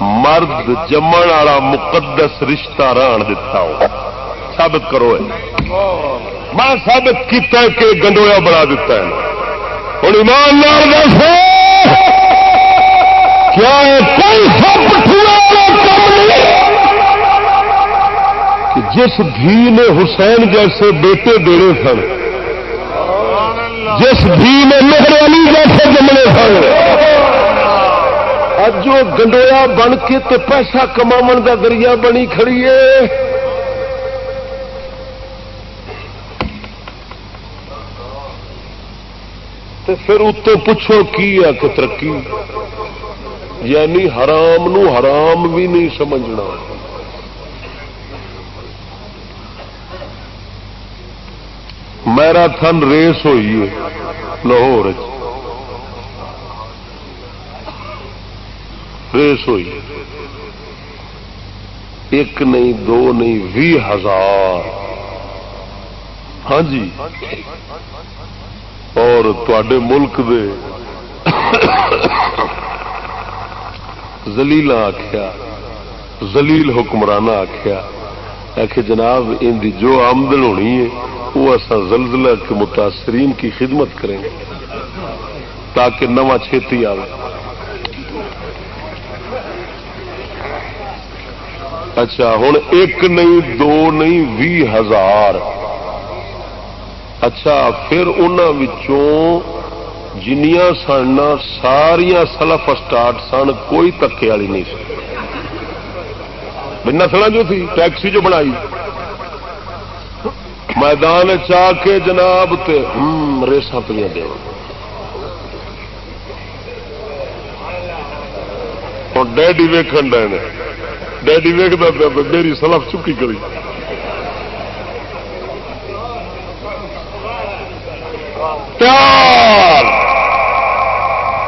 مرد جمن والا مقدس رشتہ ران دتا ہو۔ ثابت کرو میں ثابت کیتا ہے کہ گنڈویا بنا دیتا ہے۔ ہوں ایمان کیا کوئی سب جس بھی نے حسین جیسے بیٹے دینے سن، جس بھی نے مہر علی جیسے جمنے سن۔ اج جو گنڈویا بن کے تو پیسہ کما کا ذریعہ بنی کھڑی ہے۔ تو پھر اتو پوچھو کی ہے کہ ترقی؟ یعنی حرام نو حرام بھی نہیں سمجھنا۔ میراتھن ریس ہوئی ہے لاہور ریس ہوئی ایک نہیں دو نہیں بھی ہزار ہاں جی اور تے ملک دے زلیل آخیا زلیل حکمران آخیا کہ جناب، ان دی جو آمدن ہونی ہے وہ ایسا زلزلہ کے متاثرین کی خدمت کریں گے، تاکہ نواں چھیتی آئے اچھا ہوں ایک نہیں، دو نہیں بھی ہزار۔ اچھا پھر انہوں جنیا سن ساریا سلف اسٹارٹ سن، کوئی تکے والی نہیں سی نسل جو تھی، ٹیکسی جو بنائی۔ میدان چاہ کے جناب تے ریسا پہ دے۔ ڈیڈی ویکن ڈے ڈیڈی ویکتا پیا میری سلف چکی کری۔ پیار!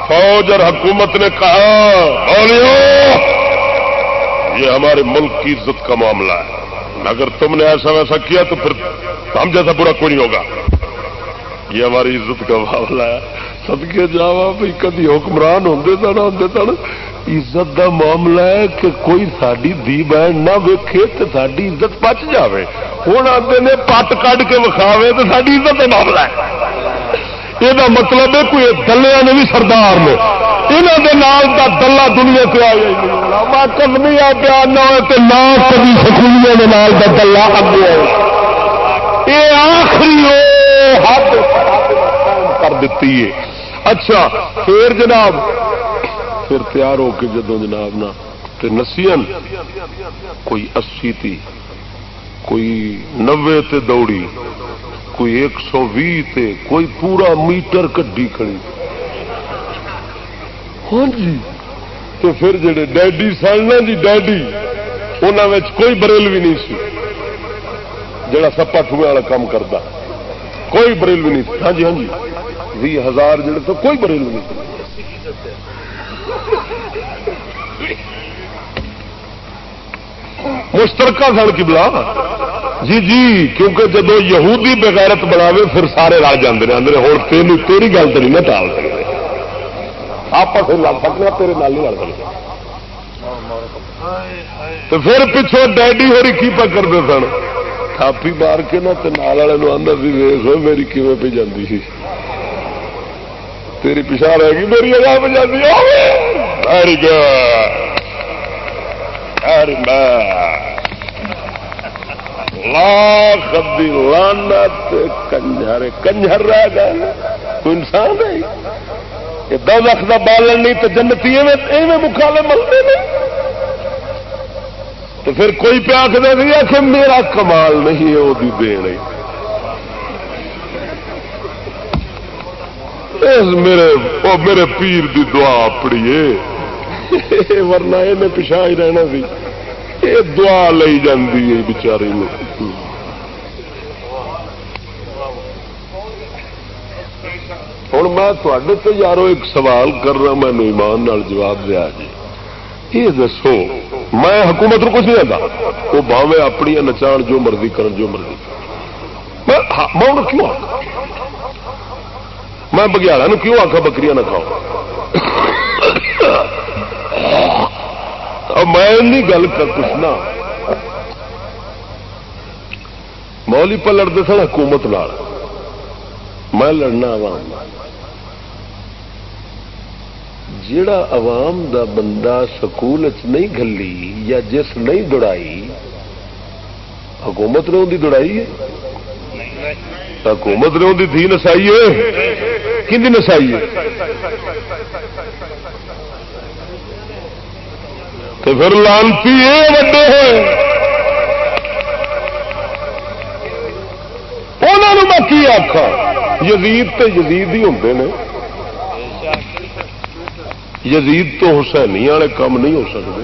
فوج اور حکومت نے کہا یہ ہمارے ملک کی عزت کا معاملہ ہے۔ اگر تم نے ایسا ویسا کیا تو پھر ہم جیسا برا کوئی نہیں ہوگا۔ یہ ہماری عزت کا معاملہ ہے۔ سدکے جا بھائی کدی حکمران ہوں سن آتے سن عزت دا معاملہ ہے کہ کوئی ساری دھی بہن نہ ویکھے تو ساری عزت پچ جائے ہوں آتے نے پٹ کھ کے وکھاوے تو ساری عزت کا معاملہ ہے۔ یہ مطلب ہے کوئی دلیا نے بھی سردار نے۔ یہاں کا دلہ دنیا سے آ کدمی آ پیا نہ نہ کبھی سکولیاں کا دلہ اگے آئے۔ یہ آخری حد کر دیتی ہے۔ اچھا پھر جناب، پھر تیار ہو کے جدو جناب نا نسین کوئی اسی تھی کوئی نوے تے دوڑی، کوئی ایک سو بھی تے، کوئی پورا میٹر کڈی کھڑی۔ ہاں جی تو پھر جڑے ڈیڈی سن نا جی ڈیڈی انہوں کوئی بریل بھی نہیں سی۔ جڑا سپا ٹوئے والا کام کرتا کوئی بریل بھی نہیں سی۔ ہاں جی ہاں جی۔ بھی ہزار جڑے تو کوئی بریل نہیں مشترکہ سن کی بلا جی جی کیونکہ جب یہودی بغیرت بناوے، پھر سارے رل جاتے آدھے ہوں تیری تیری گل تو نہیں میں ٹال سکتے آپ پھر لڑ سکتے تیرے نال نہیں لڑ سکتے تو پھر پچھو ڈیڈی ہوری کی پا کرتے سن؟ تھاپی مار کے نا نال والے آدھا سی ویس میری کیون پہ جاتی سی۔ تیری پچھا رہے گی، میری اگاہ پہ جاتی ویری گڈ ویری لاکھ دی لانت کنجر کنجر رہ گئے۔ کوئی انسان ہے؟ یہ دو لاکھ کا بالن نہیں تو جنتی مکالے ملتے نہیں۔ تو پھر کوئی پیا دے دیا کہ میرا کمال نہیں ہے، وہ دین میرے وہ میرے پیر دی دعا پڑیے ورنہ یہ پچھا ہی رہنا سی۔ یہ دعا لی جاتی ہے بچاری ہوں میں تھوڑے تو یارو ایک سوال کر رہا میں ایمان نال جواب دیا جی۔ یہ دسو، میں حکومت کچھ نہیں آتا وہ باوے اپنی نچان جو مرضی کرن، جو مرضی میں ہاں، کیوں آ میں بگیاڑا کیوں آخا بکریاں نہ کھاؤ میں گل کر پوچھنا مولی پر لڑتے سن حکومت نال۔ میں لڑنا عوام جیڑا عوام دا بندہ سکول نہیں گلی یا جس نہیں دوڑائی، حکومت نے ان دوڑائی ہے؟ حکومت نے ان تھی نسائی ہے؟ کہ نسائی ہے؟ تو پھر لانتی یہ وڈے ہوئے انہوں میں کی آخا یزید تے یزید ہی ہوں نے۔ یزید تو حسینی والے کام نہیں ہو سکتے۔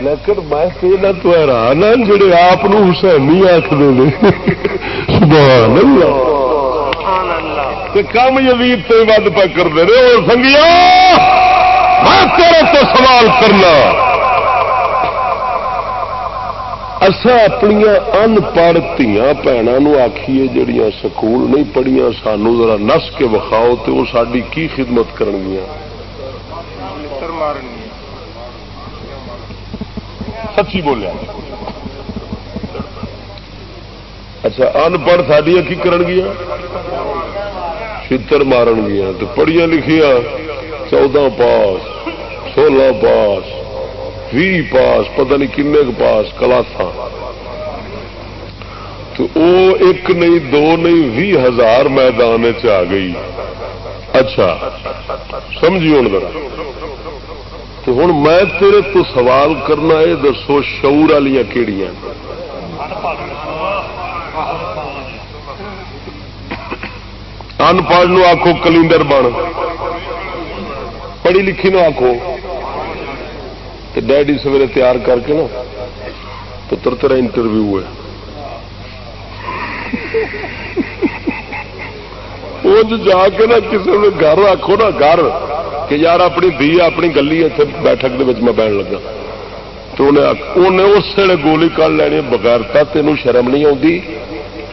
لیکن میں تو حیران ہاں جڑے آپ حسینی آخر سبحان اللہ۔ کم یزید تو ود پہ کرتے رہے اور سنگیا، میں تیرے تو سوال کرنا۔ اصا اپنی ان پڑھ دیا بھنوں آخیے جڑیاں سکول نہیں پڑھیا سانو ذرا نس کے وکھاؤ تو وہ ساری کی خدمت کر سچی بولیا۔ اچھا ان پڑھ سڈیا کی کرن گیا چتر مارن گیا تو پڑھیا لکھیا چودہ پاس سولہ پاس۔ بھی پاس، پتہ نہیں کن پاس کلاسا تو او ایک نہیں، دو نہیں، بھی ہزار میدان چ گئی۔ اچھا سمجھی ہوں ذرا۔ تو ہوں میں تیرے تو سوال کرنا یہ دسو شعور والی کہڑی انپڑھ آخو کلینڈر بن۔ پڑھی لکھی نو آخو تو ڈیڈی سویرے تیار کر کے نا پتر تیرا انٹرویو ہے۔ جا کے نا کسی نے گھر آخو نا، گھر، کہ یار اپنی دھی اپنی گلی اتنے بیٹھک میں بہن لگا۔ تو انہیں اس ویلے گولی کر لینی بغیرتا تینوں شرم نہیں آتی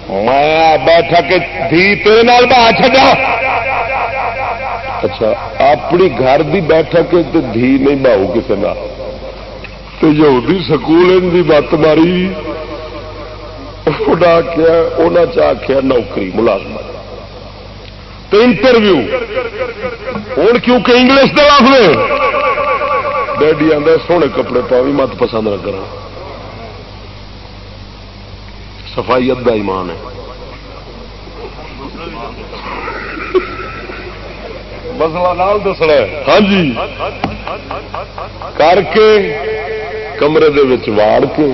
میں بیٹھک دھی تیرے بہا چڈا اچھا اپنی گھر کی بیٹھک دھی نہیں باؤ کسی نہ یہودی سکول ان کی بت ماری۔ آخیا انہیں چاہیا نوکری، ملازمت۔ تو انٹرویو۔ ہوں کیونکہ انگلش کے لفظ ڈیڈی آدھا سونے کپڑے پا بھی مت پسند نہ کرا صفائی ادا ایمان ہے۔ مسلا نال دسنا ہاں جی۔ کر کے کمرے دے واڑ کے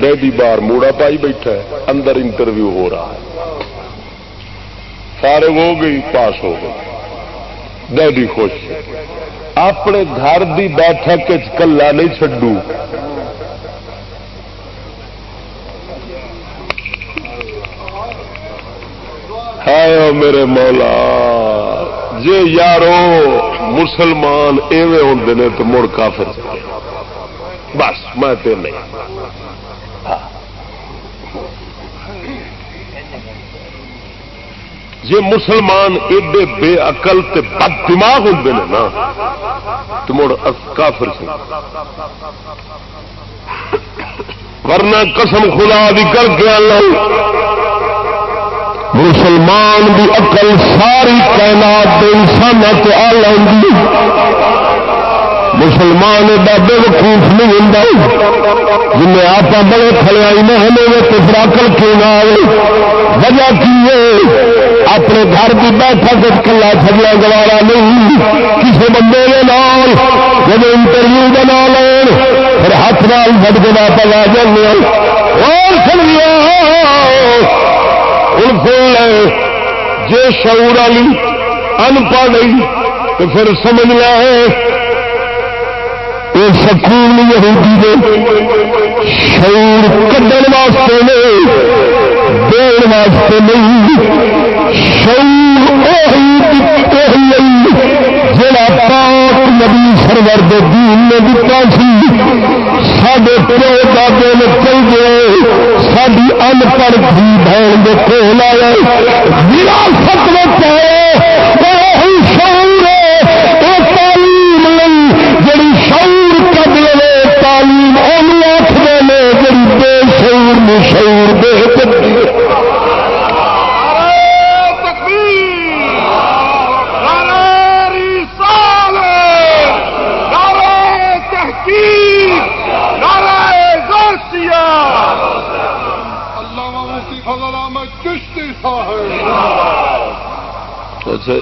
ڈیڈی بار موڑا پائی بیٹھا ہے اندر انٹرویو ہو رہا ہے سارے ہو گئی پاس ہو گئی ڈیڈی خوش اپنے گھر کی بیٹھک کلا نہیں چڈو ہے میرے مولا جی یارو مسلمان ایویں ہوں نے تو مڑ کافر بس، میں تے نہیں۔ ہاں۔ جی مسلمان ایڈے بے اقل تے بد دماغ ہوں نے نا، تو مڑ کافر سے۔ ورنہ قسم خدا بھی کر کے اللہ، مسلمان بھی اقل ساری تعینات انسان آ لگی مسلمان ایڈا بے وقوف نہیں ہوں جن آپ بڑے کھڑے آئی نہ ہمیں تو کیوں نہ آئے وجہ کی ہے؟ اپنے گھر کی بیٹھک کلا چلیا گوارا نہیں، کسی بندے کے نام جب انٹرویو بنا لین پھر ہاتھ نال بٹ کے واپس آ جانے اور سمجھا لے جی شعور والی ان پڑھ تو پھر سمجھ لیا ہے یہ سکول یہودی دے شعور کھڈن واسطے نہیں دین واسطے نہیں، شعور جڑا پاک نبی سرور دین نے دتا سی۔ سڈے پیو دادے نے چل گئے ساری ان پڑھ تھی بہن کے کول آئے۔ وراثت میں آئے شعور میں شعور دے اچھا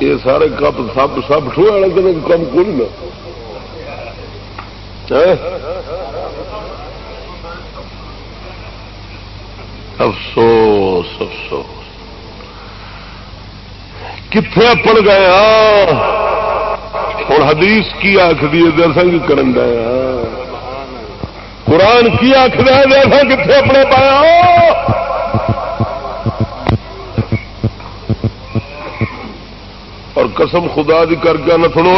یہ سارے کپ سب سب ٹھو والے دن کم کل نا ہاں افسوس افسوس کتنے اپڑ گیا ہوں حدیث کی آخری دسنگ کرن گیا قرآن کی آخر ہے کتنے اپنے پایا اور قسم خدا دی کر کے نہ سنو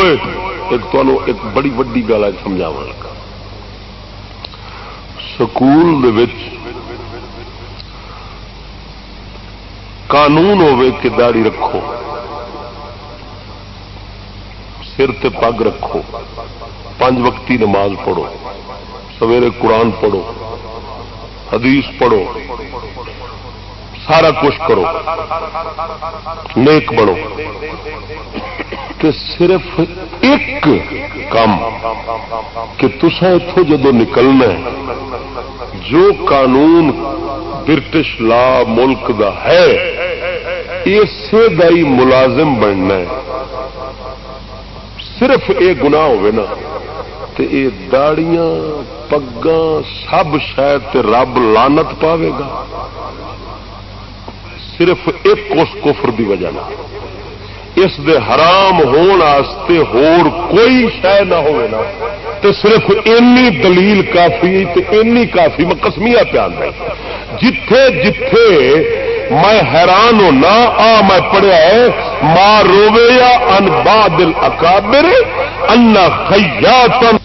ایک تو ایک بڑی وڈی گل ہے سمجھا لگا۔ سکول قانون ہوے کہ داڑی رکھو۔ سر تے پگ رکھو۔ پانچ وقتی نماز پڑھو۔ سویرے قرآن پڑھو۔ حدیث پڑھو۔ سارا کچھ کرو۔ نیک بڑو کہ صرف ایک کام کہ تسا اتو جدو نکلنا جو قانون برٹش لا ملک دا ہے اسے دائی ملازم بننا ہے۔ صرف یہ گنا نا تو یہ داڑیاں، پگاں، سب شاید رب لانت پاوے گا۔ صرف ایک اس کفر دی وجہ نہ اس دے حرام ہون آستے ہور کوئی شہ نہ ہوئے نا۔ تو صرف اینی دلیل کافی، تے اینی کافی میں کسمیا پیان ہے۔ جتھے جتھے میں حیران ہونا آ، میں پڑھیا ہے ماں روے یا ان بادل اکابر انا خیاتن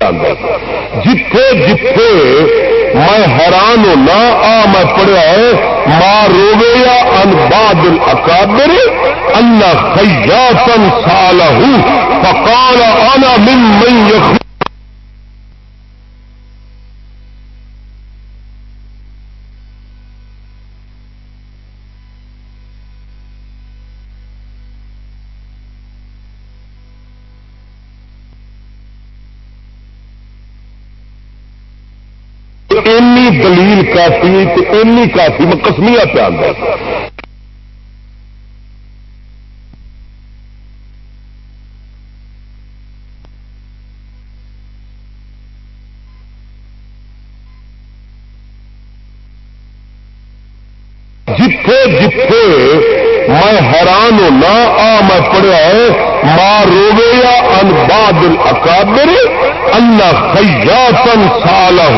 آتا جتھے جتھے میں حیران ہونا آ، میں پڑھیا ہے ماں روے یا ان بادل اکابر اللہ خیاتن سالہ فقال انا من من یخ دلیل کافی اینی کافی، میں کسمیا پہ آتا جتھے جتھے میں حیران ہونا آ میں پڑھیا ہے ماں روے یا ان بادل اکابر اللہ خیاتن سالہ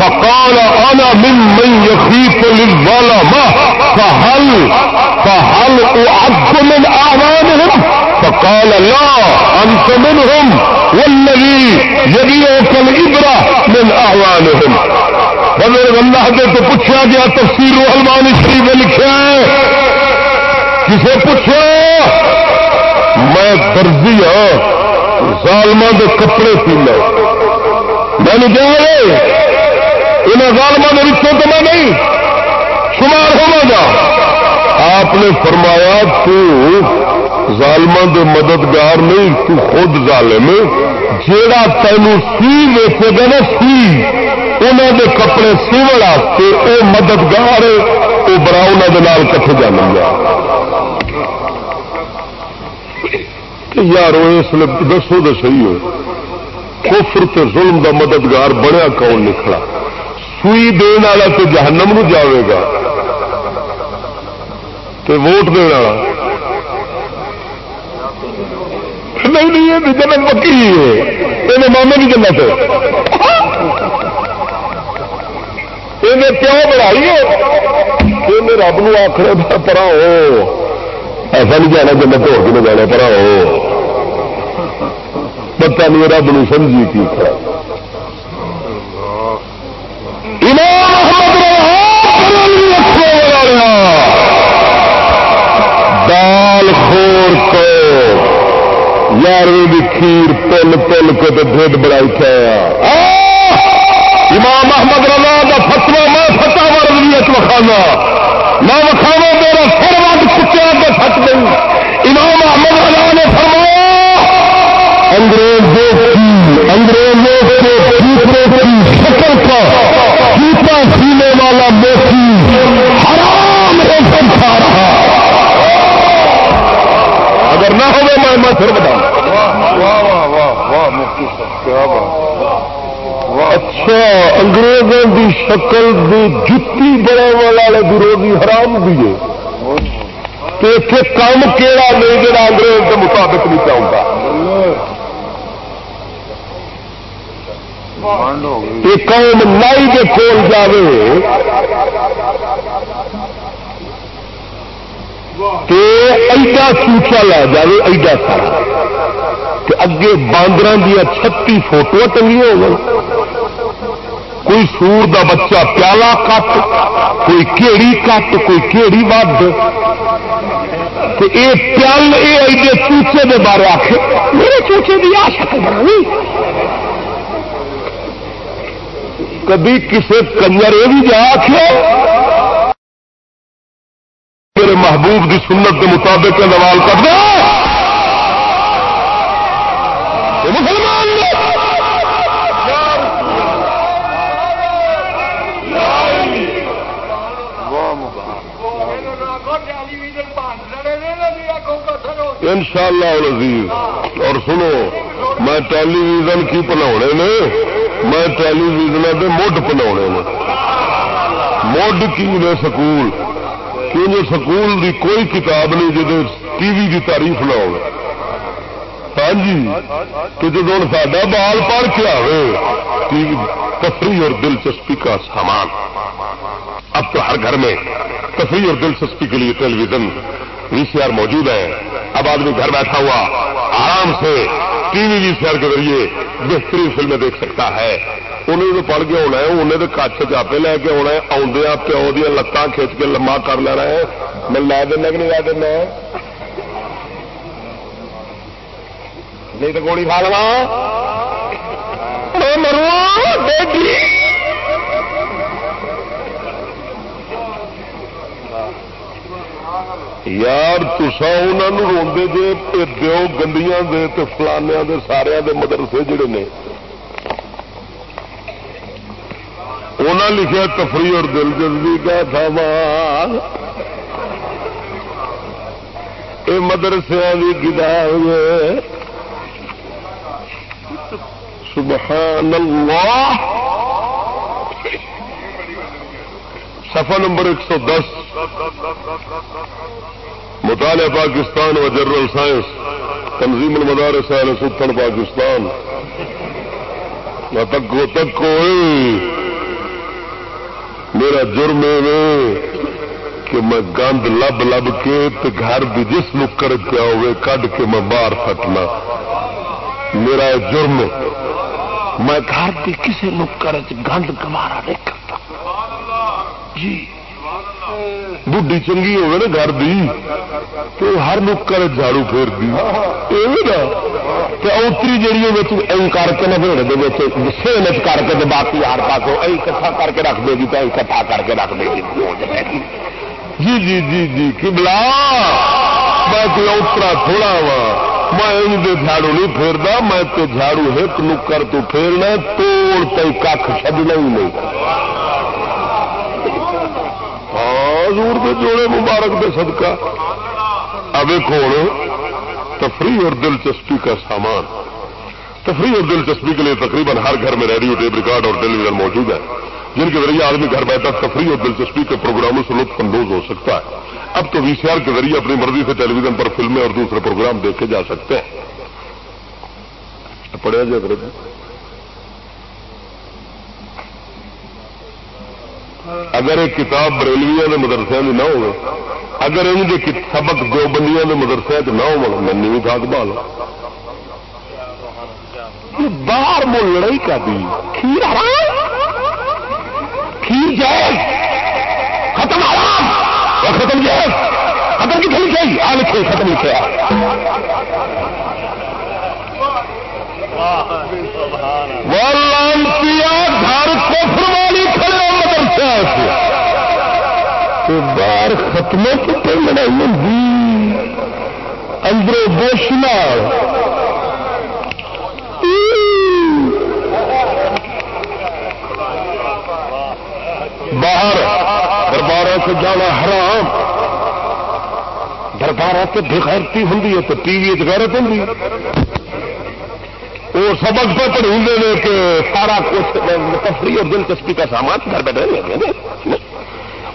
فقال انا من من يخيف للظلمة فهل فهل اعد من اعوانهم فقال لا انت منهم والذي يبيعك الابرة من اعوانهم بغیر اللہ دے تو پوچھا گیا، تفسیر المان شریف میں لکھا ہے۔ کسے پوچھو میں درجی ہوں ظالمہ دے کپڑے سی لو میں نے کیا انہیں ظالمہ کے رشتوں تو میں نہیں، شمار ہوا گا آپ نے فرمایا، تو ظالمہ دے مددگار نہیں، تو خود ظالم جیڑا تینوں سی ویچے گا نا، سی۔ انہوں دے کپڑے سیون واسطے وہ مددگار وہ برا انہوں کے کٹے جان گا۔ یار اس لیے دسو تو صحیح ہو۔ کفر تے ظلم دا مددگار بنیا کون نکلا سوئی دن والا تو جہنم نو جاوے گا۔ تے ووٹ دن والا۔ نہیں نہیں یہ جنت پکی ہے یہ مامے کی جنت یہ پیو بڑھائی ہے رب نو آخر پرا ہو۔ ایسا نہیں جانا جنت ہو کے جانا پرا ہو۔ پتا نہیں رب نو سمجھی کی دال خور کو یارویں کھیر پل پل کے تو ڈھڈ بڑائی کھایا امام محمد رلا کا فتوا میں فتح ورد وکھانا۔ میں وکھاوا میرا سر وقت چکیا تو تھک گئی۔ امام محمد رلا نے فرمایا انگریزوں کی انگریزوں کے دوسرے کی شکل کا جوتا سینے والا موسی حرام ہو کر کھا رہا اگر نہ ہو میں میں پھر بتاؤں۔ اچھا انگریزوں کی شکل کی جتی بڑا والے روزی حرام بھی ہے۔ تو اتنے کام کہڑا نہیں جڑا انگریز کے مطابق نہیں چاہتا قوم لائی کے کول جائے ایڈا چوچا لا جائے ایڈا سارا کہ اگے باندر دیا چھتی فوٹو ٹنگی ہو گئی کوئی سور دا بچہ پیالہ کٹ، کوئی کیڑی کٹ، کوئی کیڑی ود یہ پیال یہ ایڈے چوچے کے بارے آخ میرے چوچے کی آ شکل بنانی کبھی کسی کنجر یہ بھی جا میرے محبوب کی سنت کے مطابق سوال کر دو مسلمان! ان شاء اللہ اور سنو، میں ٹیلی ویژن کی پنا نے، میں ٹیلی ویژن کے مڈ پنا مڈ کی نے سکول کیونکہ سکول دی کوئی کتاب نہیں جی ٹی وی کی تاریف نہ ہو ہاں جی کہ جب ہوں سا بال پڑھ کے آئے تفریح اور دلچسپی کا سامان۔ اب تو ہر گھر میں تفریح اور دلچسپی کے لیے television V C R موجود ہے۔ اب آدمی گھر بیٹھا ہوا آرام سے T V we C are کے ذریعے بہترین فلمیں دیکھ سکتا ہے۔ انہیں تو پڑھ کے ہونا ہے انہیں تو کچھ چاپے لے کے ہونا ہے آدھا پیو دیا لتان کھچ کے لما کر لینا ہے میں لے دینا کہ نہیں لے دینا نہیں تو گولی کھا لوا مرو یار تسا انہوں روندے جے دیو گندیاں دے تے فلانیا دے سارے دے مدرسے جڑے نے انہوں لکھا تفریح اور دل جلدی کا تھا یہ مدرسے کی کتاب سبحان اللہ سفا نمبر ایک سو دس۔ مطالعہ پاکستان و جنرل سائنس۔ تنظیم المدارس اہل ستن پاکستان۔ تکو تکو۔ میرا جرم کہ میں گند لب لب کے گھر بھی جس نکر پیا ہوئے کڈ کے میں باہر سٹنا۔ میرا جرم میں گھر کی کسی نکر گند گوارا نہیں کرتا۔ جی۔ بڈی چنگی ہوگی نا گھر دی تو ہر نکر جھاڑو پھیر دی اوتری جیڑی کر کے نبھیڑ سیمت کر کے باقی ہر پاس کٹھا کر کے رکھ دے گی تو کٹھا کر کے رکھ دے گی جی جی جی جی کی میں کوئی اوترا تھوڑا وا میں جھاڑو نہیں پھیرتا میں تو جھاڑو ایک نکر تو پھیرنا توڑ تو کھ چڈنا ہی نہیں حضور کے جوڑے مبارک دے صدقہ۔ اب ایک تفریح اور دلچسپی کا سامان۔ تفریح اور دلچسپی کے لیے تقریباً ہر گھر میں ریڈیو، ٹیپ ریکارڈ اور ٹیلی ویژن موجود ہے جن کے ذریعے آدمی گھر بیٹھا تفریح اور دلچسپی کے پروگراموں سے لطف اندوز ہو سکتا ہے۔ اب تو وی سی آر کے ذریعے اپنی مرضی سے ٹیلی ویژن پر فلمیں اور دوسرے پروگرام دیکھے جا سکتے ہیں۔ پڑھیا جائے اگر ایک کتاب بریلویا کے مدرسے کی نہ ہو اگر ان کے سبق دو بندیاں کے مدرسے نہ ہو منی بھی تھاک بال باہر مو لڑائی کا بھی کھیر حرام؟ کھیر جائے ختم آرام ختم جائے ختم کی کتنے لکھے؟ آ لکھے ختم لکھے۔ گھر کو والی کھڑے باہر ختم کتنے لڑائی ہوں اندروں بوشنا باہر دربار سے جانا حرام۔ دربار سے بغیرتی ہوں تو ٹی وی غیرت ہوں وہ سبق پہ پڑھیں کہ سارا کچھ تفریح اور دلچسپی کا سامان گھر بیٹھے لگے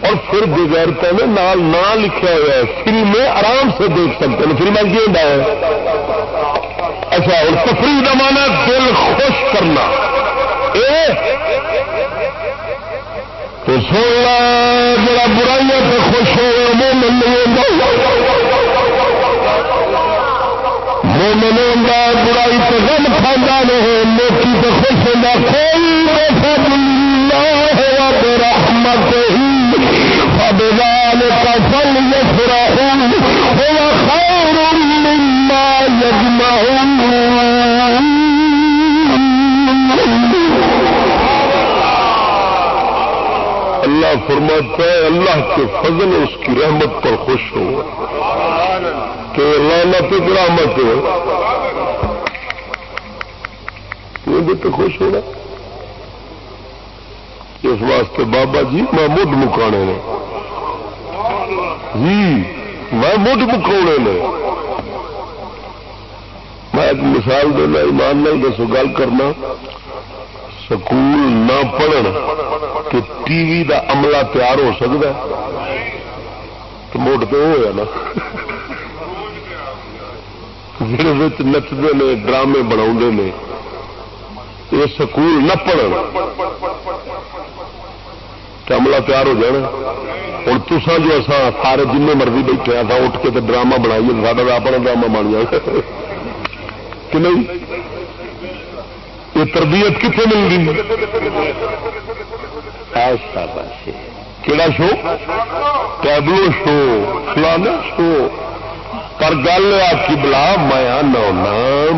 اور پھر بغیرتا میں نال نہ لکھا ہوا ہے، فلمیں آرام سے دیکھ سکتے ہیں، فلمیں کی ہوتا ہے اچھا اور تفریح کا مانا دل خوش کرنا۔ اے! تو سونا جڑا برائیاں سے خوش ہو وہ نہیں ہوتا۔ مومن برائی تو غم کھانا نہیں موٹی تو خوش ہوتا کوئی رحمت ہی۔ فبال کا فل یسرا ہوا خیر مما یجمع اللہ فرماتا ہے، اللہ کے فضل اس کی رحمت پر خوش ہو۔ کہ لانت رحمت یہ تو خوش ہونا۔ اس واسطے بابا جی میں مڈ مکانے نے۔ جی میں مڈ مکاؤنے نے۔ میں ایک مثال دینا، ایمان نہیں دسو، گل کرنا۔ سکول نہ پڑھن کہ ٹی وی دا عملہ تیار ہو سکتا تو موڈ تو ہوا نا۔ نچتے ہیں ڈرامے بنا یہ سکول نہ پڑھ عملہ تیار ہو جانا۔ ہوں تسا جو اصا سارے جن مرضی بیٹھے تھا اٹھ کے ڈرامہ بنائیے سارا اپنا ڈرامہ بن جائے۔ کہ نہیں؟ یہ تربیت کتنے مل رہی ایسا بس۔ کہڑا شو؟ ٹیبلو شو، فلانا شو۔ پر گل آ بلا، میں آنا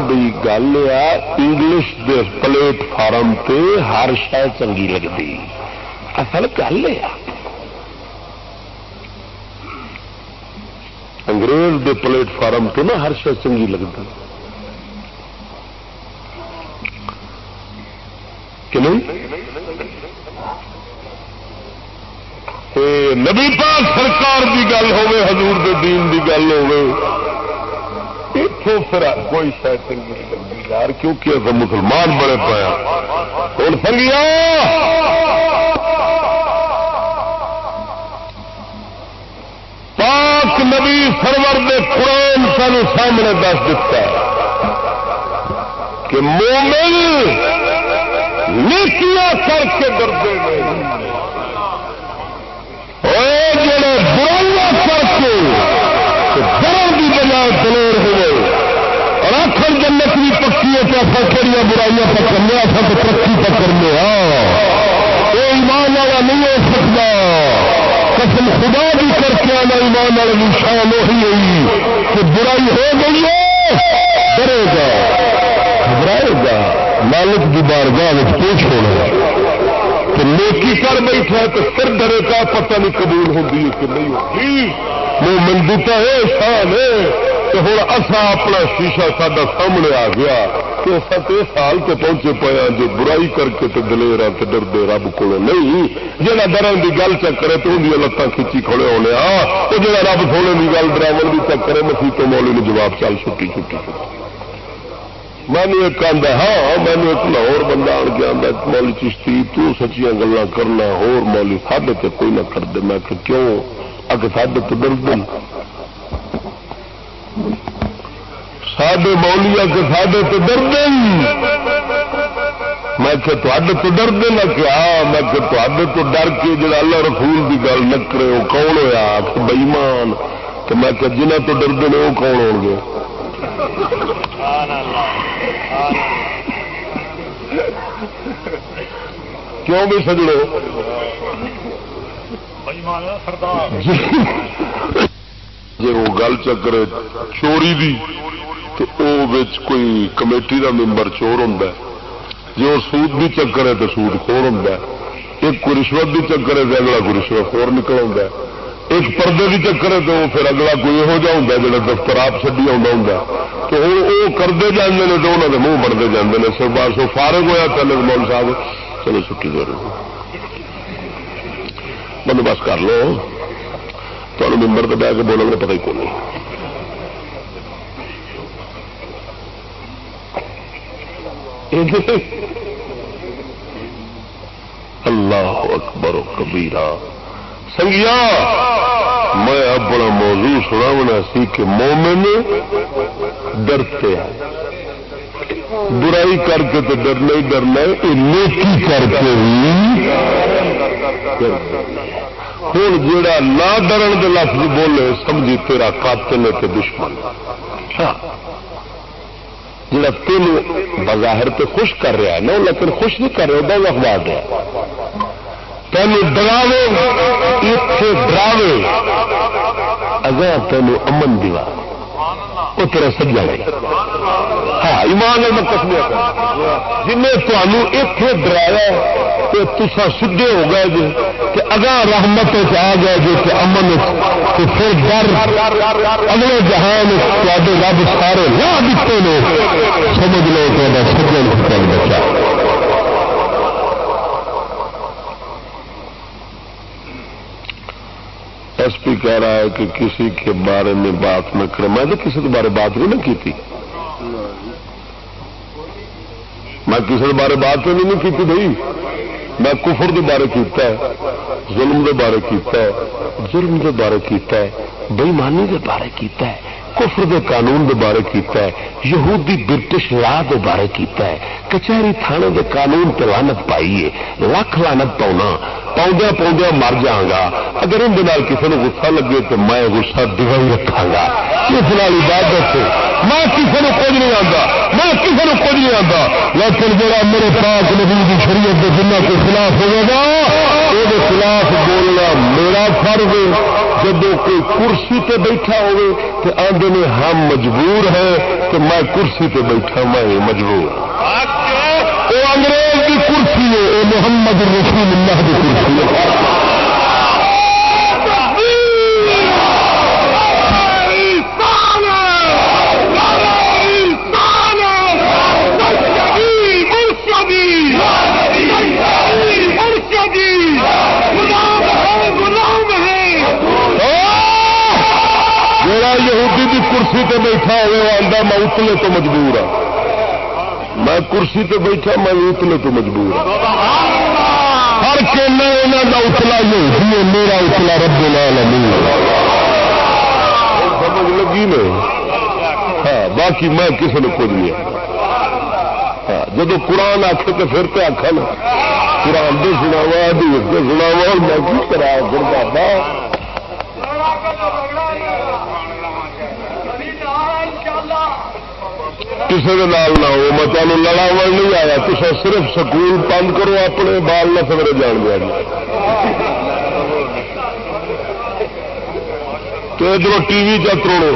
بھی گل آ انگلش دے پلیٹ فارم تے ہر شہ چنگی لگتی۔ اصل گل آ انگریز دے پلیٹ فارم تو نا ہر شہ چنگی لگتی۔ کہ نہیں؟ نبی پاک سرکار کی گل ہوے حضور دے دین دی گل ہوے پھر کوئی شاید نہیں لگتی یار، کیونکہ اگر مسلمان بڑے پایا۔ ہوں سنگیا؟ پاک نبی سرور دے قرآن سان سامنے دس دیتا ہے کہ مومن نیکیاں کر کے ڈرتے ہیں جڑے برائیاں کر کے درد کی بجائے دلیر ہوئے۔ اور آخر جنت بھی پکی ہے تو آپ کہڑی برائیاں پکڑنے آپ تو ترقی پکڑنے ہاں یہ ایمان والا نہیں ہو سکتا۔ قسم خدا بھی کر کے آنا ایمان والے نشان وہی ہوئی کہ برائی ہو گئی ہے، ڈرے گا، گھبرائے گا۔ مالک کی بارگاہ پیش ہونا تو نیکی کر بیٹھا تو پھر ڈرے کا پتہ نہیں قبول ہوتی ہے کہ نہیں ہوتی۔ وہ مندوتا ہے، شان ہے۔ تو ہوں اصا اپنا شیشہ سڈا سامنے آ گیا کہ سات سال کے پہنچے پایا ہاں جو برائی کر کے تو دلیر تو ڈردے رب کو نہیں۔ جہاں ڈرن کی گل چکرے تو ان لتان کھچی کھڑے ہونے آ وہ جہاں رب سونے کی گل ڈراون کی چکر ہے مسیح تو مولی نے جواب چل چھٹی چھٹی چھٹی۔ مینو ایک آدھا ہاں مینو ایک لاہور بندہ آن کے آدھا مولی چشتی، تو سچیاں گلا کرنا ہور مولی ساڈے تے کوئی نہ کر دے۔ میں کہ کیوں؟ اگ ساڈے تو ڈر دن سڈے مولی اگ ساڈے تو ڈر میں کہ تے تو ڈر دن کہ ہاں میں کہ تے تو ڈر کے جڑا اللہ رسول کی گل نہ کرے وہ کون ہوا بئیمان۔ تو میں کہ جنہ تو ڈر دے وہ کون ہو گے؟ کیوں بھی سجڑو جی وہ گل چکر چوری دی، تو وہ کوئی کمیٹی کا ممبر چور ہوں جی وہ سود بھی چکر ہے تو سود خور ہوں ایک کوئی رشوت بھی چکر ہے تو اگلا کوئی رشوت خور نکل آ ایک پردے بھی چکر ہے تو پھر اگلا کوئی یہو جہا ہوں جا دفتر آپ چڈی آ تو وہ کرتے جانے تو انہوں منہ بڑھتے جاتے ہیں سر بار سو فارغ ہوا پہلے مول صاحب۔ چلو چھٹی دے رہے بندوبست کر لو۔ تمہیں ممبر تو بہ کے بولیں گے پتہ ہی کون اللہ اکبر و کبیرہ۔ سنگیا میں اپنا موضوع سنا بنا سی کہ مومن ڈرتے ہیں۔ برائی کر کے تو ڈرنا ہی ڈرنا ہے نیکی کر کے ہی ہوں جا نہ ڈرن کے لفظ بولے، سمجھی تیرا قاتل ہے دشمن۔ ہاں۔ جڑا تین بظاہر تو خوش کر رہا ہے نا، لیکن خوش نہیں کر رہا، وہ اخبار ہے۔ تین ڈراوے اتے ڈراوے۔ اگر تین امن دیوا وہ تیرا سجا ہاں ایمان میں کسمیا جن تمہوں اتے ڈرایا تو تصا سیدے ہو گئے جی کہ اگاں رحمت آ گئے جی کہ امن تو پھر ڈر، اگلے جہان تے رب سارے لا دیتے نے۔ سمجھ لو تو سجن بچا ایس بھی کہہ رہا ہے کہ کسی کے بارے میں بات نہ کرے۔ میں نے کسی کے بارے بات بھی نہ کی تھی۔ میں کسی کے بارے بات بھی نہیں کی تھی بھائی۔ میں کفر دے بارے کیتا ہے، ظلم دے بارے کیتا ہے، ظلم دے بارے کیتا ہے بےمانی دے بارے کیتا ہے۔ کفر دے قانون دے بارے کیتا ہے، یہودی برٹش لا دے بارے کیتا ہے۔ کچہری تھانے دے قانون تے لانت پائی ہے۔ لکھ لانت پاؤنا پاؤندیا پاؤندیا مر جاگا۔ اگر ان کسی نے غصہ لگے تو میں غصہ دوائی رکھا گا اس نال عبادت میں کسی نے کچھ نہیں آتا میں کسی نے کچھ نہیں آتا لیکن جڑا میرے پاس نبی کی شریعت کے جنہ کے خلاف ہوئے گا وہ خلاف بولنا میرا فرض ہے۔ جب کوئی کرسی پہ بیٹھا ہوئے تو آدھے نے ہم مجبور ہیں تو میں کرسی پہ بیٹھا میں مجبور وہ انگریز کی کرسی ہے محمد رسول اللہ کی کرسی ہے۔ کرسی پہ بیٹھا ہوئے وہ آدھا میں اتنے تو مجبور ہوں میں کرسی پہ بیٹھا، میں اتنے تو مجبور ہوں ہر کہنا یہاں کا اتلا یہودی میرا اتلا رب العالمین۔ سمجھ لگی نے؟ ہاں باقی میں کسی نے کچھ نہیں۔ ہاں، جب قرآن آخے تو پھر تو آخا نا قرآن دے سناوا دے سناوا میں کی کرا پھر بابا؟ کسی نہ ہو، میں تمہیں لڑاو نہیں آیا تصا صرف سکول بند کرو، اپنے بال نہ سویرے جان دیا جی۔ تو ادھر ٹی وی چ تروڑو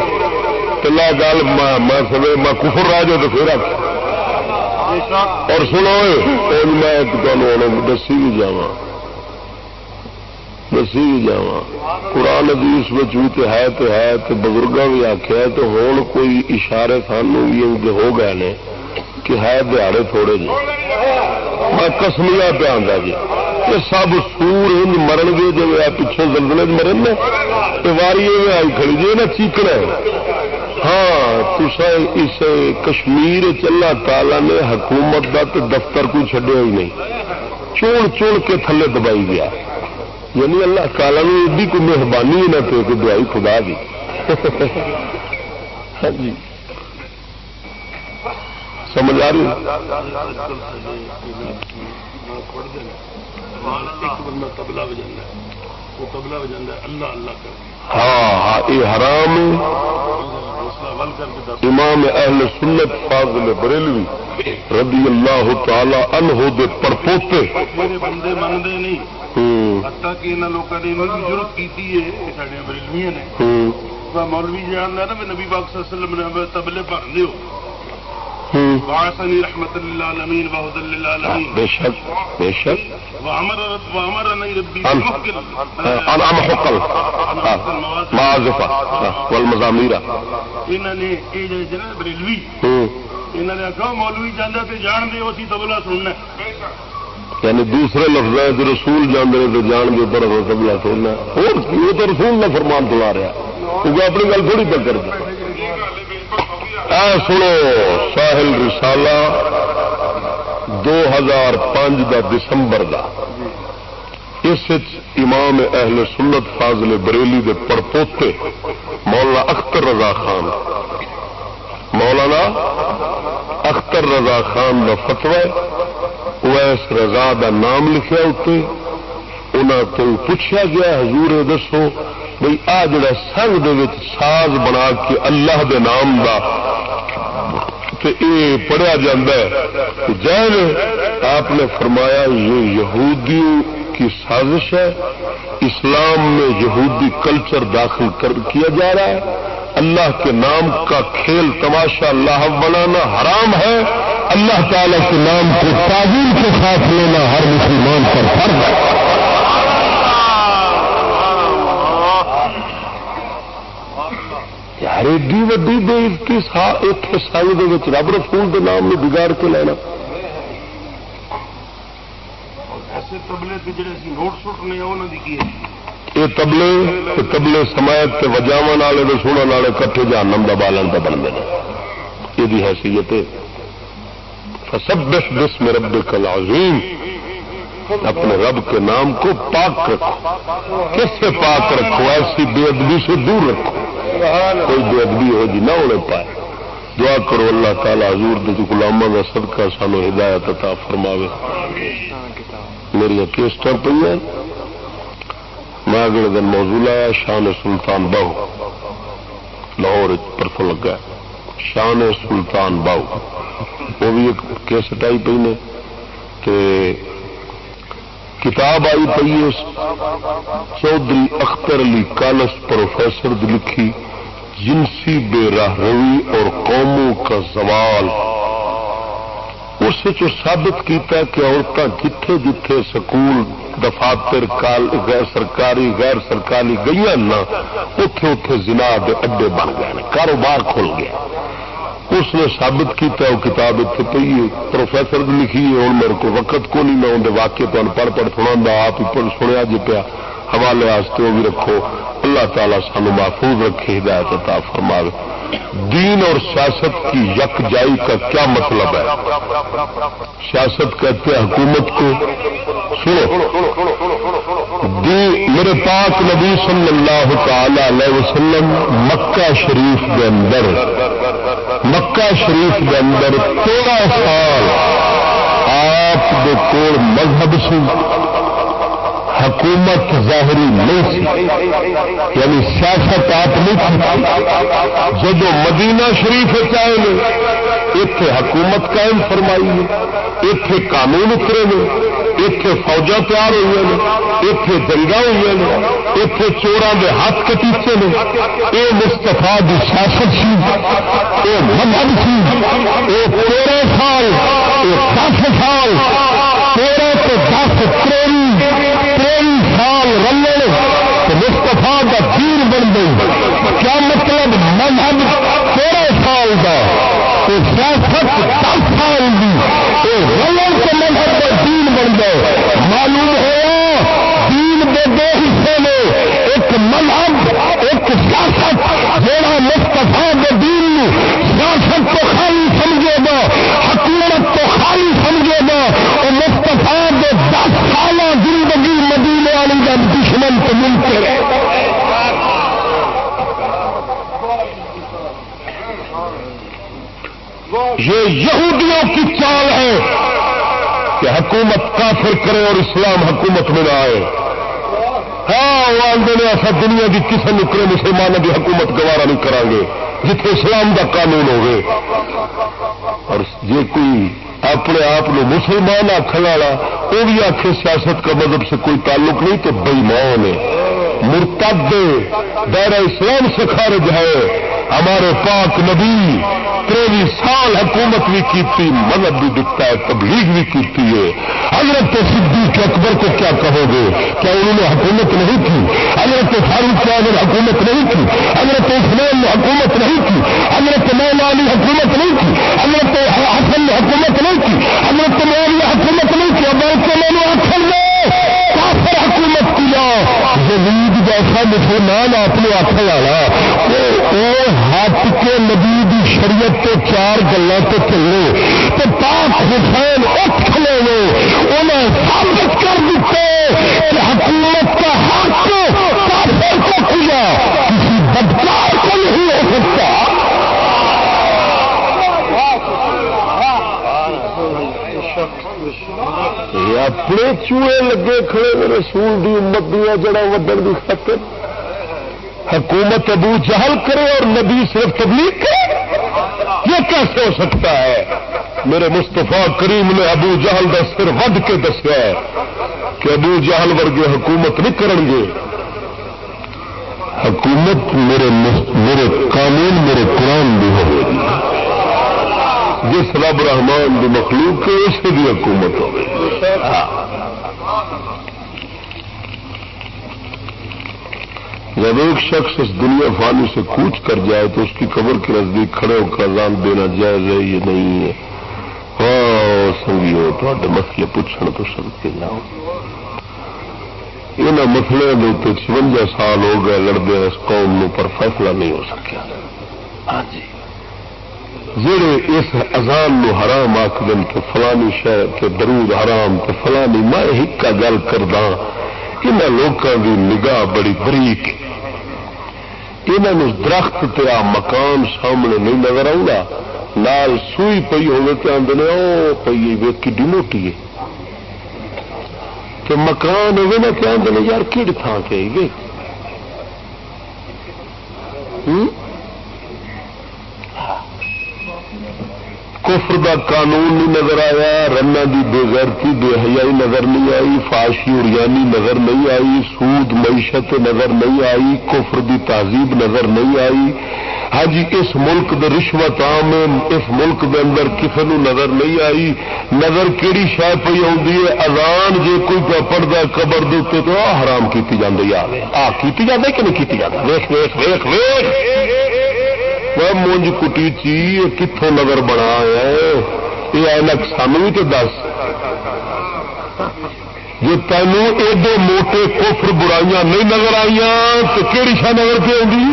تو لا گل، میں سوے میں کفر راج تو پھر اور سنو میں تمہیں دسی بھی جاواں۔ دسی بھی جا قرآن ادیس بھی ہے تو ہے تو بزرگ بھی آخیا تو ہوں کوئی اشارے سانو بھی ہو گئے نے کہ ہے دیہڑے تھوڑے جی میں کسمیا پہ آتا جی یہ سب سور ہند مرن گے جی پچھوں زلزلے مرن تو واری آئی کھڑی جی نا چیکنا ہاں تسا اس کشمیر چلا تالا نے حکومت کا تو دفتر کو چڈیا ہی نہیں چوڑ چوڑ کے تھلے دبائی گیا یعنی اللہ تعالیٰ نے ایڈی کوئی مہربانی نہ پہ کہ دعائی خدا دی. ہاں جی. سمجھ آ رہی ہاں ہاں یہ حرام امام اہل سنت فاضل بریلوی رضی اللہ تعالی عنہ دے پرپوتے. بندے منگے نہیں. مولوی نا نبی باغ وسلم نے تبلے بھر دیو واسنی رحمت للعالمین وحد للعالمین بے شک بے شک وامر وامر نہیں ربی انعام حقل معازفہ والمزامیر انہوں نے یہ جو جناب بریلوی انہوں نے کہا مولوی جانا تے جان دے اسی تبلا سننا یعنی دوسرے لفظ رسول جانے تو جان کے اوپر قبلہ سننا۔ اور وہ تو رسول نہ فرمان چلا رہا۔ کیونکہ اپنی گل تھوڑی پہ کر سنو، ساحل رسالہ دو ہزار پانچ دا دسمبر دا۔ اس امام اہل سنت فاضل بریلی دے پڑپوتے مولانا اختر رضا خان۔ مولانا اختر رضا خان کا فتوا ویس رضا دا نام لکھا اتنے انہوں کو پوچھا گیا، حضور دسو بھائی آ جڑا سنگ ساز بنا کے اللہ دے نام دا۔ اے پڑھیا جا آپ نے فرمایا، یہ یہودیوں کی سازش ہے۔ اسلام میں یہودی کلچر داخل کر کیا جا رہا ہے۔ اللہ کے نام کا کھیل تماشا اللہ بنانا حرام ہے۔ اللہ تعالی کے نام کو تعظیم کے ساتھ لینا ہر مسلمان پر فرض ہے۔ یار ایڈی وڈی بےزتی ایک سائی رب رسول کے نام میں بگاڑ کے لینا۔ یہ تبلے تبلے سمایت کے وجاو والے سونے والے کٹھے جانم کا بالن پہ بنتے ہیں یہ حیثیت فسبح بسم ربک العظیم۔ اپنے رب کے نام کو پاک رکھو۔ کس سے پاک رکھو؟ ایسی بے ادبی سے دور رکھو۔ کوئی بے ادبی ہو جی نہ ہونے پائے۔ دعا کرو اللہ تعالی حضور دے غلامہ کا صدقہ سانو ہدایت عطا فرماوے۔ میری کیسٹ پہ میں اگلے دن موضوع لایا، شان سلطان بہو۔ لاہور پرسوں لگا شان سلطان باؤ۔ وہ بھی ایک کیسٹ آئی پی نے کتاب آئی پی ہے چودھری اختر علی کالس پروفیسر لکھی جنسی بے راہ روی اور قوموں کا زوال۔ اس ثابت کیتا کہ عورتیں جتھے جتھے سکول، دفاتر غیر سرکاری غیر سرکاری گئی نا اتے اتے جنا کے اڈے بن گئے کاروبار کھل گیا اس نے ثابت کیا وہ کتاب اتنے پی ہے، پروفیسر بھی لکھی ہے، ہوں میرے کو وقت کو نہیں میں اندر واقع تمہیں پڑھ پڑھ سنا آپ ہی سنیا جی پیا۔ حوالے واسطے وہ بھی رکھو، اللہ تعالیٰ سانو محفوظ رکھے، ہدایت عطا فرما دین اور سیاست کی یک جائی کا کیا مطلب ہے؟ سیاست کہتے ہیں حکومت کو، سنو میرے پاک نبی صلی اللہ تعالی علیہ وسلم مکہ شریف کے اندر، مکہ شریف کے اندر تیرہ سال آپ کو مذہب سے حکومت ظاہری نہیں یعنی سیاست آپ نہیں جب مدینہ شریف چاہے اتے حکومت قائم فرمائی اتے قانون اترے نے اتے فوجا تیار ہوئی ہیں اتے جنگا ہوئی ہیں اتے چوران کے ہاتھ کٹیچے نے۔ یہ مستفا کی سیاست سی یہ مذہب سی یہ تیرہ سال یہ دس سال، تیرہ تو دس تروی سال رلن تو مستفا کا تیر بن گئی۔ کیا مطلب مذہب تیرہ سال کا سیاست دس سال کی رلن کے مذہب کا تین بن گئے۔ معلوم ہوا تین کے دو حصے میں ایک مذہب ایک سیاست جہاں مستفا کے دین سیاست کو خالی سمجھے گا حکومت کو خالی سمجھے گا اور مستفا کے دس سال زندگی مدینے والی کا دشمن تو ملتے یہ یہودیوں کی چال ہے کہ حکومت کافر کرے اور اسلام حکومت میں نہ آئے۔ ہاں وہ آدھے نے ایسا دنیا کی کسی نکلے مسلمانوں کی حکومت گوارا نہیں کریں گے جتنے اسلام کا قانون ہوگے اور یہ کوئی اپنے آپ مسلمان آخر والا وہ بھی آخر سیاست کا مذہب سے کوئی تعلق نہیں، تو بےمان ہے۔ مرتد دائرہ اسلام سے خارج ہے۔ ہمارے پاک نبی تریوی سال حکومت بھی کی مدد بھی دکھتا ہے، تبلیغ بھی کی ہے۔ حضرت صدیق اکبر کو کیا کہو گے؟ کیا انہوں نے حکومت نہیں کی؟ حضرت فاروق اگر حکومت نہیں کی؟ حضرت اسلام نے حکومت نہیں کی؟ حضرت مولا علی حکومت نہیں کی؟ حضرت حسن نے حکومت نہیں کی؟ حضرت مولی حکومت نہیں کی؟ اب میں نے آخر میں کافر حکومت کیا؟ زمید جیسا مسلمان اپنے آخر والا وہ ہاتھ کے نبی دی شریعت تو چار گلوں تو چلے، تو پاک حسین اٹھ کھلے انہیں ثابت کر دیتے، کہ حکومت کا حق کافر کو کھلا؟ کسی بدکار کو نہیں ہو سکتا۔ اپنے چوہے لگے کھڑے رسول دی امت دیا جڑا ودن کی خطر حکومت ابو جہل کرے اور نبی صرف تبلیغ کرے یہ کیسے ہو سکتا ہے میرے مستفا کریم نے ابو جہل کا سر ود کے دسیا کہ ابو جہل ورگے حکومت نہیں کریں گے حکومت میرے میرے قانون میرے قرآن بھی ہوگی جس رب رحمان کی مخلوق ہے اس کی حکومت ہوگی۔ ہاں۔ جب ایک شخص اس دنیا فانی سے کوچ کر جائے تو اس کی قبر کے نزدیک کھڑے ہو کر اذان دینا جائز ہے یہ نہیں ہے؟ ہاں سنگیو تے مسئلے پوچھنے تو سکتے نہ ہو یہاں مسلے تو چونجا سال ہو گئے لڑتے اس قوم پر فیصلہ نہیں ہو سکیا۔ ہاں جی۔ جڑے اس ازان نو حرام آخ دن کہ فلانی شہر کے درود حرام، کہ فلانی میں ایک گل کردا ان لوگوں کی نگاہ بڑی بریک۔ انہوں درخت تیا مکان سامنے نہیں نظر آؤں نال سوئی پی ہوگی تو آدھے وہ پی وی کی موٹی ہے تو مکان ہوگی نا کہ آدھے یار کہڑی تھان سے آئی گے کفر دا قانون نہیں نظر آیا، رنا دی بے غیرتی، بے حیائی نظر نہیں آئی، فاشی اریانی نظر نہیں آئی، سود، معیشت نظر نہیں آئی، کفر دی تہذیب نظر نہیں آئی۔ ہاں جی اس ملک دے رشوت عام اس ملک دے اندر کسی نو نظر نہیں آئی۔ نظر کیڑی شہ پی آزان جی کوئی پہ پڑھتا قبر دے تو آ حرام کی جاتی آ کی جاتا کہ نہیں کی جاتا ویخ ویخ ویخ ویخ مونج کٹی چی کتوں نظر بنا ہے یہ ایلک سان بھی تو دس جی تینوں ایڈے موٹے کوفر برائیاں نہیں نظر آئی تو کہڑی شا نظر پہ آئی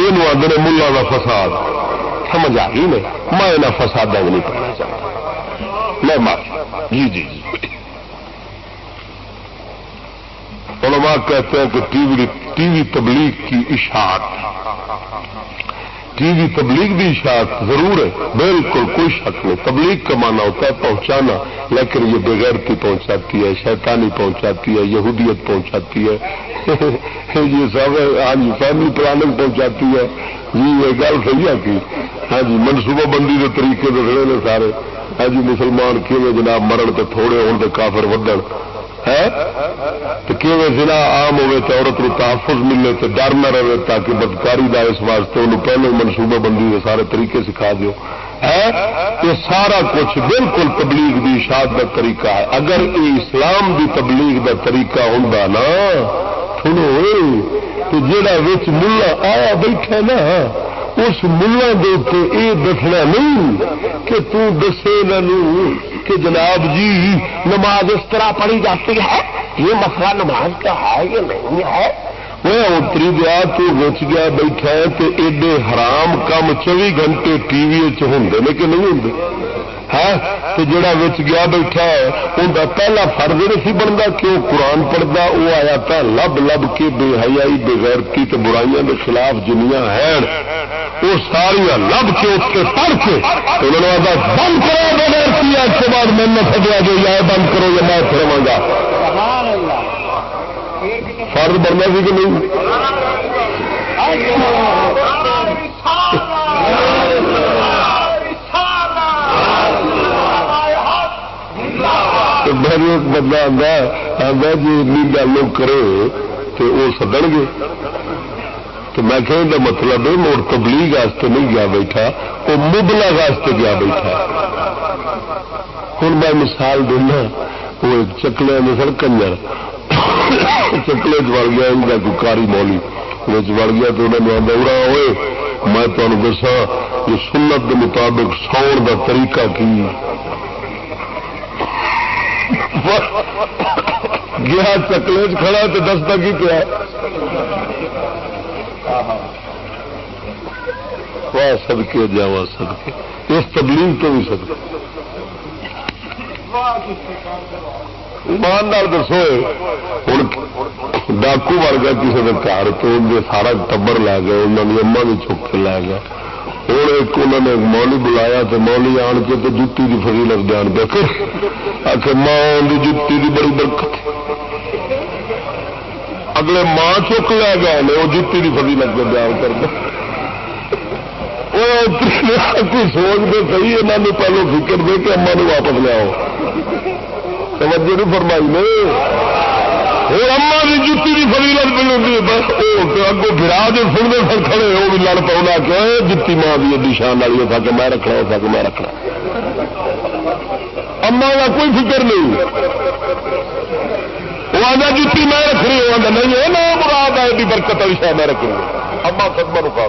یہ آدھے ملا کا فساد سمجھ آ گئی میں میں یہاں فساد نہیں پڑھنا چاہتا میں مار جی جی جی علماء کہتے ہیں کہ ٹی وی تبلیغ کی اشاعت ٹی وی جی تبلیغ بھی اشاعت ضرور ہے، بالکل، کوئی شک نہیں۔ تبلیغ کا مانا ہوتا ہے پہنچانا، لیکن یہ بغیرتی پہنچاتی ہے، شیطانی پہنچاتی ہے، یہودیت پہنچاتی ہے۔ یہ سب ہاں جی فیملی پلاننگ پہنچاتی ہے۔ جی یہ گل صحیح ہے کہ ہاں جی منصوبہ بندی کے طریقے سے سارے ہاں جی مسلمان کیونکہ جناب مرن تو تھوڑے ہونے کافر ودن ہے زنا آم ہوئے تو عورت کو تحفظ ملے تو ڈر نہ رہے تاکہ بدکاری دا اس واسطے انہوں پہلے منصوبہ بندی کے سارے طریقے سکھا دو ہے، یہ سارا کچھ بالکل تبلیغ دی اشاعت کا طریقہ ہے۔ اگر یہ اسلام دی تبلیغ دا طریقہ ہوں نا، سنو، تو جہاں ملا، آیا بیٹھا نا اس ملا یہ دسنا نہیں کہ تسے کہ جناب جی نماز اس طرح پڑھی جاتی ہے؟ یہ مسئلہ نماز کا ہے یہ نہیں ہے؟ وہ اتری گیا تو بچ گیا بیٹھا تو ایڈے حرام کام چوبی گھنٹے ٹی وی ہوں کہ نہیں ہوں ہے، تو جڑا بچ گیا بیٹھا ہے ان کا پہلا فرض نہیں بنتا کہ وہ قرآن پڑھتا وہ آیا تھا لب لب کے بے حیائی بےغیرتی تو برائیاں کے خلاف جنیاں ہیں۔ وہ ساریا لب کے اس کے پڑھ کے انہوں نے آتا بند کرو بغیرتی اس کے بعد میں نے سدیا جو یا بند کرو یا میں پھر گا. فرض بننا سی کہ نہیں؟ ایک بندہ آتا آتا جی این گل کرے تو وہ سدن گے تو میں کہنے کا مطلب ہے، موڑ تبلیغ واسطے نہیں گیا بیٹھا، وہ مبلا واسطے گیا بیٹھا۔ ہوں میں مثال دینا، وہ ایک چکلے سر کنجر چکلے چڑ گیا ان کا کوئی کاری مولی وڑ گیا تو انہوں نے آدھا ہوئے میں تمہیں دسا کہ سنت کے مطابق ساؤن کا طریقہ کی گیا چکلے کھڑا تو دستا کی پیا سدکے جا سدکے اس تبلیغ تو بھی سدکے ایماندار دسو ہوں ڈاکو مر گیا کسی نے گھر تو سارا ٹبر لے گئے انہوں نے اما بھی چک کے لے گیا ہوں ایک انہوں نے مولی بلایا تو مولی آن کے تو جتی کی فضیلت بیان پہ کر آخر ماں کی جتی کی بڑی برکت۔ اگلے ماں چک لے گئے وہ جتی کی فضیلت پہ بیان کر دیں سوچ دے صحیح انہوں نے پہلو فکر دے کہ اما واپس لیاؤ توجہ نہیں فرمائی نہیں اما کی جتی کی فضیلت ملتی بس اگو گرا دے سنتے سر کھڑے وہ بھی لڑ پاؤں کہ جتی ماں کی ایڈی شان والی تھا کہ میں رکھنا تھا کہ میں رکھنا۔ اما کا کوئی فکر نہیں۔ وہ آدھا جتی میں رکھنی وہ آدھا نہیں ہے نا مراد ہے، ایڈی برکت والی شاید میں رکھنی۔ اما قدم رکا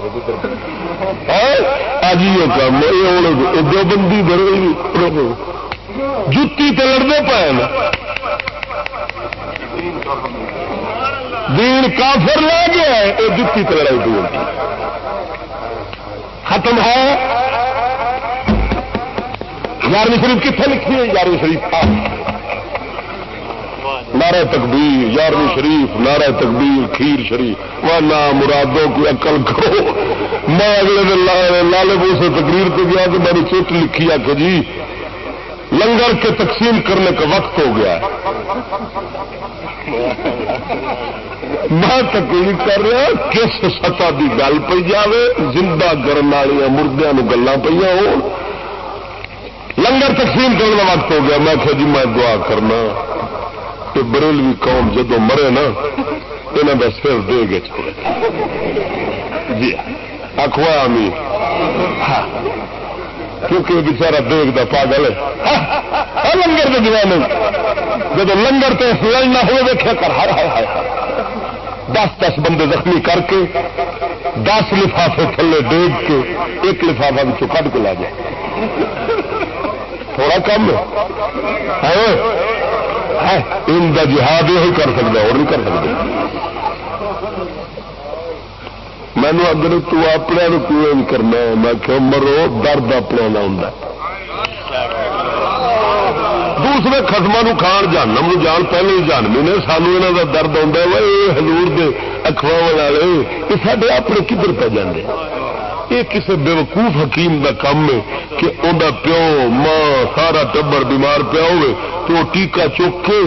آج یہ دو بندی بڑے جتی تو لڑتے پائے دین کافر لے گیا ہے یہ جتی تو لڑائی دور ختم ہے۔ یارویں شریف کتنے لکھی ہے یارویں شریف نعرہ تکبیر، یارویں شریف، نعرہ تکبیر، کھیر شریف۔ وہ نہ مرادوں کی عقل کرو۔ میں اگلے دن لالے بو سے تقریر پہ گیا تو میری چیٹ لکھی آ کہ جی لنگر کے تقسیم کرنے کا وقت ہو گیا۔ ہے میں تقریر کر رہا کس سطح کی گل پی جائے زندہ گرن والی مردیا گلا پہ ہو لنگر تقسیم کرنے کا وقت ہو گیا۔ میں کہ جی میں دعا کرنا۔ کہ بریلوی قوم جدو مرے نا یہاں کا سر دے گے جی اخوا امی ہاں۔ کیونکہ بچارا دیکھتا پاگل ہے۔ لنگر کے دیوانے جب لنگر تو لڑنا ہوئے دیکھا کر ہر ہر ہر دس دس بندے زخمی کر کے، دس لفافے تھلے ڈیگ کے، ایک لفافہ بچوں کٹ کے لا جائے۔ تھوڑا کم ہے۔ ان کا جہاد یہ کر سکتا اور نہیں کر سکتا۔ مینو اگر اپنے کوئی کرنا میں کہ مرو، درد اپنے ہوں دوسرے خسما کھان جانم جان، پہلے ہی جانوی نے۔ سانو یہاں کا درد آتا ہے۔ یہ ہزور کے اخوا والے، یہ سارے اپنے کدھر پہ جانے یہ کسی بے وقوف حکیم کا کام ہے کہ انہیں پیو، ماں، سارا ٹبر بیمار پیا ہوئے، تو وہ ٹیکا چوک کے،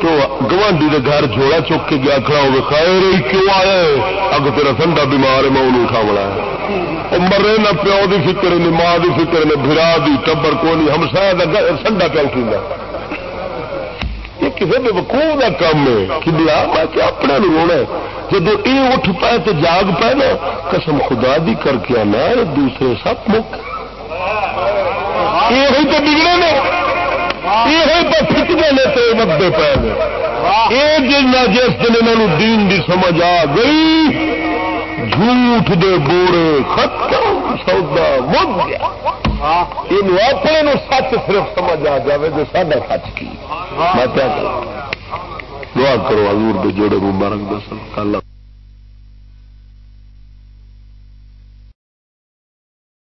تو گوانڈی کے گھر جھوڑا چک کے گیا کھڑا ہوگا خیر کیوں آیا ہے؟ اگ تیرا سنڈا بیمار ہے، میں انہوں اٹھا بڑا مرے نہ پیو کی فکر نہیں ماں کی فکر نے برا دی، ٹبر کو نہیں ہم سنڈا پیا اٹھی یہ کسی بھی وقوع کا کام ہے کہ بلا میں کہ اپنے رونا جب یہ اٹھ پائے تو جاگ پائے نا، قسم خدا دی کر کے آنا دوسرے سب مک۔ یہ تو بگڑے نے۔ یہ تو فکنے نے تو مدے پے یہ جس دن انہوں دین دی سمجھ آ گئی جھوٹ دے بوڑے ختم سودا مک گیا؟ یہ اپنے سچ صرف سمجھ آ جائے جو ساڈا سچ کی۔ میں کیا کروں؟ دعا کرو حضور دے جوڑے مبارک دسن کل